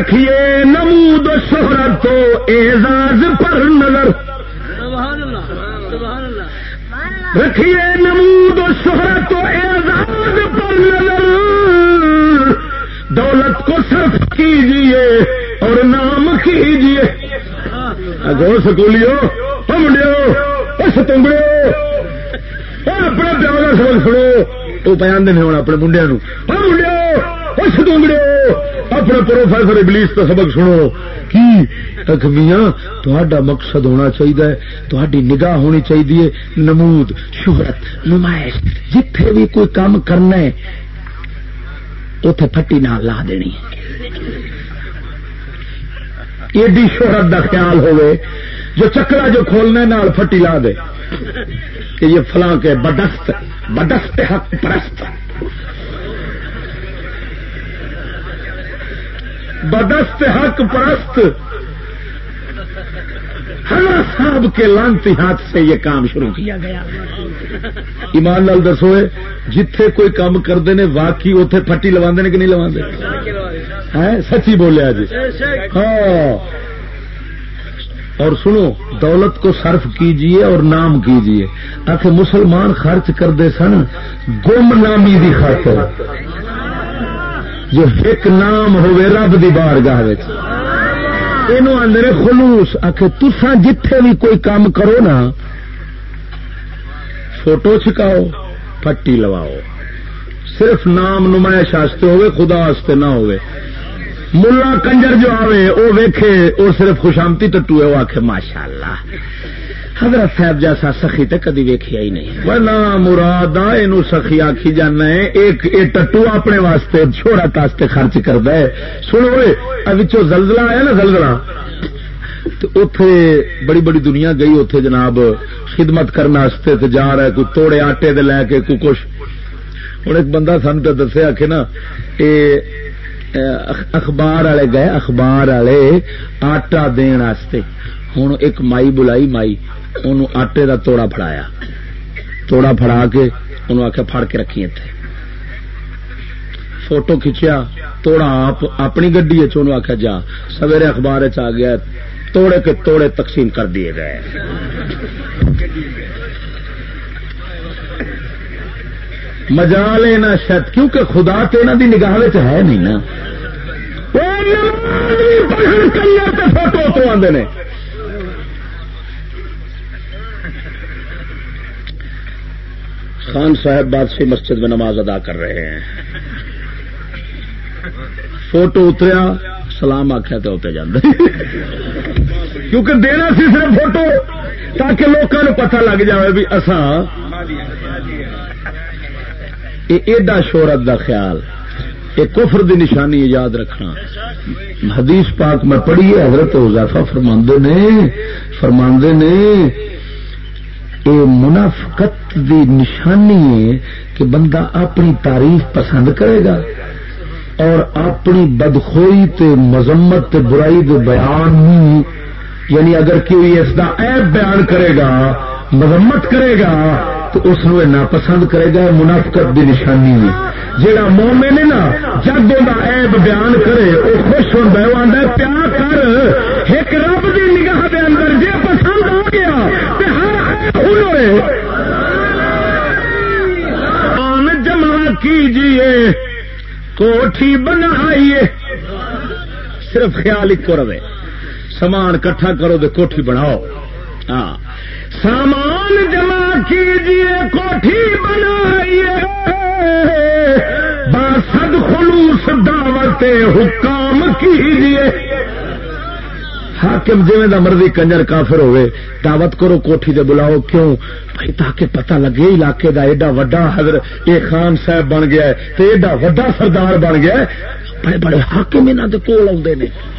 رکھیے نمود شہرت تو اعزاز پر نظر۔ رکھیے نمود شہرت تو اعزاز پر نظر۔ دولت کو صرف کیجیے اور نام کیجیے اگو سکولیو منڈیو ستنگڑو اپنے پیو کا سبق سنو۔ وہ پہ آدھے ہونا اپنے منڈیا منڈیا ستنگڑو اپنے پروفیسر ابلیس کا سبق سنو۔ کی؟ میاں تا مقصد ہونا چاہیے تھی نگاہ ہونی چاہیے نمود، شہرت، نمائش، جتھے بھی کوئی کام کرنا ہے اتے پٹی نہ لا دینی ایڈی شہرت کا خیال ہوئے جو چکرا جو کھولنے نال پٹی لا دے، کہ یہ فلاں کے بدست بدست حق پرست۔ بدست حق پرست۔ صاحب کے لانتی ہاتھ سے یہ کام شروع کیا گیا۔ ایمان لال دسو جتھے کوئی کام کرتے ہیں واقعی اتے پٹی لوا کہ نہیں لوا سچی بولیا جی۔ ہاں۔ اور سنو، دولت کو صرف کیجیے اور نام کیجیے۔ آخر مسلمان خرچ کرتے سن، گم نامی دی خاطر۔ جو ایک نام ہوئے رب دی بار گاہ آدھے خلوص آخر تسا جتھے بھی کوئی کام کرو نا، فوٹو چھکاؤ، پٹی لواؤ۔ صرف نام نمائش ہوئے، خدا نہ ہوئے۔ ملا کنجر جو آوے وہ ویکھے وہ صرف خوشامتی ٹٹو ہے وہ آخ ماشاء اللہ حضرت صاحب جیسا سخی تو کدی ویکیا ہی نہیں۔ ورنہ مراد یہ سخی آخی جانا ہے۔ ایک اے ٹٹو اپنے واسطے، چھوڑا واسطے خرچ کرتا ہے۔ سنو زلزلہ آیا نا زلزلہ؟ اتے بڑی بڑی دنیا گئی اتے جناب خدمت کرنے واسطے جا رہا ہے، کوئی توڑے آٹے دے لے کے، کوئی کچھ۔ ہوں ایک بندہ سن تو دسیا کہ نا یہ اخبار والے گئے، اخبار والے آٹا دن ہوں ایک مائی بلائی مائی ان آٹے کا توڑا فڑایا توڑا فڑا کے انہوں آخیا فڑ کے رکھی اتنے فوٹو کھچیا، توڑا آپ، اپنی گڈی آخیا جا۔ سویرے اخبار چ گیا، توڑے کے توڑے تقسیم کر دیے گئے۔ مجا لینا شاید کیونکہ خدا تو یہاں کی نگاہ ہے نہیں نا۔ فوٹو تو آدھے خان صاحب بادشاہ مسجد میں نماز ادا کر رہے ہیں۔ فوٹو اتریا، سلام آخیا تو ہوتے جانے کیونکہ دینا سی صرف فوٹو، تاکہ لوگوں پتہ لگ جائے بھی ایڈا شہرت دا خیال، یہ کفر دی نشانی یاد رکھنا۔ حدیث پاک میں پڑھی ہے، حضرت اضافہ فرماندے نے فرماندے نے، یہ منافقت دی نشانی ہے کہ بندہ اپنی تعریف پسند کرے گا اور اپنی بدخوئی تے مذمت تے برائی دے بیان یعنی اگر کوئی اس کا ایپ بیان کرے گا، مذمت کرے گا تو اس ناپسند کرے گا، منافقت دی نشانی ہے جہاں مومن ہے نا، جب وہ ایب بیان کرے وہ خوش ہوتا ہے وہ آدھا پیا کر ایک رب دی نگاہ دے اندر جی پسند ہو گیا جمع کیجیے کوٹھی بنائیے۔ صرف خیال ایک رہے۔ سامان کٹھا کرو تو کوٹھی بناؤ۔ ہاں۔ سامان جمع کیجیے کوٹھی بنائیے۔ باسد خلوص دعوت حکام کیجیے حاکم جی دا مرضی کنجر کافر ہوئے، دعوت کرو کوٹھی دے بلاؤ کیوں؟ بھائی، تاکہ پتہ لگے علاقے دا ایڈا وڈا حضرت یہ خان صاحب بن گیا ہے تو ایڈا وڈا سردار بن گیا ہے۔ بڑے بڑے حاکم انہوں کے کول آتے ہیں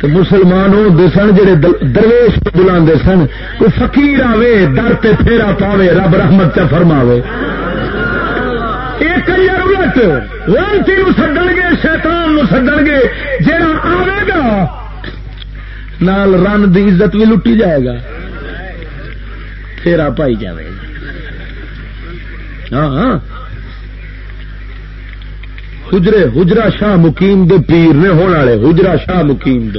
تو مسلمان ہوتے سن جڑے درویش بلا سن، کوئی فقیر آوے، در تے پھیرا پاوے، رب رحمت چ فرماوے۔ لانتی سدن گے، شیطان سدن گے جا آئے گا، نال رن دی عزت بھی لٹی جائے گا۔ پھیرا پائی جائے ہاں ہاں۔ حجرے حجرا شاہ مقیم دے پیر نے ہونے والے حجرا شاہ مقیم دے۔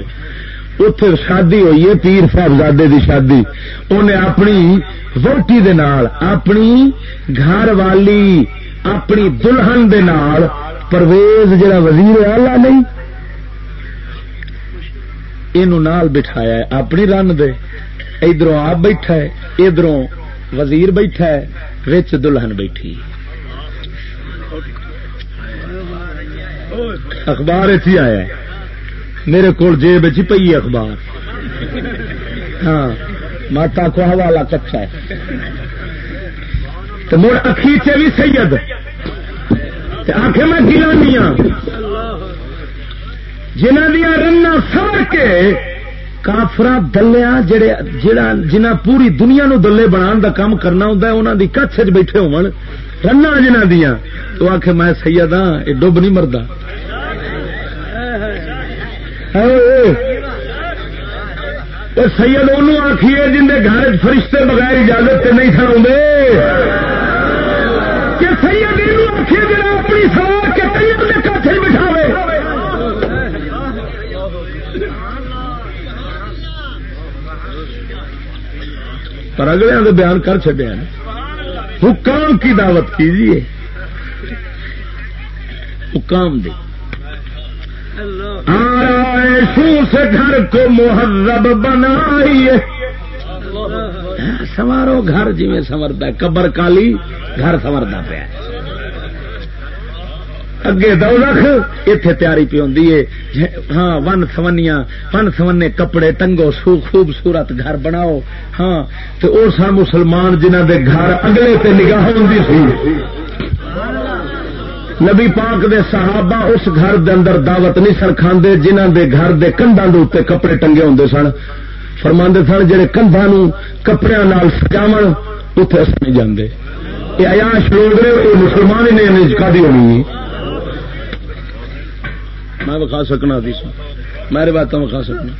اتے شادی ہوئی ہے، پیر صاحبزادے دی شادی۔ انہیں اپنی ووٹی دے نال، اپنی گھر والی، اپنی دلہن دے نال پرویز جڑا وزیر آلہ نہیں یہ نال بٹھایا ہے۔ اپنی رن دے۔ ادھر آپ بیٹھا ہے ادھر وزیر بیٹھا ہے، وچ دلہن بیٹھی۔ اخبار اتھی آیا میرے کو جیب چ پی اخبار۔ ہاں ماتا کو حوالہ کچا ہے۔ تو مڑ اخیچے بھی سید۔ آخ میں گلانی ہاں۔ جنہ دیا رن سر کے کافرا دلیا جڑے جنہ پوری دنیا نو دلے بنا دا کام کرنا ہوں انہوں دی کچھ بیٹھے ہو رنا جنہ دیا، تو آخ میں سید ہاں یہ ڈب نہیں مرد سید ان آخیے جن کے گھر فرشتے بغیر اجازت سے نہیں سنا کہ سید آخیے جا اپنی سوار کے تیار کے کچھ بٹھا پر اگلے بیان کر چڈیا حکام کی دعوت کیجیے حکام دے۔ سو سے گھر کو محرب بنائیے۔ ہاں، سوارو گھر جی میں سمرتا قبر کالی گھر سمرتا پیا اگے دو رکھ۔ اتے تیاری پی ہوں ہاں ون سونیاں ون سونے کپڑے ٹنگو سو خوبصورت گھر بناؤ۔ ہاں تو وہ سن مسلمان جنہ دے گھر اگلے تے نگاہ ہوں سی۔ نبی پاک دے صحابہ اس گھر دے اندر دعوت نہیں سر کھاندے جنہ دے گھر دے کندا دے اتنے کپڑے ٹنگے ہوں سن۔ فرما سن جہے کندھا کپڑے سجاو اتنے اصل نہیں جانے یہ ایاش لوگ نے یہ مسلمان ہی نے کا دی ہونی۔ میں بخا سکنا میرے باتوں بخا سکنا۔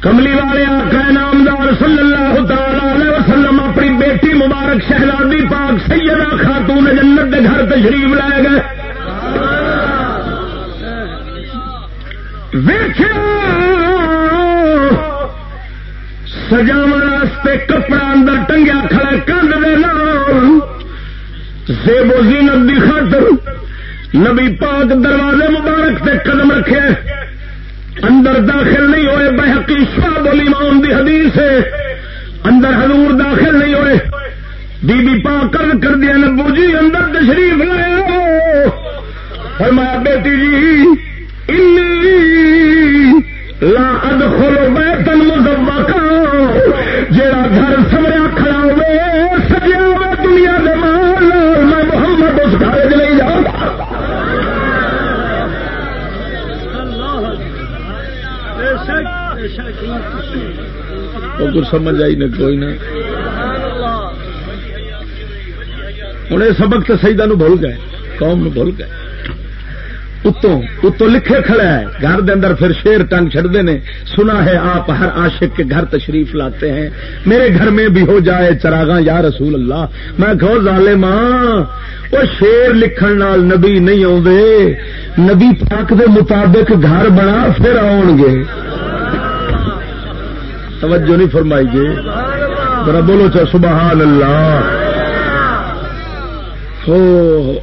کملی والے آخر نامدار صلی اللہ تعالی علیہ وسلم اپنی بیٹی مبارک شہزادی پاک سیدہ خاتون جنت کے گھر تشریف لائے گئے۔ سجاو واسطے کپڑا اندر ٹنگیا کھڑا کند دے زیب و زینت دی خاطر نبی پاک دروازے مبارک سے قدم رکھے اندر داخل نہیں ہوئے، بحقی شاہ بولی مان دی حدیث ہے۔ اندر حضور داخل نہیں ہوئے۔ بی بی پاک کر دیا، نبو جی اندر تشریف لائے فرمایا، بیٹی جی لا ادخل بیتن مزوقا۔ جیڑا گھر سمریا کھڑا ہوئے، سجیا ہوئے دنیا دے محمد چ نہیں جاؤں کچھ سمجھ آئی نہ کوئی نہ ہوں یہ سبق تو سیدا نو بھول گئے، قوم نو بھول گئے۔ اتوں اتوں لکھے کھڑا ہے گھر دے اندر پھر شیر ٹنگ چڑھتے ہیں سنا ہے آپ ہر عاشق کے گھر تشریف لاتے ہیں۔ میرے گھر میں بھی ہو جائے چراغا یا رسول اللہ۔ میں کہو ظالے ماں وہ شیر لکھن نال نبی نہیں آدھے نبی پاک دے مطابق گھر بنا پھر آن گے۔ توجہ نہیں فرمائی گے ذرا بولو چا، سبحان اللہ۔ ہو۔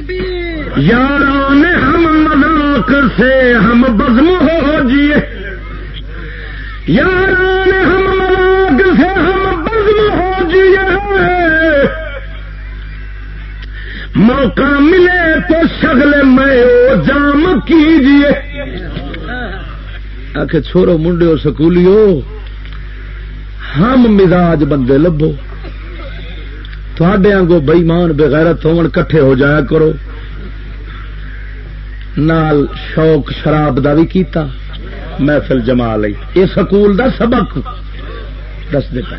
یاران ہم مذاق سے ہم بزم ہو جیے یاران ہم مذاق سے ہم بزم ہو جیے موقع ملے تو شگل میں جام کیجیے آخ چھوڑو منڈے سکولیو، ہم مزاج بندے لبو تھوڑے آگو بئیمان بغیرت ہون، کٹھے ہو جایا کرو۔ نال شوق شراب دا بھی کیتا، محفل جما لی یہ سکول دا سبق۔ دس دیتا۔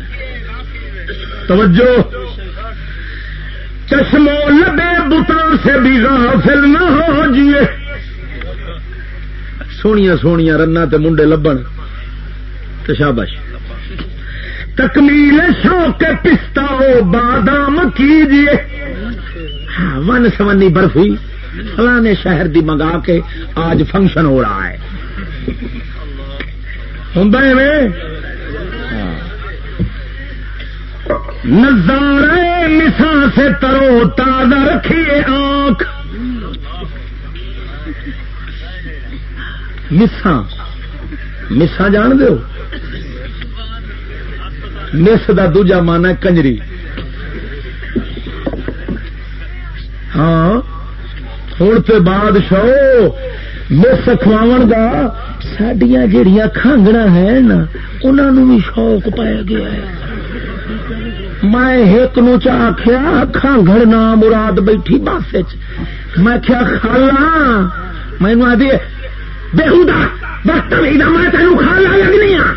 توجہ۔ چشمو لبے بتا سے بھی غافل نہ ہو جیے۔ سونیا سونیا رنا تے منڈے لبن۔ تو شابش تکمیل شوق پستا ہو بادام کیجیے ہاں، ون سونی برفی فلانے شہر دی منگا کے آج فنکشن ہو رہا ہے۔ ہوں نظارے مسا سے ترو تازہ رکھیے آنکھ۔ مسا مسا جان دو مس کا دوجا مان ہے کنجری۔ ہاں۔ ہوں تو بادشاہ مس کھواو کا سڈیا جہیا کانگڑا ہے نا انہوں بھی شوق پایا گیا ہے۔ میں ایک نو آخیا کانگڑ نام مراد بیٹھی بس میں کیا کھالا مینو آدھی بےحو وقت میں تینوں کھالا لگنی ہاں۔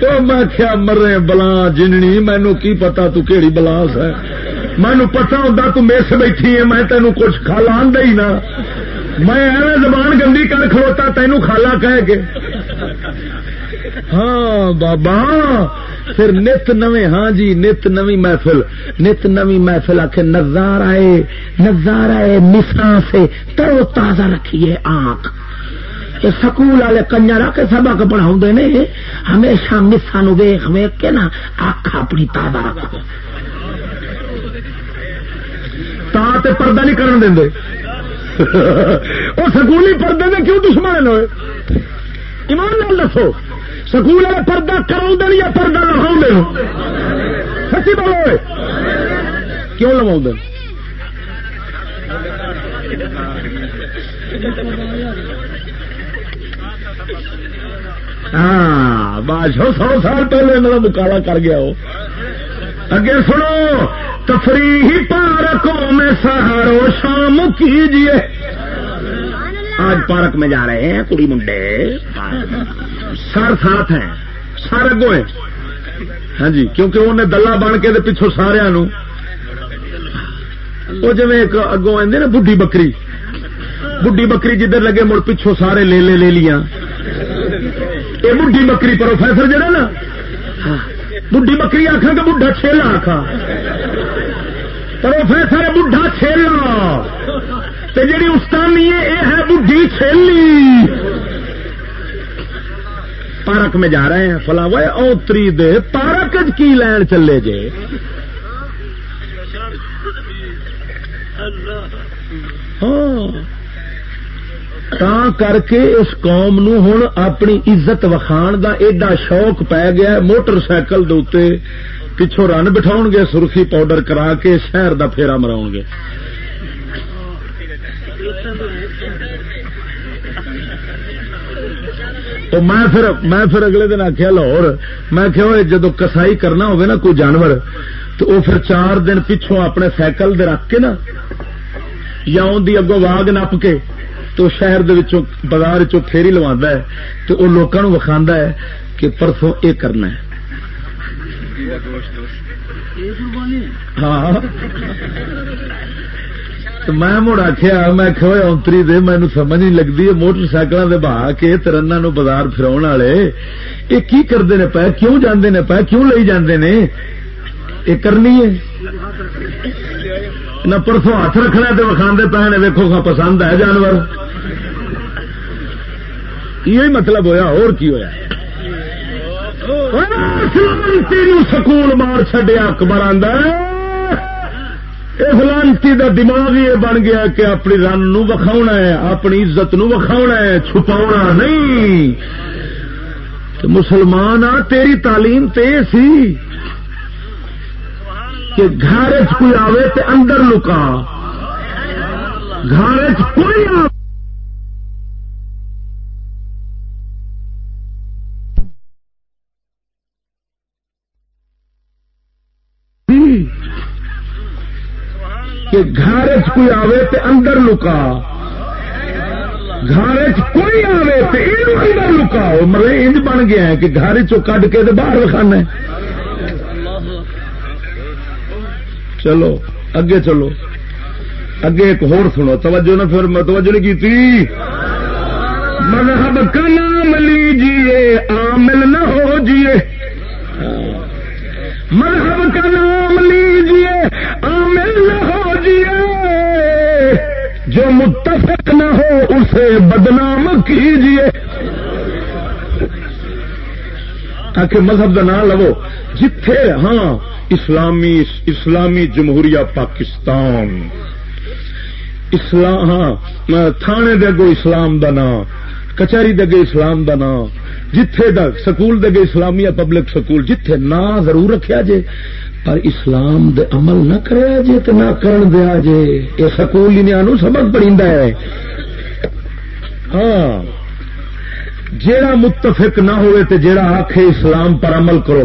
تو میں کیا مرے بلا جننی مینو کی پتا تو کیڑی بلاس ہے؟ مینو پتا ہوتا تو میس بیٹھی ہے، میں تینوں کچھ کھالا ہی نا میں ایویں زبان گندی کر کھلوتا، تینوں کھالا کہہ کے۔ ہاں بابا، پھر نت نویں ہاں جی نت نوی محفل، نت نوی محفل آ کے نظار آئے مسا سے ترو تازہ رکھیے آنکھ۔ یہ سکول والے کنجر آ کے سبق پڑھاؤ نے، ہمیشہ مسا نو ویخ ویخ کے نا اکھ اپنی تازہ رکھو تا پردہ نہیں کرن دیں وہ سکولی پردے میں کیوں دشمن ہوئے؟ ایمان نال دسو، سکول والے پردہ کرا یا پردہ لہاؤ سچی بولو کیوں لوا دین ہاں بادشاہ سو سال پہلے انہوں مکالا کر گیا وہ۔ اگے سنو تفریح پارکوں میں سہارو شام کیجیے آج پارک میں جا رہے ہیں کڑی منڈے۔ سر ساتھ ہیں، سر اگو ہیں۔ ہاں جی کیونکہ انہیں دلہ بن کے پچھو سارا وہ جی اگوں آدھے نا بڈی بکری۔ بڈی بکری جدھر لگے مڑ پچھو سارے لے لے لے لیا یہ بڈی بکری پروفیسر جڑا نا؟ بڈی بکری آخا کہ بڈا چھیلا آخا پروفیسر بڈھا چھیلنا جی استانی ہے یہ ہے بڈھی چھیلی۔ پارک میں جا رہے ہیں فلاں وہ اوتری دے پارک کی لین چلے جے؟ ہاں۔ کر کے اس قوم نو ہوں اپنی عزت وکھان دا ایڈا شوق پی گیا موٹر سائیکل دے پچھوں رن بٹھاؤ گے سرخی پاؤڈر کرا کے شہر دا پھیرا مراؤ گے تو میں پھر میں پھر اگلے دن آخیا لاہور میں کہ جدو کسائی کرنا ہوگا نا کوئی جانور تو وہ پھر چار دن پچھوں اپنے سائیکل رکھ کے نا یا ان کی اگوں واگ نپ کے تو شہر بازار چیری لوا ہے تو وہ لوگوں وکھا ہے کہ پرسوں یہ کرنا ہے۔ ہاں۔ میں مڑ آخیا میں اونتری دے مینو سمجھ نہیں لگتی موٹر سائیکل کے بہا کے ترنا نو بازار فرا والے یہ کی کرتے ہیں پہ کیوں جانے نے پہ کیوں لے جاندے نے؟ یہ کرنی ہے۔ نہ پرسوں ہاتھ رکھنا تو وکھا پے نے ویکو پسند ہے جانور۔ یہ مطلب ہویا، اور کی ہوا سکول مار چڈیا اکبر فلانتی کا دماغ یہ بن گیا کہ اپنی رن نو وکھاؤنا ہے، اپنی عزت نو وکھاؤنا ہے چھپا نہیں۔ مسلمان آ، تیری تعلیم تے سی۔ کہ گھر کوئی آوے تے اندر لکا۔ گھر کوئی آوے۔ کہ گھر کوئی آوے تے اندر لکا۔ گھر کوئی آوے تے اندر لکاؤ مطلب انج بن گیا ہے کہ گھر چڈ کے باہر وکھانا چلو، اگے چلو۔ اگے ایک ہور سنو، توجہ نہ پھر میں توجہ نہیں کی مذہب کا نام لیجیے عامل نہ ہو جیے مذہب کا نام لیجیے عامل نہ ہو جیے جو متفق نہ ہو، اسے بدنام کیجیے تاکہ مذہب کا نام لو۔ جتھے ہاں اسلامی اسلامی جمہوریہ پاکستان. اسلام ہاں تھانے دگو اسلام کا نام، کچہری دگے اسلام کا نام، جتھے دا سکول دے اسلامیہ پبلک سکول، جتھے نا ضرور رکھیا جے، پر اسلام دے عمل نہ کرے جے تو نہ کرن دیا جے یہ سکول ہی نو سبق پڑی ہے۔ ہاں جیڑا متفق نہ ہوئے تے جیڑا آخے اسلام پر عمل کرو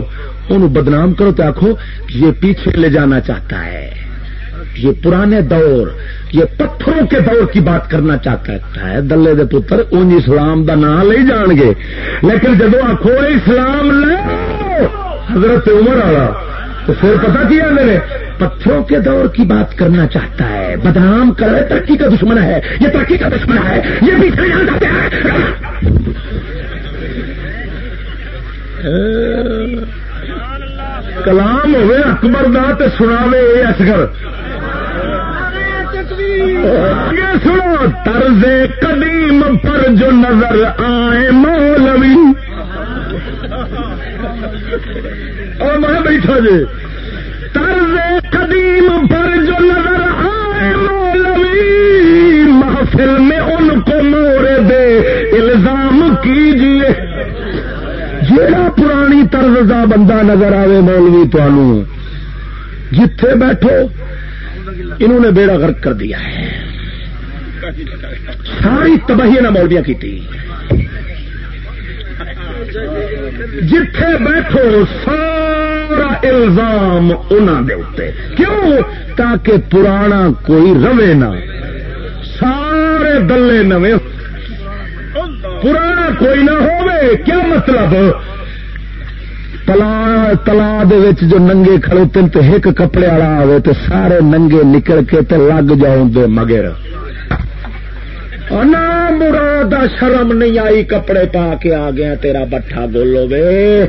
انہوں بدنام کرو تو آخو یہ پیچھے لے جانا چاہتا ہے۔ یہ پرانے دور، یہ پتھروں کے دور کی بات کرنا چاہتا ہے۔ دلے دے پتر ان اسلام دا نام لے جان گے۔ لیکن جب آخو اسلام لے، حضرت عمر والا، تو پھر پتا کیا میرے پتھروں کے دور کی بات کرنا چاہتا ہے۔ بدنام کر ترقی کا دشمن ہے۔ یہ ترقی کا دشمن ہے۔ یہ بھی کلام ہوئے، اکبر دا تے سناوے اصغر۔ سنو، طرز قدیم پر جو نظر آئے مولوی۔ اور میں بیٹھا جی طرز قدیم پر جو نظر آئے مولوی، محفل میں ان کو مور دے، الزام کیجیے جیڑا پرانی طرز بندہ نظر آئے مولوی تمہوں جتھے بیٹھو، انہوں نے بیڑا غرق کر دیا ہے۔ ساری تباہی نہ مولویا کی جتھے بیٹھو، سارا الزام انہوں دے اتنے کیوں؟ تاکہ پرانا کوئی روے نہ۔ سارے دلے نویں پرانا کوئی نہ ہوئے کیا مطلب؟ تلا تلا جو ننگے کھڑوتے تو ایک کپڑے والا آئے تو سارے ننگے نکل کے تے لگ جاؤ دے مگر۔ مراد شرم نہیں آئی کپڑے پا کے آ گیا، تیرا بٹھا بولو وے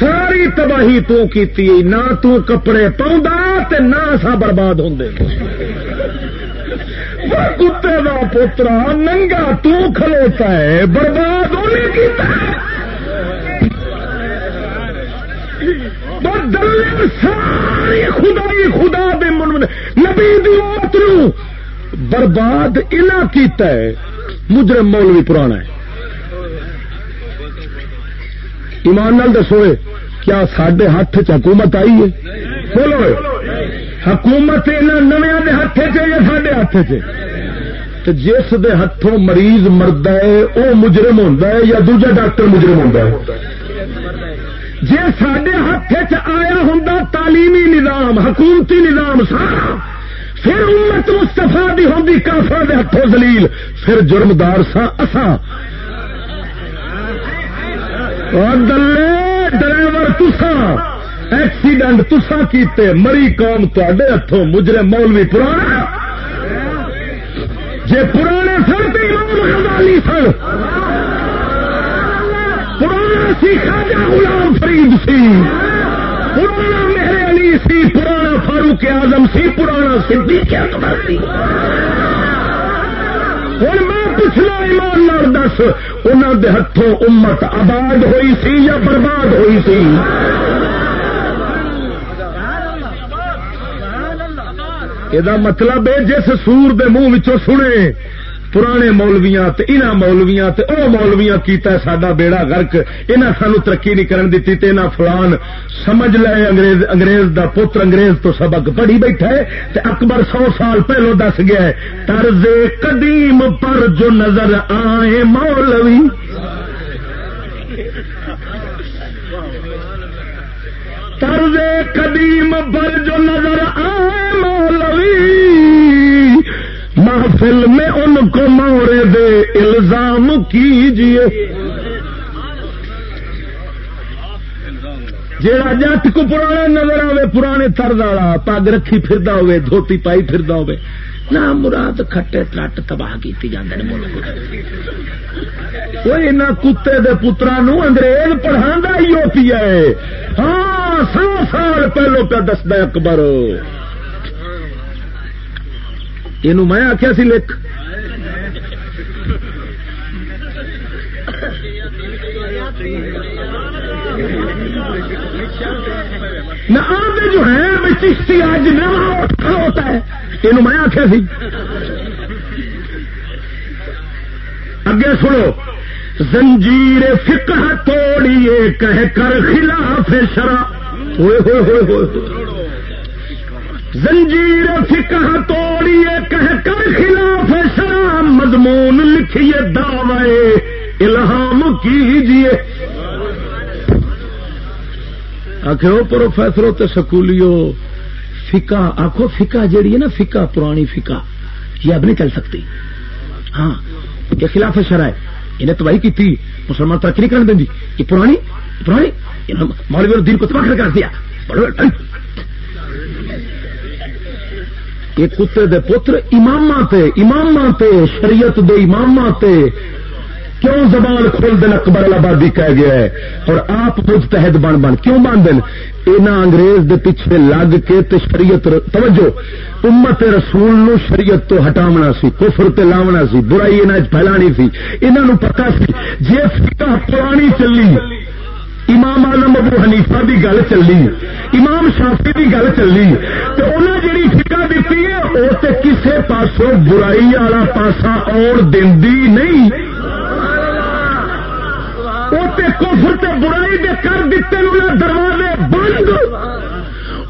ساری تباہی تو کیتی، نہ تو کپڑے پاؤں تے نہ سا برباد ہوں کتے کا پوترا ننگا تلوتا ہے، برباد انہیں کیتا ساری خدائی، خدا دے من نبی دی امت نو برباد الا کیتا ہے۔ مجرم مولوی پرانا ہے۔ ایمان نال دسو کیا سڈے ہاتھ چ حکومت آئی ہے؟ بولو حکومت نویا کے ہاتھ چ یا سڈے ہاتھ چ جس دے ہاتھوں مریض مرد ہے وہ مجرم ہوتا ہے یا دوجا ڈاکٹر مجرم ہوتا ہے؟ جی سڈے ہاتھ چ آیا ہوں تعلیمی نظام، حکومتی نظام سارا، پھر امت مستفا بھی ہوں کافا دے ہاتھوں زلیل پھر جرمدار سا اصا دلے ڈرائیور تسا ایکسیڈنٹ تسا کیتے، مری قوم تے ہاتھوں مجرے مولوی پرانا۔ جے پرانے سن تو امام غزالی سن۔ پرانا سی خاجا غلام فرید سی۔ پرانا میرے علی سی، پرانا فاروق اعظم سی، پرانا صدیق اکبر سی۔ ہوں میں پچھلا ایمان نال دس انہوں دے ہاتھوں امت آباد ہوئی سی یا برباد ہوئی سی یہ مطلب ہے جس سور دے منہ سنے پرانے مولویاں تے انہاں مولویاں تے او مولویاں کیتا ہے ساڈا بیڑا غرق۔ انہاں سانو ترقی نہیں کرن دتی تے انہاں فلان سمجھ لے انگریز انگریز دا پتر انگریز تو سبق پڑھی بیٹھا ہے تے اکبر سو سال پہلو دس گیا ہے، طرز قدیم پر جو نظر آئے مولوی۔ طرز قدیم پر جو نظر آئے مولوی۔ محفل میں ان کو مورے دے، الزام کیجیے۔ جا جٹ کو پرانا نظر آئے پرانے ترد والا، پگ رکھی پھر ہوے دھوتی پائی پھر ہوے نہ مراد کھٹے ترٹ تباہ کی جانے ملک۔ کوئی نہ کتے دے پترا نو انگریز پڑھا ہی ہوتی ہے۔ ہاں سو سال پہلو پہ دستا اکبر۔ یہ میں آخیا سی لکھ۔ نہ جو ہے چشتی آج ہوتا ہے۔ یہ میں آخیا سی۔ اگے سنو، زنجیر فکر توڑیے، کہہ کر خلاف شرا ہوئے ہوئے ہوئے ہوئے۔ زنجیر فکہ توڑیے، کہہ کر خلاف شرام مضمون لکھیے دعوے، الہام کیجیے۔ آخو پروفیسروں تے سکولیو فکا آخو فکا جیڑی ہے نا فکا پرانی فکا یہ اب نہیں چل سکتی۔ ہاں یہ خلاف شرح ہے۔ انہیں تباہی کی تھی مسلمان ترقی نہیں کرنے دیں یہ پرانی پرانی مولوی دین کو تباہ کر دیا۔ یہ کتے دے پتر امام تے امام تے، شریعت دے امام تے۔ کیوں زبان کھول دن اکبر آبادی کہہ گیا ہے؟ اور آپ مجتہد بن بن کیوں بن دن اینا انگریز دے پیچھے لگ کے تے شریعت ر... توجہ۔ امت رسول نو شریعت تو ہٹاونا سی، کفر تے لاونا سی، برائی انہیں پھیلانی سی۔ انہوں نے پتا سی جی فکا پرانی چلی امام آلم ابو حنیفہ دی گل چلی امام شافی دی گل چلی تو انہیں جی فکا دیتی ہے وہ تو کسے پاسوں برائی والا پاسا اور دینی نہیں۔ وہ کفر تے برائی دے کر دیتے انہیں دروازے بند۔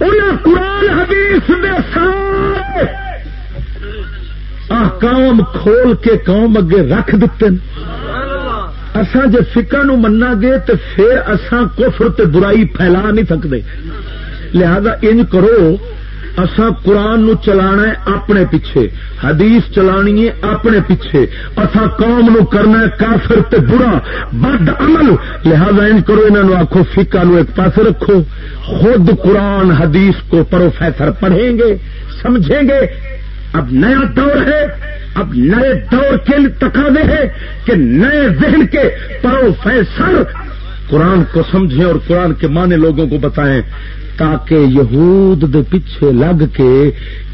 انہیں قرآن حدیث دے سارے کام کھول کے قوم اگے رکھ دیتے اسان جی فکا نو منا گے تو پھر اسان کفر تے برائی پھیلا نہیں سکتے لہذا ان کرو اسان قرآن نو چلانا ہے اپنے پیچھے، حدیث چلانی ہے اپنے پیچھے۔ اسا قوم نو کرنا ہے کافر تے برا، بد عمل۔ لہذا ان کرو انہوں آخو فکا نو ایک پاس رکھو۔ خود قرآن، حدیث کو پروفیسر پڑھیں گے، سمجھیں گے۔ اب نیا دور ہے، اب نئے دور کے تقاضے ہیں کہ نئے ذہن کے پروفیسر قرآن کو سمجھیں اور قرآن کے معنی لوگوں کو بتائیں تاکہ یہود دے پیچھے لگ کے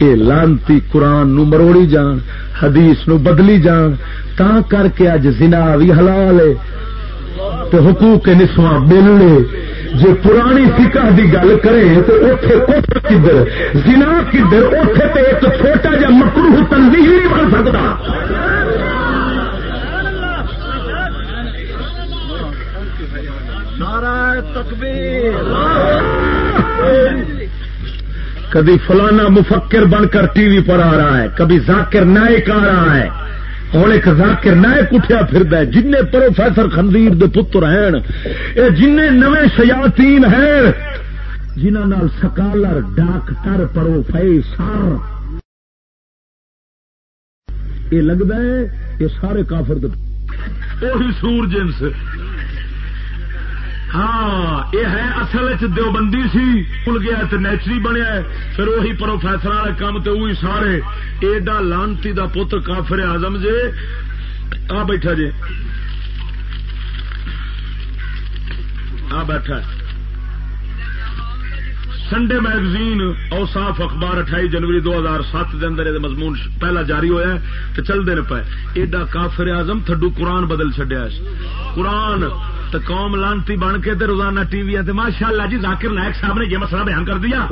اے لانتی قرآن نو مروڑی جان، حدیث نو بدلی جان، تا کر کے اج زنا بھی حلال ہے تو حقوق نسواں ملنے۔ جی پرانی فکا کی گل کرے تو اتے کفر کدھر زنا کدھر اتے تو ایک چھوٹا جا مکرو تنظیم نہیں بن سکتا۔ کبھی فلانا مفکر بن کر ٹی وی پر آ رہا ہے کبھی ذاکر نائک آ رہا ہے۔ ہوں ایک ذاکر نائک اٹھیا پھر جن پروفیسر خندیر دے پتر ہیں جن نویں شیاتین ہیں جنہوں سکالر ڈاکٹر پروفیسر یہ لگتا ہے یہ سارے کافر دے سور جنس ہاں یہ ہے اصل دیوبندی سی، کھل گیا تو نیچری بنیا پھر وہی پروفیسر والے کام تو وہی سارے۔ ایڈا لانتی دا پتر کافر آزم جے۔ آ بیٹھا جے۔ آ بیٹھا سنڈے میگزین اوساف اخبار اٹھائی جنوری دو ہزار سات کے اندر یہ مضمون پہلا جاری ہوا تو چلتے پے۔ ایڈا کافر آزم تھڈو قرآن بدل چڈیا قرآن تو قوم لانتی بن کے تے روزانہ ٹی وی ماشاء اللہ جی ذاکر نائک صاحب نے یہ مسئلہ بیان کر دیا۔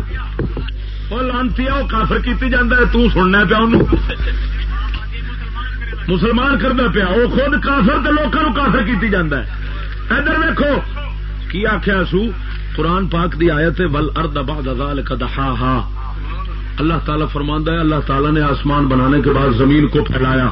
وہ لانتی ہے، وہ کافر کی جانا ہے، تو سننا پیا ان مسلمان کرنا پیا، وہ خود کافر تو لوگوں کافر کی جانا ہے۔ ادھر ویکو کی آخیا سو قرآن پاک دی آیت ول ارد بعد ذلك دحاها اللہ تعالیٰ فرماندا ہے، اللہ تعالیٰ نے آسمان بنانے کے بعد زمین کو پھیلایا۔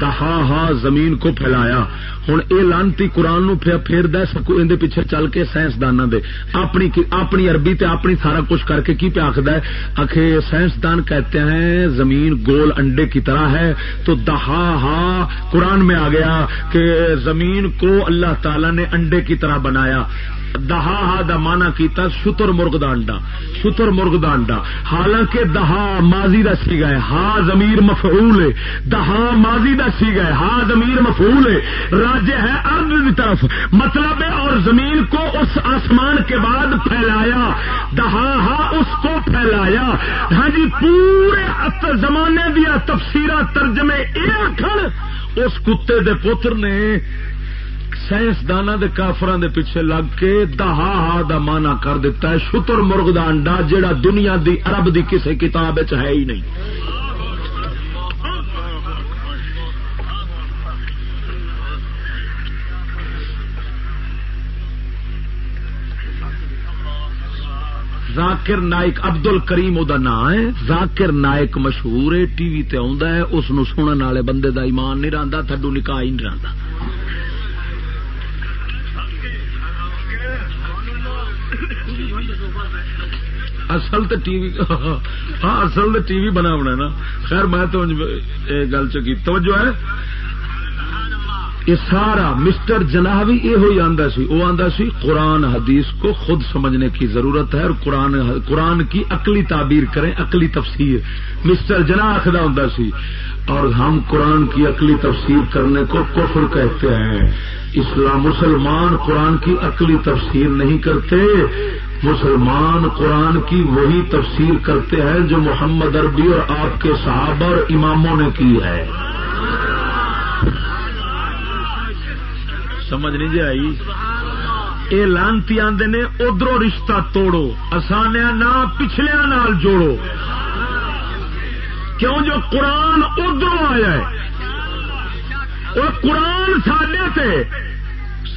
دہا ہا ہاں زمین کو پھیلایا۔ ہوں یہ لانتی قرآن نو پھیر دے، سکو ان پیچھے چل کے سائنسدان دے۔ اپنی اپنی عربی تے اپنی سارا کچھ کر کے کی پہ آخد آخ سائنسدان کہتے ہیں، زمین گول انڈے کی طرح ہے۔ تو دہا ہا ہاں قرآن میں آ گیا کہ زمین کو اللہ تعالی نے انڈے کی طرح بنایا۔ دہا ہا دا مانا کیتا شتر مرغ دا انڈا، شتر مرغ دا انڈا۔ حالانکہ دہا ماضی دا سی گئے ہا زمیر مفعول ہے۔ دہا ماضی دا سی گئے ہا زمیر مفعول ہے۔ راجے ہے ارد کی طرف۔ مطلب ہے اور زمین کو اس آسمان کے بعد پھیلایا۔ دہا ہا اس کو پھیلایا۔ ہاں جی پورے زمانے دیا تفسیرہ ترجمے ایک اس کتے دے پتر نے سائنسدان دے کافران دے پیچھے لگ کے دہا ہا دا مانا کر دیتا ہے، شتر مرغ دا انڈا جڑا دنیا دی، عرب دی کسی کتاب ہے ہی نہیں۔ ذاکر نائک ابدل کریم وہ نام ہے۔ ذاکر نائک مشہور ہے، ٹی وی تے ہے، اس سننے والے بندے دا ایمان نہیں رہتا تھڈو نکاح ہی نہیں رہتا اصل تو ٹی وی ہاں اصل تو ٹی وی بنا بنا نا۔ خیر، میں تو گل چکی۔ توجہ ہے۔ یہ سارا مسٹر جناح بھی یہ آتا سی۔ وہ آتا سی، قرآن حدیث کو خود سمجھنے کی ضرورت ہے اور قرآن قرآن کی عقلی تعبیر کریں، عقلی تفسیر۔ مسٹر جناح آخر ہوں سی۔ اور ہم قرآن کی عقلی تفسیر کرنے کو کفر کہتے ہیں۔ اسلام مسلمان قرآن کی عقلی تفسیر نہیں کرتے۔ مسلمان قرآن کی وہی تفسیر کرتے ہیں جو محمد عربی اور آپ کے صحابہ اور اماموں نے کی ہے۔ سمجھ نہیں جی آئی؟ یہ لانتی آدھے نے ادھر رشتہ توڑو آسانیا نہ پچھلیا نال جوڑو۔ کیوں جو قرآن ادھر آیا ہے؟ اور قرآن سڈے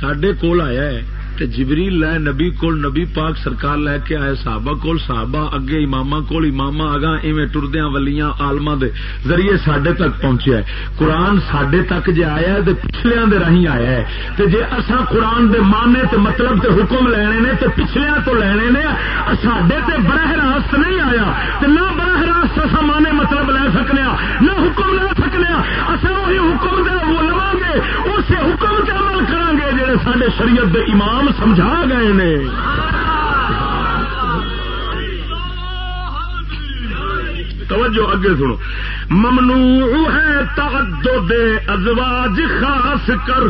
سڈے کول آیا ہے۔ تے جبریل لے، نبی کول، نبی پاک سرکار لے کے آئے، صحابہ کول، صحابہ اگے امام کول امام اگا ایویں ٹردیا ولیاں آلما دے ذریعے سڈے تک پہنچیا ہے۔ قرآن سڈے تک جے آیا ہے، تے پچھلیاں دے راہیں آیا ہے۔ تے جے اساں قرآن دے ماننے تے مطلب تے حکم لینے نے، تے پچھلیاں تو لینے نے سڈے تے براہ راست نہیں آیا۔ تے نہ براہ راست اساں مانے مطلب لے سکنے نہ حکم لے سکنے اساں وہی حکم دے، وہ لواں گے۔ اسے حکم تے عمل کران جڑے سڈے شریعت دے امام سمجھا گئے نے۔ توجہ اگے سنو۔ ممنوع ہے تعدد ازواج خاص کر۔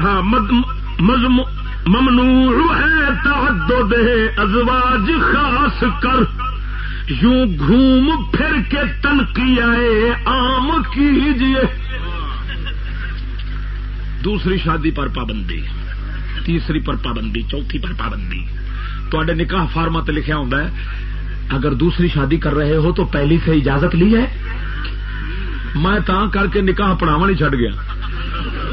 ہاں ممنوع ہے تعدد ازواج خاص کر۔ یوں گھوم پھر کے تنقیہ عام کیجیے دوسری شادی پر پابندی، تیسری پر پابندی، چوتھی پر پابندی۔ تے نکاح فارما لکھا ہوں اگر دوسری شادی کر رہے ہو تو پہلی سے اجازت لی ہے۔ میں تا کر کے نکاح پڑھاوا نہیں چڈ گیا۔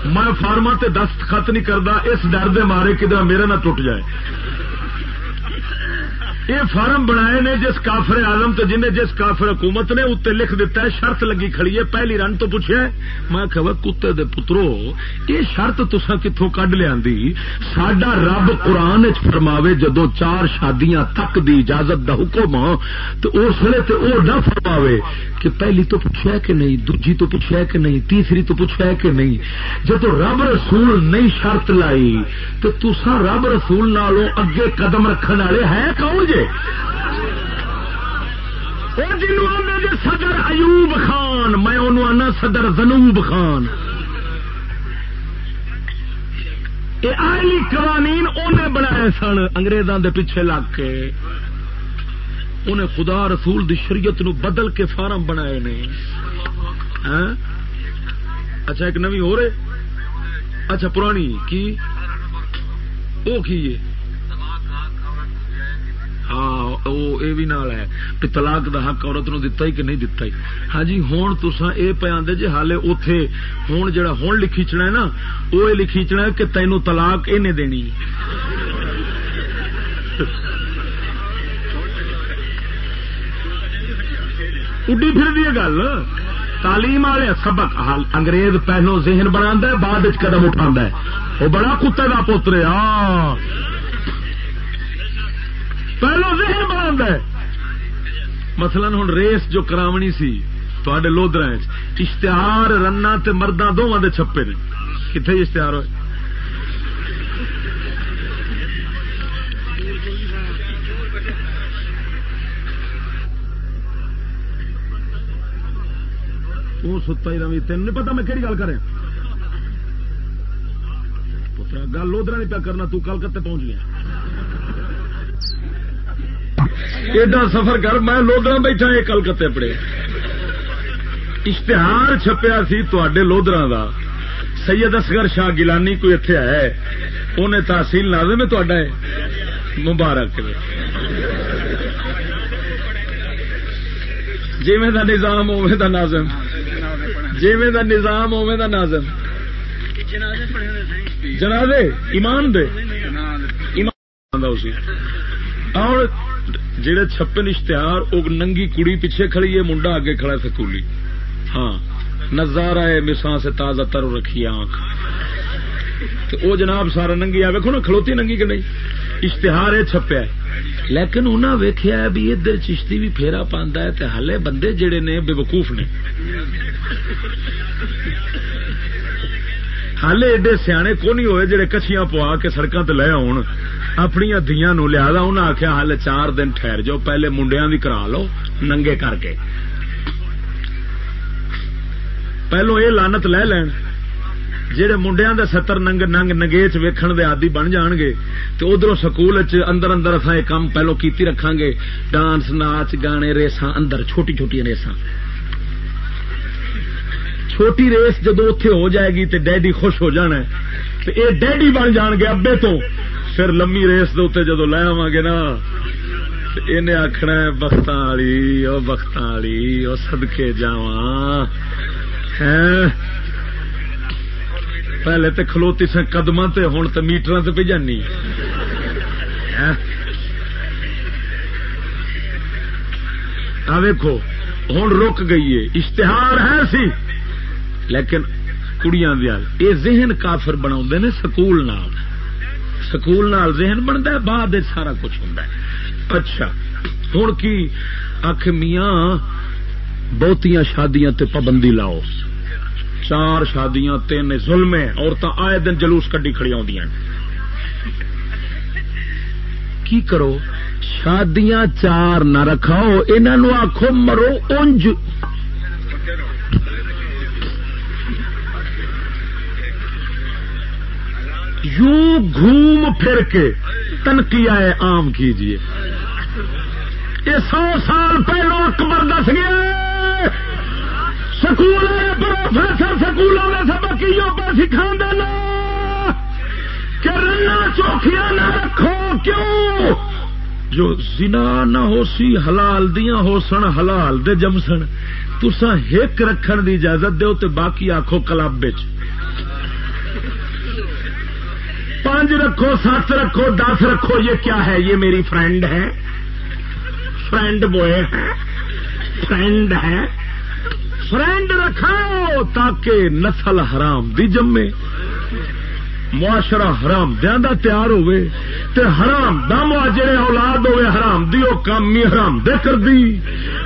میں فارما تے دستخط نہیں کرتا اس ڈر دے مارے کدھر میرے نہ ٹوٹ جائے۔ یہ فارم بنائے نے جس کافر آزم تو جنہیں جس کافر حکومت نے اتنے لکھ دیتا ہے، شرط لگی کھڑی ہے۔ پہلی رن تو پوچھا میں کہ کتے دے پترو، یہ شرط تسا کتوں کڈ لیا سڈا رب قرآن فرماوے جدو چار شادیاں تک دی اجازت دا حکم ہاں، تو اس لیے تو وہ نہ فرماوے کہ پہلی تو پوچھا کہ نہیں، دوجی تو پوچھا کہ نہیں، تیسری تو پوچھا کہ نہیں۔ جب رب رسول نہیں شرط لائی، تو تسا رب رسول نالوں اگے قدم رکھنے والے ہے کون جے جی صدر ایوب خان میں انہوں آنا صدر زنوب خان یہ آئلی قوانین انہیں بنائے سن انگریزوں دے پیچھے لگ کے انہیں خدا رسول دی شریعت نو بدل کے فارم بنائے نے اچھا ایک نوی ہو رہے اچھا پرانی کی وہ کی ہاں وہ یہ بھی نال ہے کہ طلاق دا حق عورت نو دتا ہی کہ نہیں دتا ہی؟ ہاں جی ہوں تسا یہ پہ آدھے جی ہالے اتے ہوں جا ہوں لکھیچنا ہے نا وہ یہ لکھیچنا ہے کہ تینو طلاق یہ دینی۔ اڈی پھر دی گل۔ تعلیم والے سبق انگریز پہلو ذہن بنا بعد قدم اٹھا وہ بڑا کتے کا پوتر ہاں پہلو ذہن بنا مثلا ہوں ریس جو کرامنی سی تے لودرا اشتہار رنا مردہ دونوں دے چھپے نے۔ کتنے جی اشتہار ہوئے؟ وہ ستا ہی روی تین نہیں پتا میں کہڑی گل کریں گل لودرا نہیں پیا کرنا، تو کلکتے پہنچ گیا۔ ایڈا سفر کر، میں لودرا بیٹھا یہ کلکتے پڑے۔ اشتہار چھپیا سی تے لودرا دا۔ سید اصغر شاہ گیلانی کوئی اتے ہے؟ انہیں تحصیل نازم ہے مبارک۔ جی دا نظام اوے دا نازم جی دا نظام اوے دا نازم جنازے؟ ایمان دے؟ ایمان اسی۔ اور جہے چھپن اشتہار وہ ننگی کڑی پیچھے کھڑی ہے، منڈا اگے کھڑا سکولی۔ ہاں نظارہ ہے مساں سے تازہ تر رکھی آنکھ۔ تو او جناب سارا ننگی، آ ویکو نا، کھلوتی ننگی کہ نہیں؟ اشتہار ہے، چھپیا ہے۔ لیکن انہاں ویکھیا بھی ادھر چشتی بھی پھیرا پاندا ہے تے ہلے بندے جڑے نے بے وقوف نے۔ ہالے ایڈے سیانے کو نہیں ہوئے جڑے کچھیاں پوا کے سڑکوں تے لے آن اپنی دیا نو لیا انہیں آخیا ہال چار دن ٹھہر جاؤ پہلے منڈیا بھی کرا لو، ننگے کر کے۔ پہلو یہ لانت لے لین جہے منڈیا دے ستر ننگ ننگ نگیچ ویکھن دے آدی بن جان گے تو ادھر سکول اندر اندر اصا یہ کام پہلو کیتی رکھا گے۔ ڈانس، ناچ، گانے، ریساں، اندر، چھوٹی چھوٹی ریساں۔ چھوٹی ریس جدو اتے ہو جائے گی تو ڈیڈی خوش ہو جانا تو یہ ڈیڈی بن جان گے ابے تو۔ پھر لمبی ریس دے جدو لے آوا گے نا انہیں آخنا بخت والی وہ بخت والی وہ سدکے جا پہلے تو کھلوتی سے قدم سے ہوں تو میٹر سے پہ جانی۔ ویکو ہوں رک گئی ہے۔ اشتہار ہے سی، لیکن کڑیاں دیا یہ ذہن کافر بنا سکول نال۔ سکول نال ذہن بنتا ہے، بعد سارا کچھ ہوں اچھا ہوں کی آخ میاں، بہتیاں شادیاں تے پابندی لاؤ۔ چار شادیاں، تین ظلم عورتیں آئے دن جلوس کڈی کھڑی آدی کی کرو؟ شادیاں چار نہ رکھاؤ انہوں آخو مرو انج۔ یوں گھوم پھر کے تنقیہ عام کیجیے یہ سو سال پہلو اکبر دس گیا سکول پروفیسر سکولوں میں سبق پر سکھا دینا کہ رنا چوکھیاں نہ رکھو، کیوں؟ جو زنا نہ ہو سی، حلال دیا ہو سن، حلال دے جم سن۔ تسا ہک رکھن دی اجازت دو تو باقی آخو کلب پانچ رکھو، سات رکھو، دس رکھو، یہ کیا ہے؟ یہ میری فرینڈ ہے فرینڈ بوائے ہے فرینڈ ہے فرینڈ رکھاؤ تاکہ نسل حرام دی جمے۔ معاشرہ حرام دیا تیار ہوئے تے حرام دم جڑے اولاد ہوئے حرام دی وہ کام ہی حرام دے کر دی۔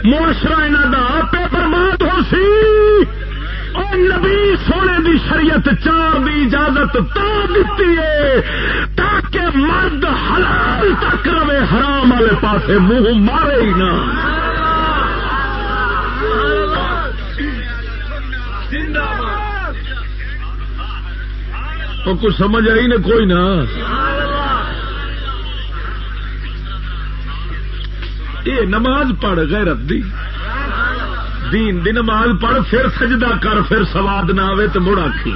معاشرہ انہوں کا آپ برماد ہو سی۔ اور نبی سونے دی شریعت چار دی اجازت تا دیتی ہے تاکہ مرد حلال تک رہے، حرام والے پاسے منہ مارے ہی نہ۔ کچھ سمجھ آئی نا کوئی نہ؟ یہ نماز پڑھ غیرت دی۔ دین دی نماز پڑھ، پھر سجدہ کر، پھر سواد نہ آئے تو مڑ آخی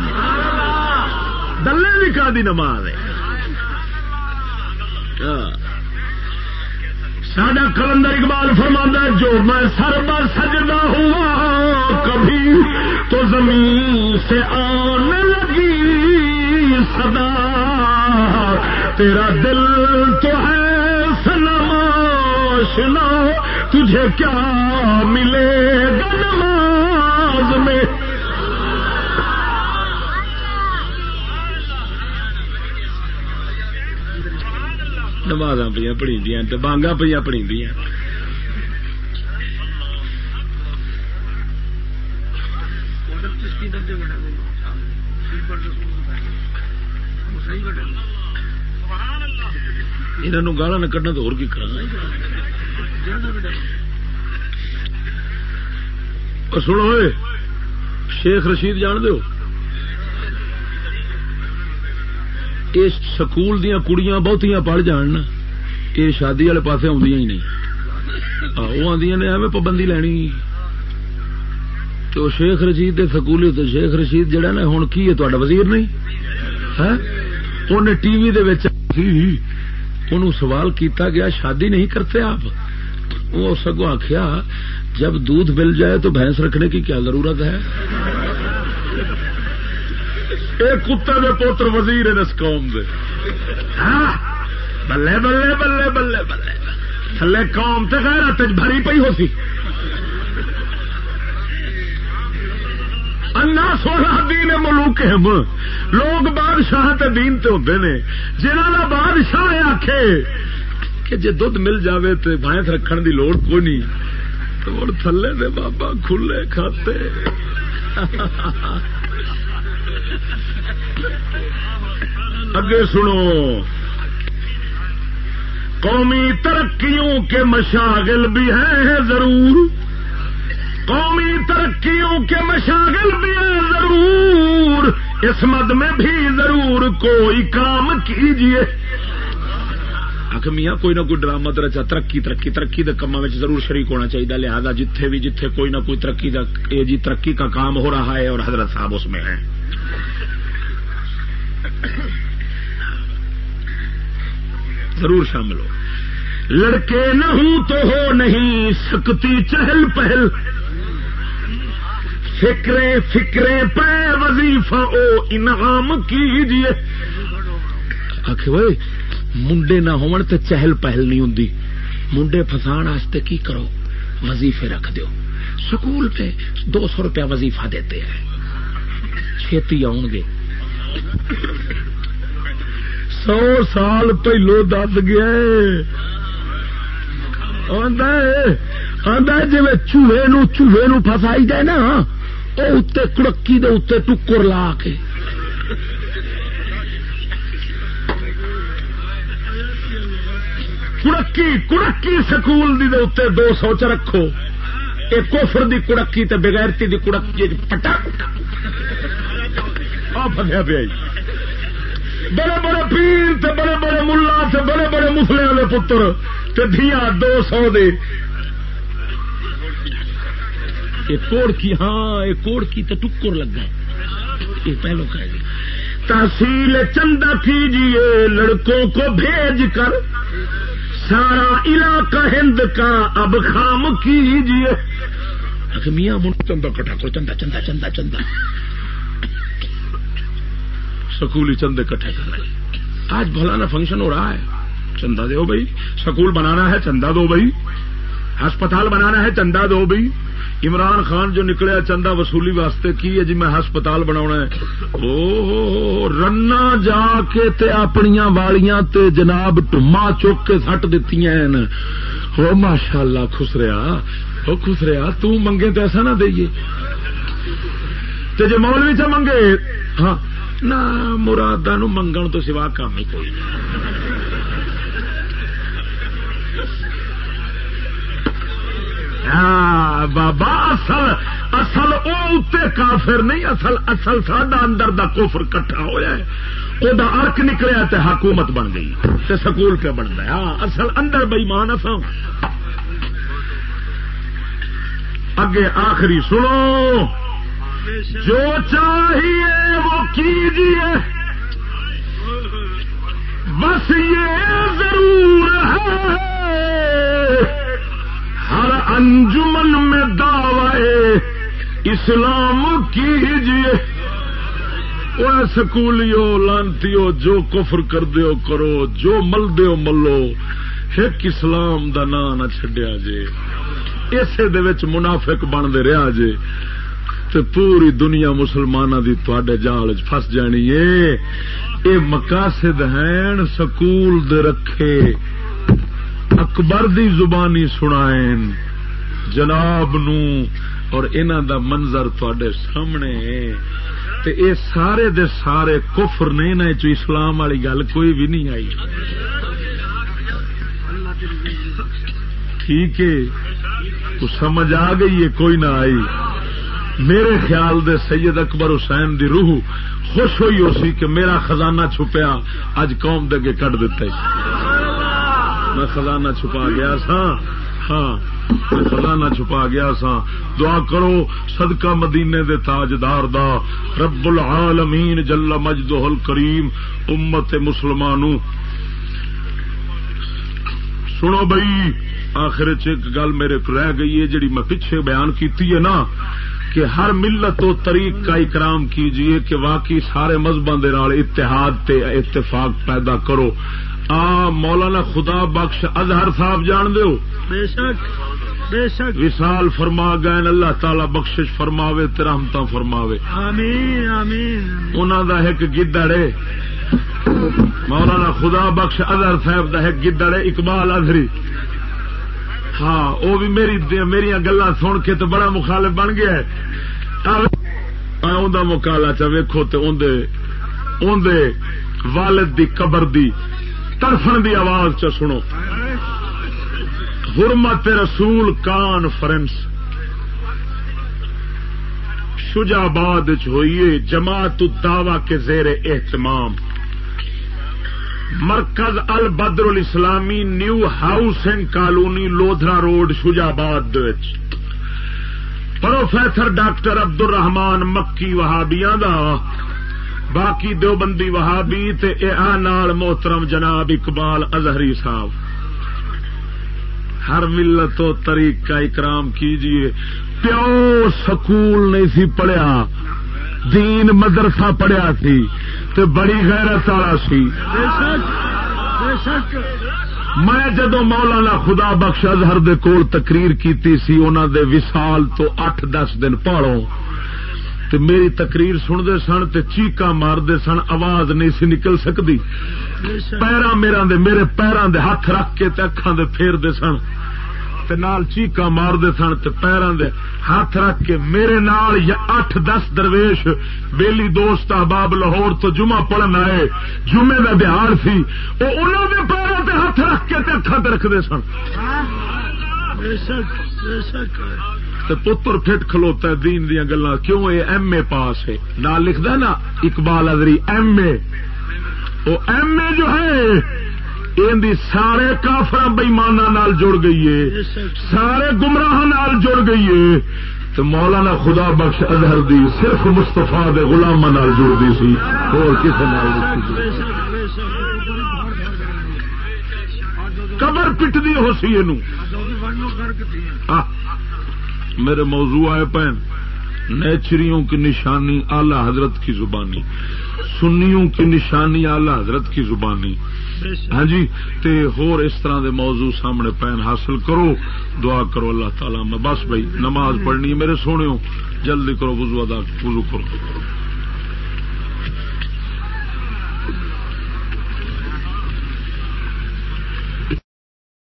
دلے بھی کا دی نماز ہے؟ ہاں۔ ساڈا کلندر اقبال فرما جو میں سر سجدہ ہوا، کبھی تو زمین سے آنے لگی، صدا تیرا دل تو ہے سنما تجھے کیا ملے گا نماز میں نماز پہ پڑھی دیا بانگا پہ پڑھی دیا انہوں گالا نہ کھڑنا تو اور کی کرنا سنو شیخ رشید جان دو یہ سکول دیا کڑیاں بہتیاں پڑھ جان یہ شادی والے پاس آدی ہی نہیں۔ وہ آدی نے ایویں پابندی لینی۔ تو شیخ رشید دے سکول تو شیخ رشید جہا نا ہوں کی ہے تا وزیر نہیں؟ انہیں ٹی وی انہوں سوال کیتا گیا، شادی نہیں کرتے آپ؟ وہ سگو آخیا جب دودھ مل جائے تو بھینس رکھنے کی کیا ضرورت ہے؟ ایک کتے دے پوتر وزیر اس قوم دے۔ ہاں، بلے بلے بلے بلے بلے۔ تھلے قوم تے غیرت بھری پئی ہو سی انا سونا دین ملوک لوگ بادشاہ تے دین تے ہوتے نے۔ جنہوں کا بادشاہ آخے کہ جے دھد مل جاوے تے بھینس رکھن دی لوڑ کوئی نہیں۔ تو تھلے دے بابا کھلے کھاتے۔ اگے سنو۔ قومی ترقیوں کے مشاغل بھی ہیں ضرور۔ قومی ترقیوں کے مشاغل بھی ہیں ضرور۔ اس مد میں بھی ضرور۔ کوئی کام کیجیے میاں، کوئی نہ کوئی ڈرامہ رچا ترقی ترقی ترقی کے کاموں ضرور شریک ہونا چاہیے لہٰذا جتھے بھی جتھے کوئی نہ کوئی ترقی جی ترقی کا کام ہو رہا ہے اور حضرت صاحب اس میں ہیں۔ ضرور شامل ہو۔ لڑکے نہ ہوں تو ہو نہیں، سکتی چہل پہل۔ فکرے فکرے پہ وظیفہ او انعام کیجیے۔ آخ بھائی منڈے نہ ہون تے چہل پہل نہیں ہوں منڈے فسان واسطے کی کرو؟ وظیفے رکھ دو سکول پہ دو سو روپیہ وظیفہ دیتے ہیں۔ چھتی آؤ گے۔ سو سال پہلو دس گیا جی چوہے نو چوہے نو فسائی جائے نا وہ اتنے کڑکی دے اتنے ٹکر لا کے۔ کڑکی کڑکی سکول دی دے اتنے دو سو چ رکھو۔ ایک کوفر دی کڑکی تے بغیرتی دی کڑکی پٹا پٹا فسیا پیا جی۔ بڑے بڑے پیر تے بڑے بڑے ملا تے بڑے بڑے مسلے کے پتر تے دیا دو سو دے۔ کوڑ کی ہاں یہ کوڑ کی تو ٹکر لگا۔ یہ پہلو کہہ گئی تحصیل چندہ کیجیے، لڑکوں کو بھیج کر۔ سارا علاقہ ہند کا اب خام کیجیے۔ میاں من چندہ کٹا کرو، چندہ چندہ چندہ چندہ۔ سکولی چندے کٹھے کر رہے آج بھلانا فنکشن ہو رہا ہے۔ چندہ دو بھائی۔ سکول بنانا ہے، چندہ دو بھائی۔ ہسپتال بنانا ہے، چندہ دو بھائی۔ عمران خان جو نکلیا چندہ وصولی واسطے کی ہے جی میں ہسپتال بنا او رنا جا کے تے اپنیاں والیاں تے جناب ٹما چک کے سٹ دتی ہو ماشاء اللہ خسریا ہو خسریا تنگے تو ایسا نہ دئیے۔ تے جی مولوی چ منگے ہاں۔ نہ مرادا نو منگن تو سوا کام ہی کوئی ہاں، بابا، اصل اصل اتنے کافر نہیں، اصل اصل ساڈا اندر دا کوفر کٹھا ہوا ہے۔ وہ ارک نکلیا تے حکومت بن گئی۔ تے سکول پہ بن گیا ہاں اصل اندر بئیمان اصا اگے آخری سنو۔ جو چاہیے وہ کیجیے۔ بس یہ ضرور ہے۔ ہر انجمن میں دعوے اسلام کیجیے وہ سکولیو، لانتیو، جو کفر کر دیو کرو، جو مل دیو ملو، ایک اسلام دا نا نہ چڈیا جے۔ اسے دے وچ منافق بن دے رہا جے۔ تے پوری دنیا مسلمانوں دی تواڈے جال فس جانی اے مقاصد ہیں سکول دے رکھے۔ اکبر دی زبانی سنائن جناب نو اور انہ دا منظر تڈے سامنے۔ تے اے سارے دے سارے کفر نہیں نہ چو اسلام والی گل کوئی بھی نہیں آئی۔ ٹھیک ہے سمجھ آ گئی ہے، کوئی نہ آئی۔ میرے خیال دے سید اکبر حسین دی روح خوش ہوئی ہو سی کہ میرا خزانہ چھپیا اج قوم دے کے کٹ دیتا ہے۔ میں خزانہ چھپا گیا سا۔ ہاں میں خزانہ چھپا گیا سا۔ دعا کرو صدقہ مدینے دے تاجدار دا۔ رب العالمین جل مجدہ الکریم۔ امت مسلمانوں، سنو بھائی، آخر ایک گل میرے کو رہ گئی ہے، جڑی میں پیچھے بیان کیتی ہے نا، کہ ہر ملت و طریق کا اکرام کیجیے کہ واقعی سارے مذہبوں کے اتحاد تے اتفاق پیدا کرو۔ آ مولانا خدا بخش اظہر صاحب جان دو بے شک بے شک. وسال فرما گئے اللہ تعالی بخشش فرماوے ترحمتا فرماوے. آمین آمین. انہوں دا ایک گدڑ ہے۔ مولانا خدا بخش اظہر صاحب دا ایک گدڑ ہے اقبال ادھری ہاں وہ بھی میری میری گلا سن کے تو بڑا مخالف بن گیا ہے۔ مکالا چ ویکو تو اندر والد دی قبر دی ترفن دی آواز چ سنو۔ حرمت رسول کانفرنس شجاباد ہوئیے جماعت الدعوی کے زیر اہتمام۔ مرکز البدر الاسلامی new housing colony Lodhra road Shujabad professor doctor Abdur Rahman Makki وہابیاں دا باقی دو بندی وہابی تے اے نال محترم جناب اقبال اظہری صاحب۔ ہر ملت و طریق کا اکرام کیجیے۔ پیو سکول نہیں سی پڑھیا۔ دین مدرسہ پڑھیا سی تے بڑی غیرت والا سی۔ میں جدو مولانا خدا بخش اظہر دے کول تقریر کیتی سی انہوں دے وسال تو اٹھ دس دن پاڑوں تے میری تقریر سنتے سن تے چیقا مارتے سن، آواز نہیں سی نکل سکتی۔ پیرا میرا دے، میرے پیروں دے ہاتھ رکھ کے تے اکھان دے پھیر دے سن۔ تے نال چیقا مارتے سن تے پیروں دے ہاتھ رکھ کے میرے نال یا اٹھ دس درویش بیلی دوست احباب لاہور تو جمعہ پڑھن آئے جمعے کا بہار سی۔ وہ انہوں نے پیروں تے ہاتھ رکھ کے تے اکھان تے رکھتے سن۔ بے شک بے شک۔ پتر فٹ کھلوتا ہے دین دیا گلا کیوں یہ ایم اے پاس ہے؟ نہ لکھتا نا، اقبال ادری ایم اے۔ وہ ایم اے جو ہے یہ سارے کافر بئیمانہ جڑ گئی ہے۔ سارے گمراہ جڑ گئی ہے۔ تو مولانا خدا بخش اظہر دی صرف مستفا دے گلام جڑتی سی۔ اور کسی قبر پٹتی ہو سی میرے موضوع آئے پین نیچریوں کی نشانی اعلی حضرت کی زبانی۔ سنیوں کی نشانی اعلی حضرت کی زبانی۔ ہاں جی تے ہور اس طرح دے موضوع سامنے پین حاصل کرو۔ دعا کرو اللہ تعالی میں۔ بس بھائی، نماز پڑھنی میرے سونے جلدی کرو، وضو ادا، وضو کرو۔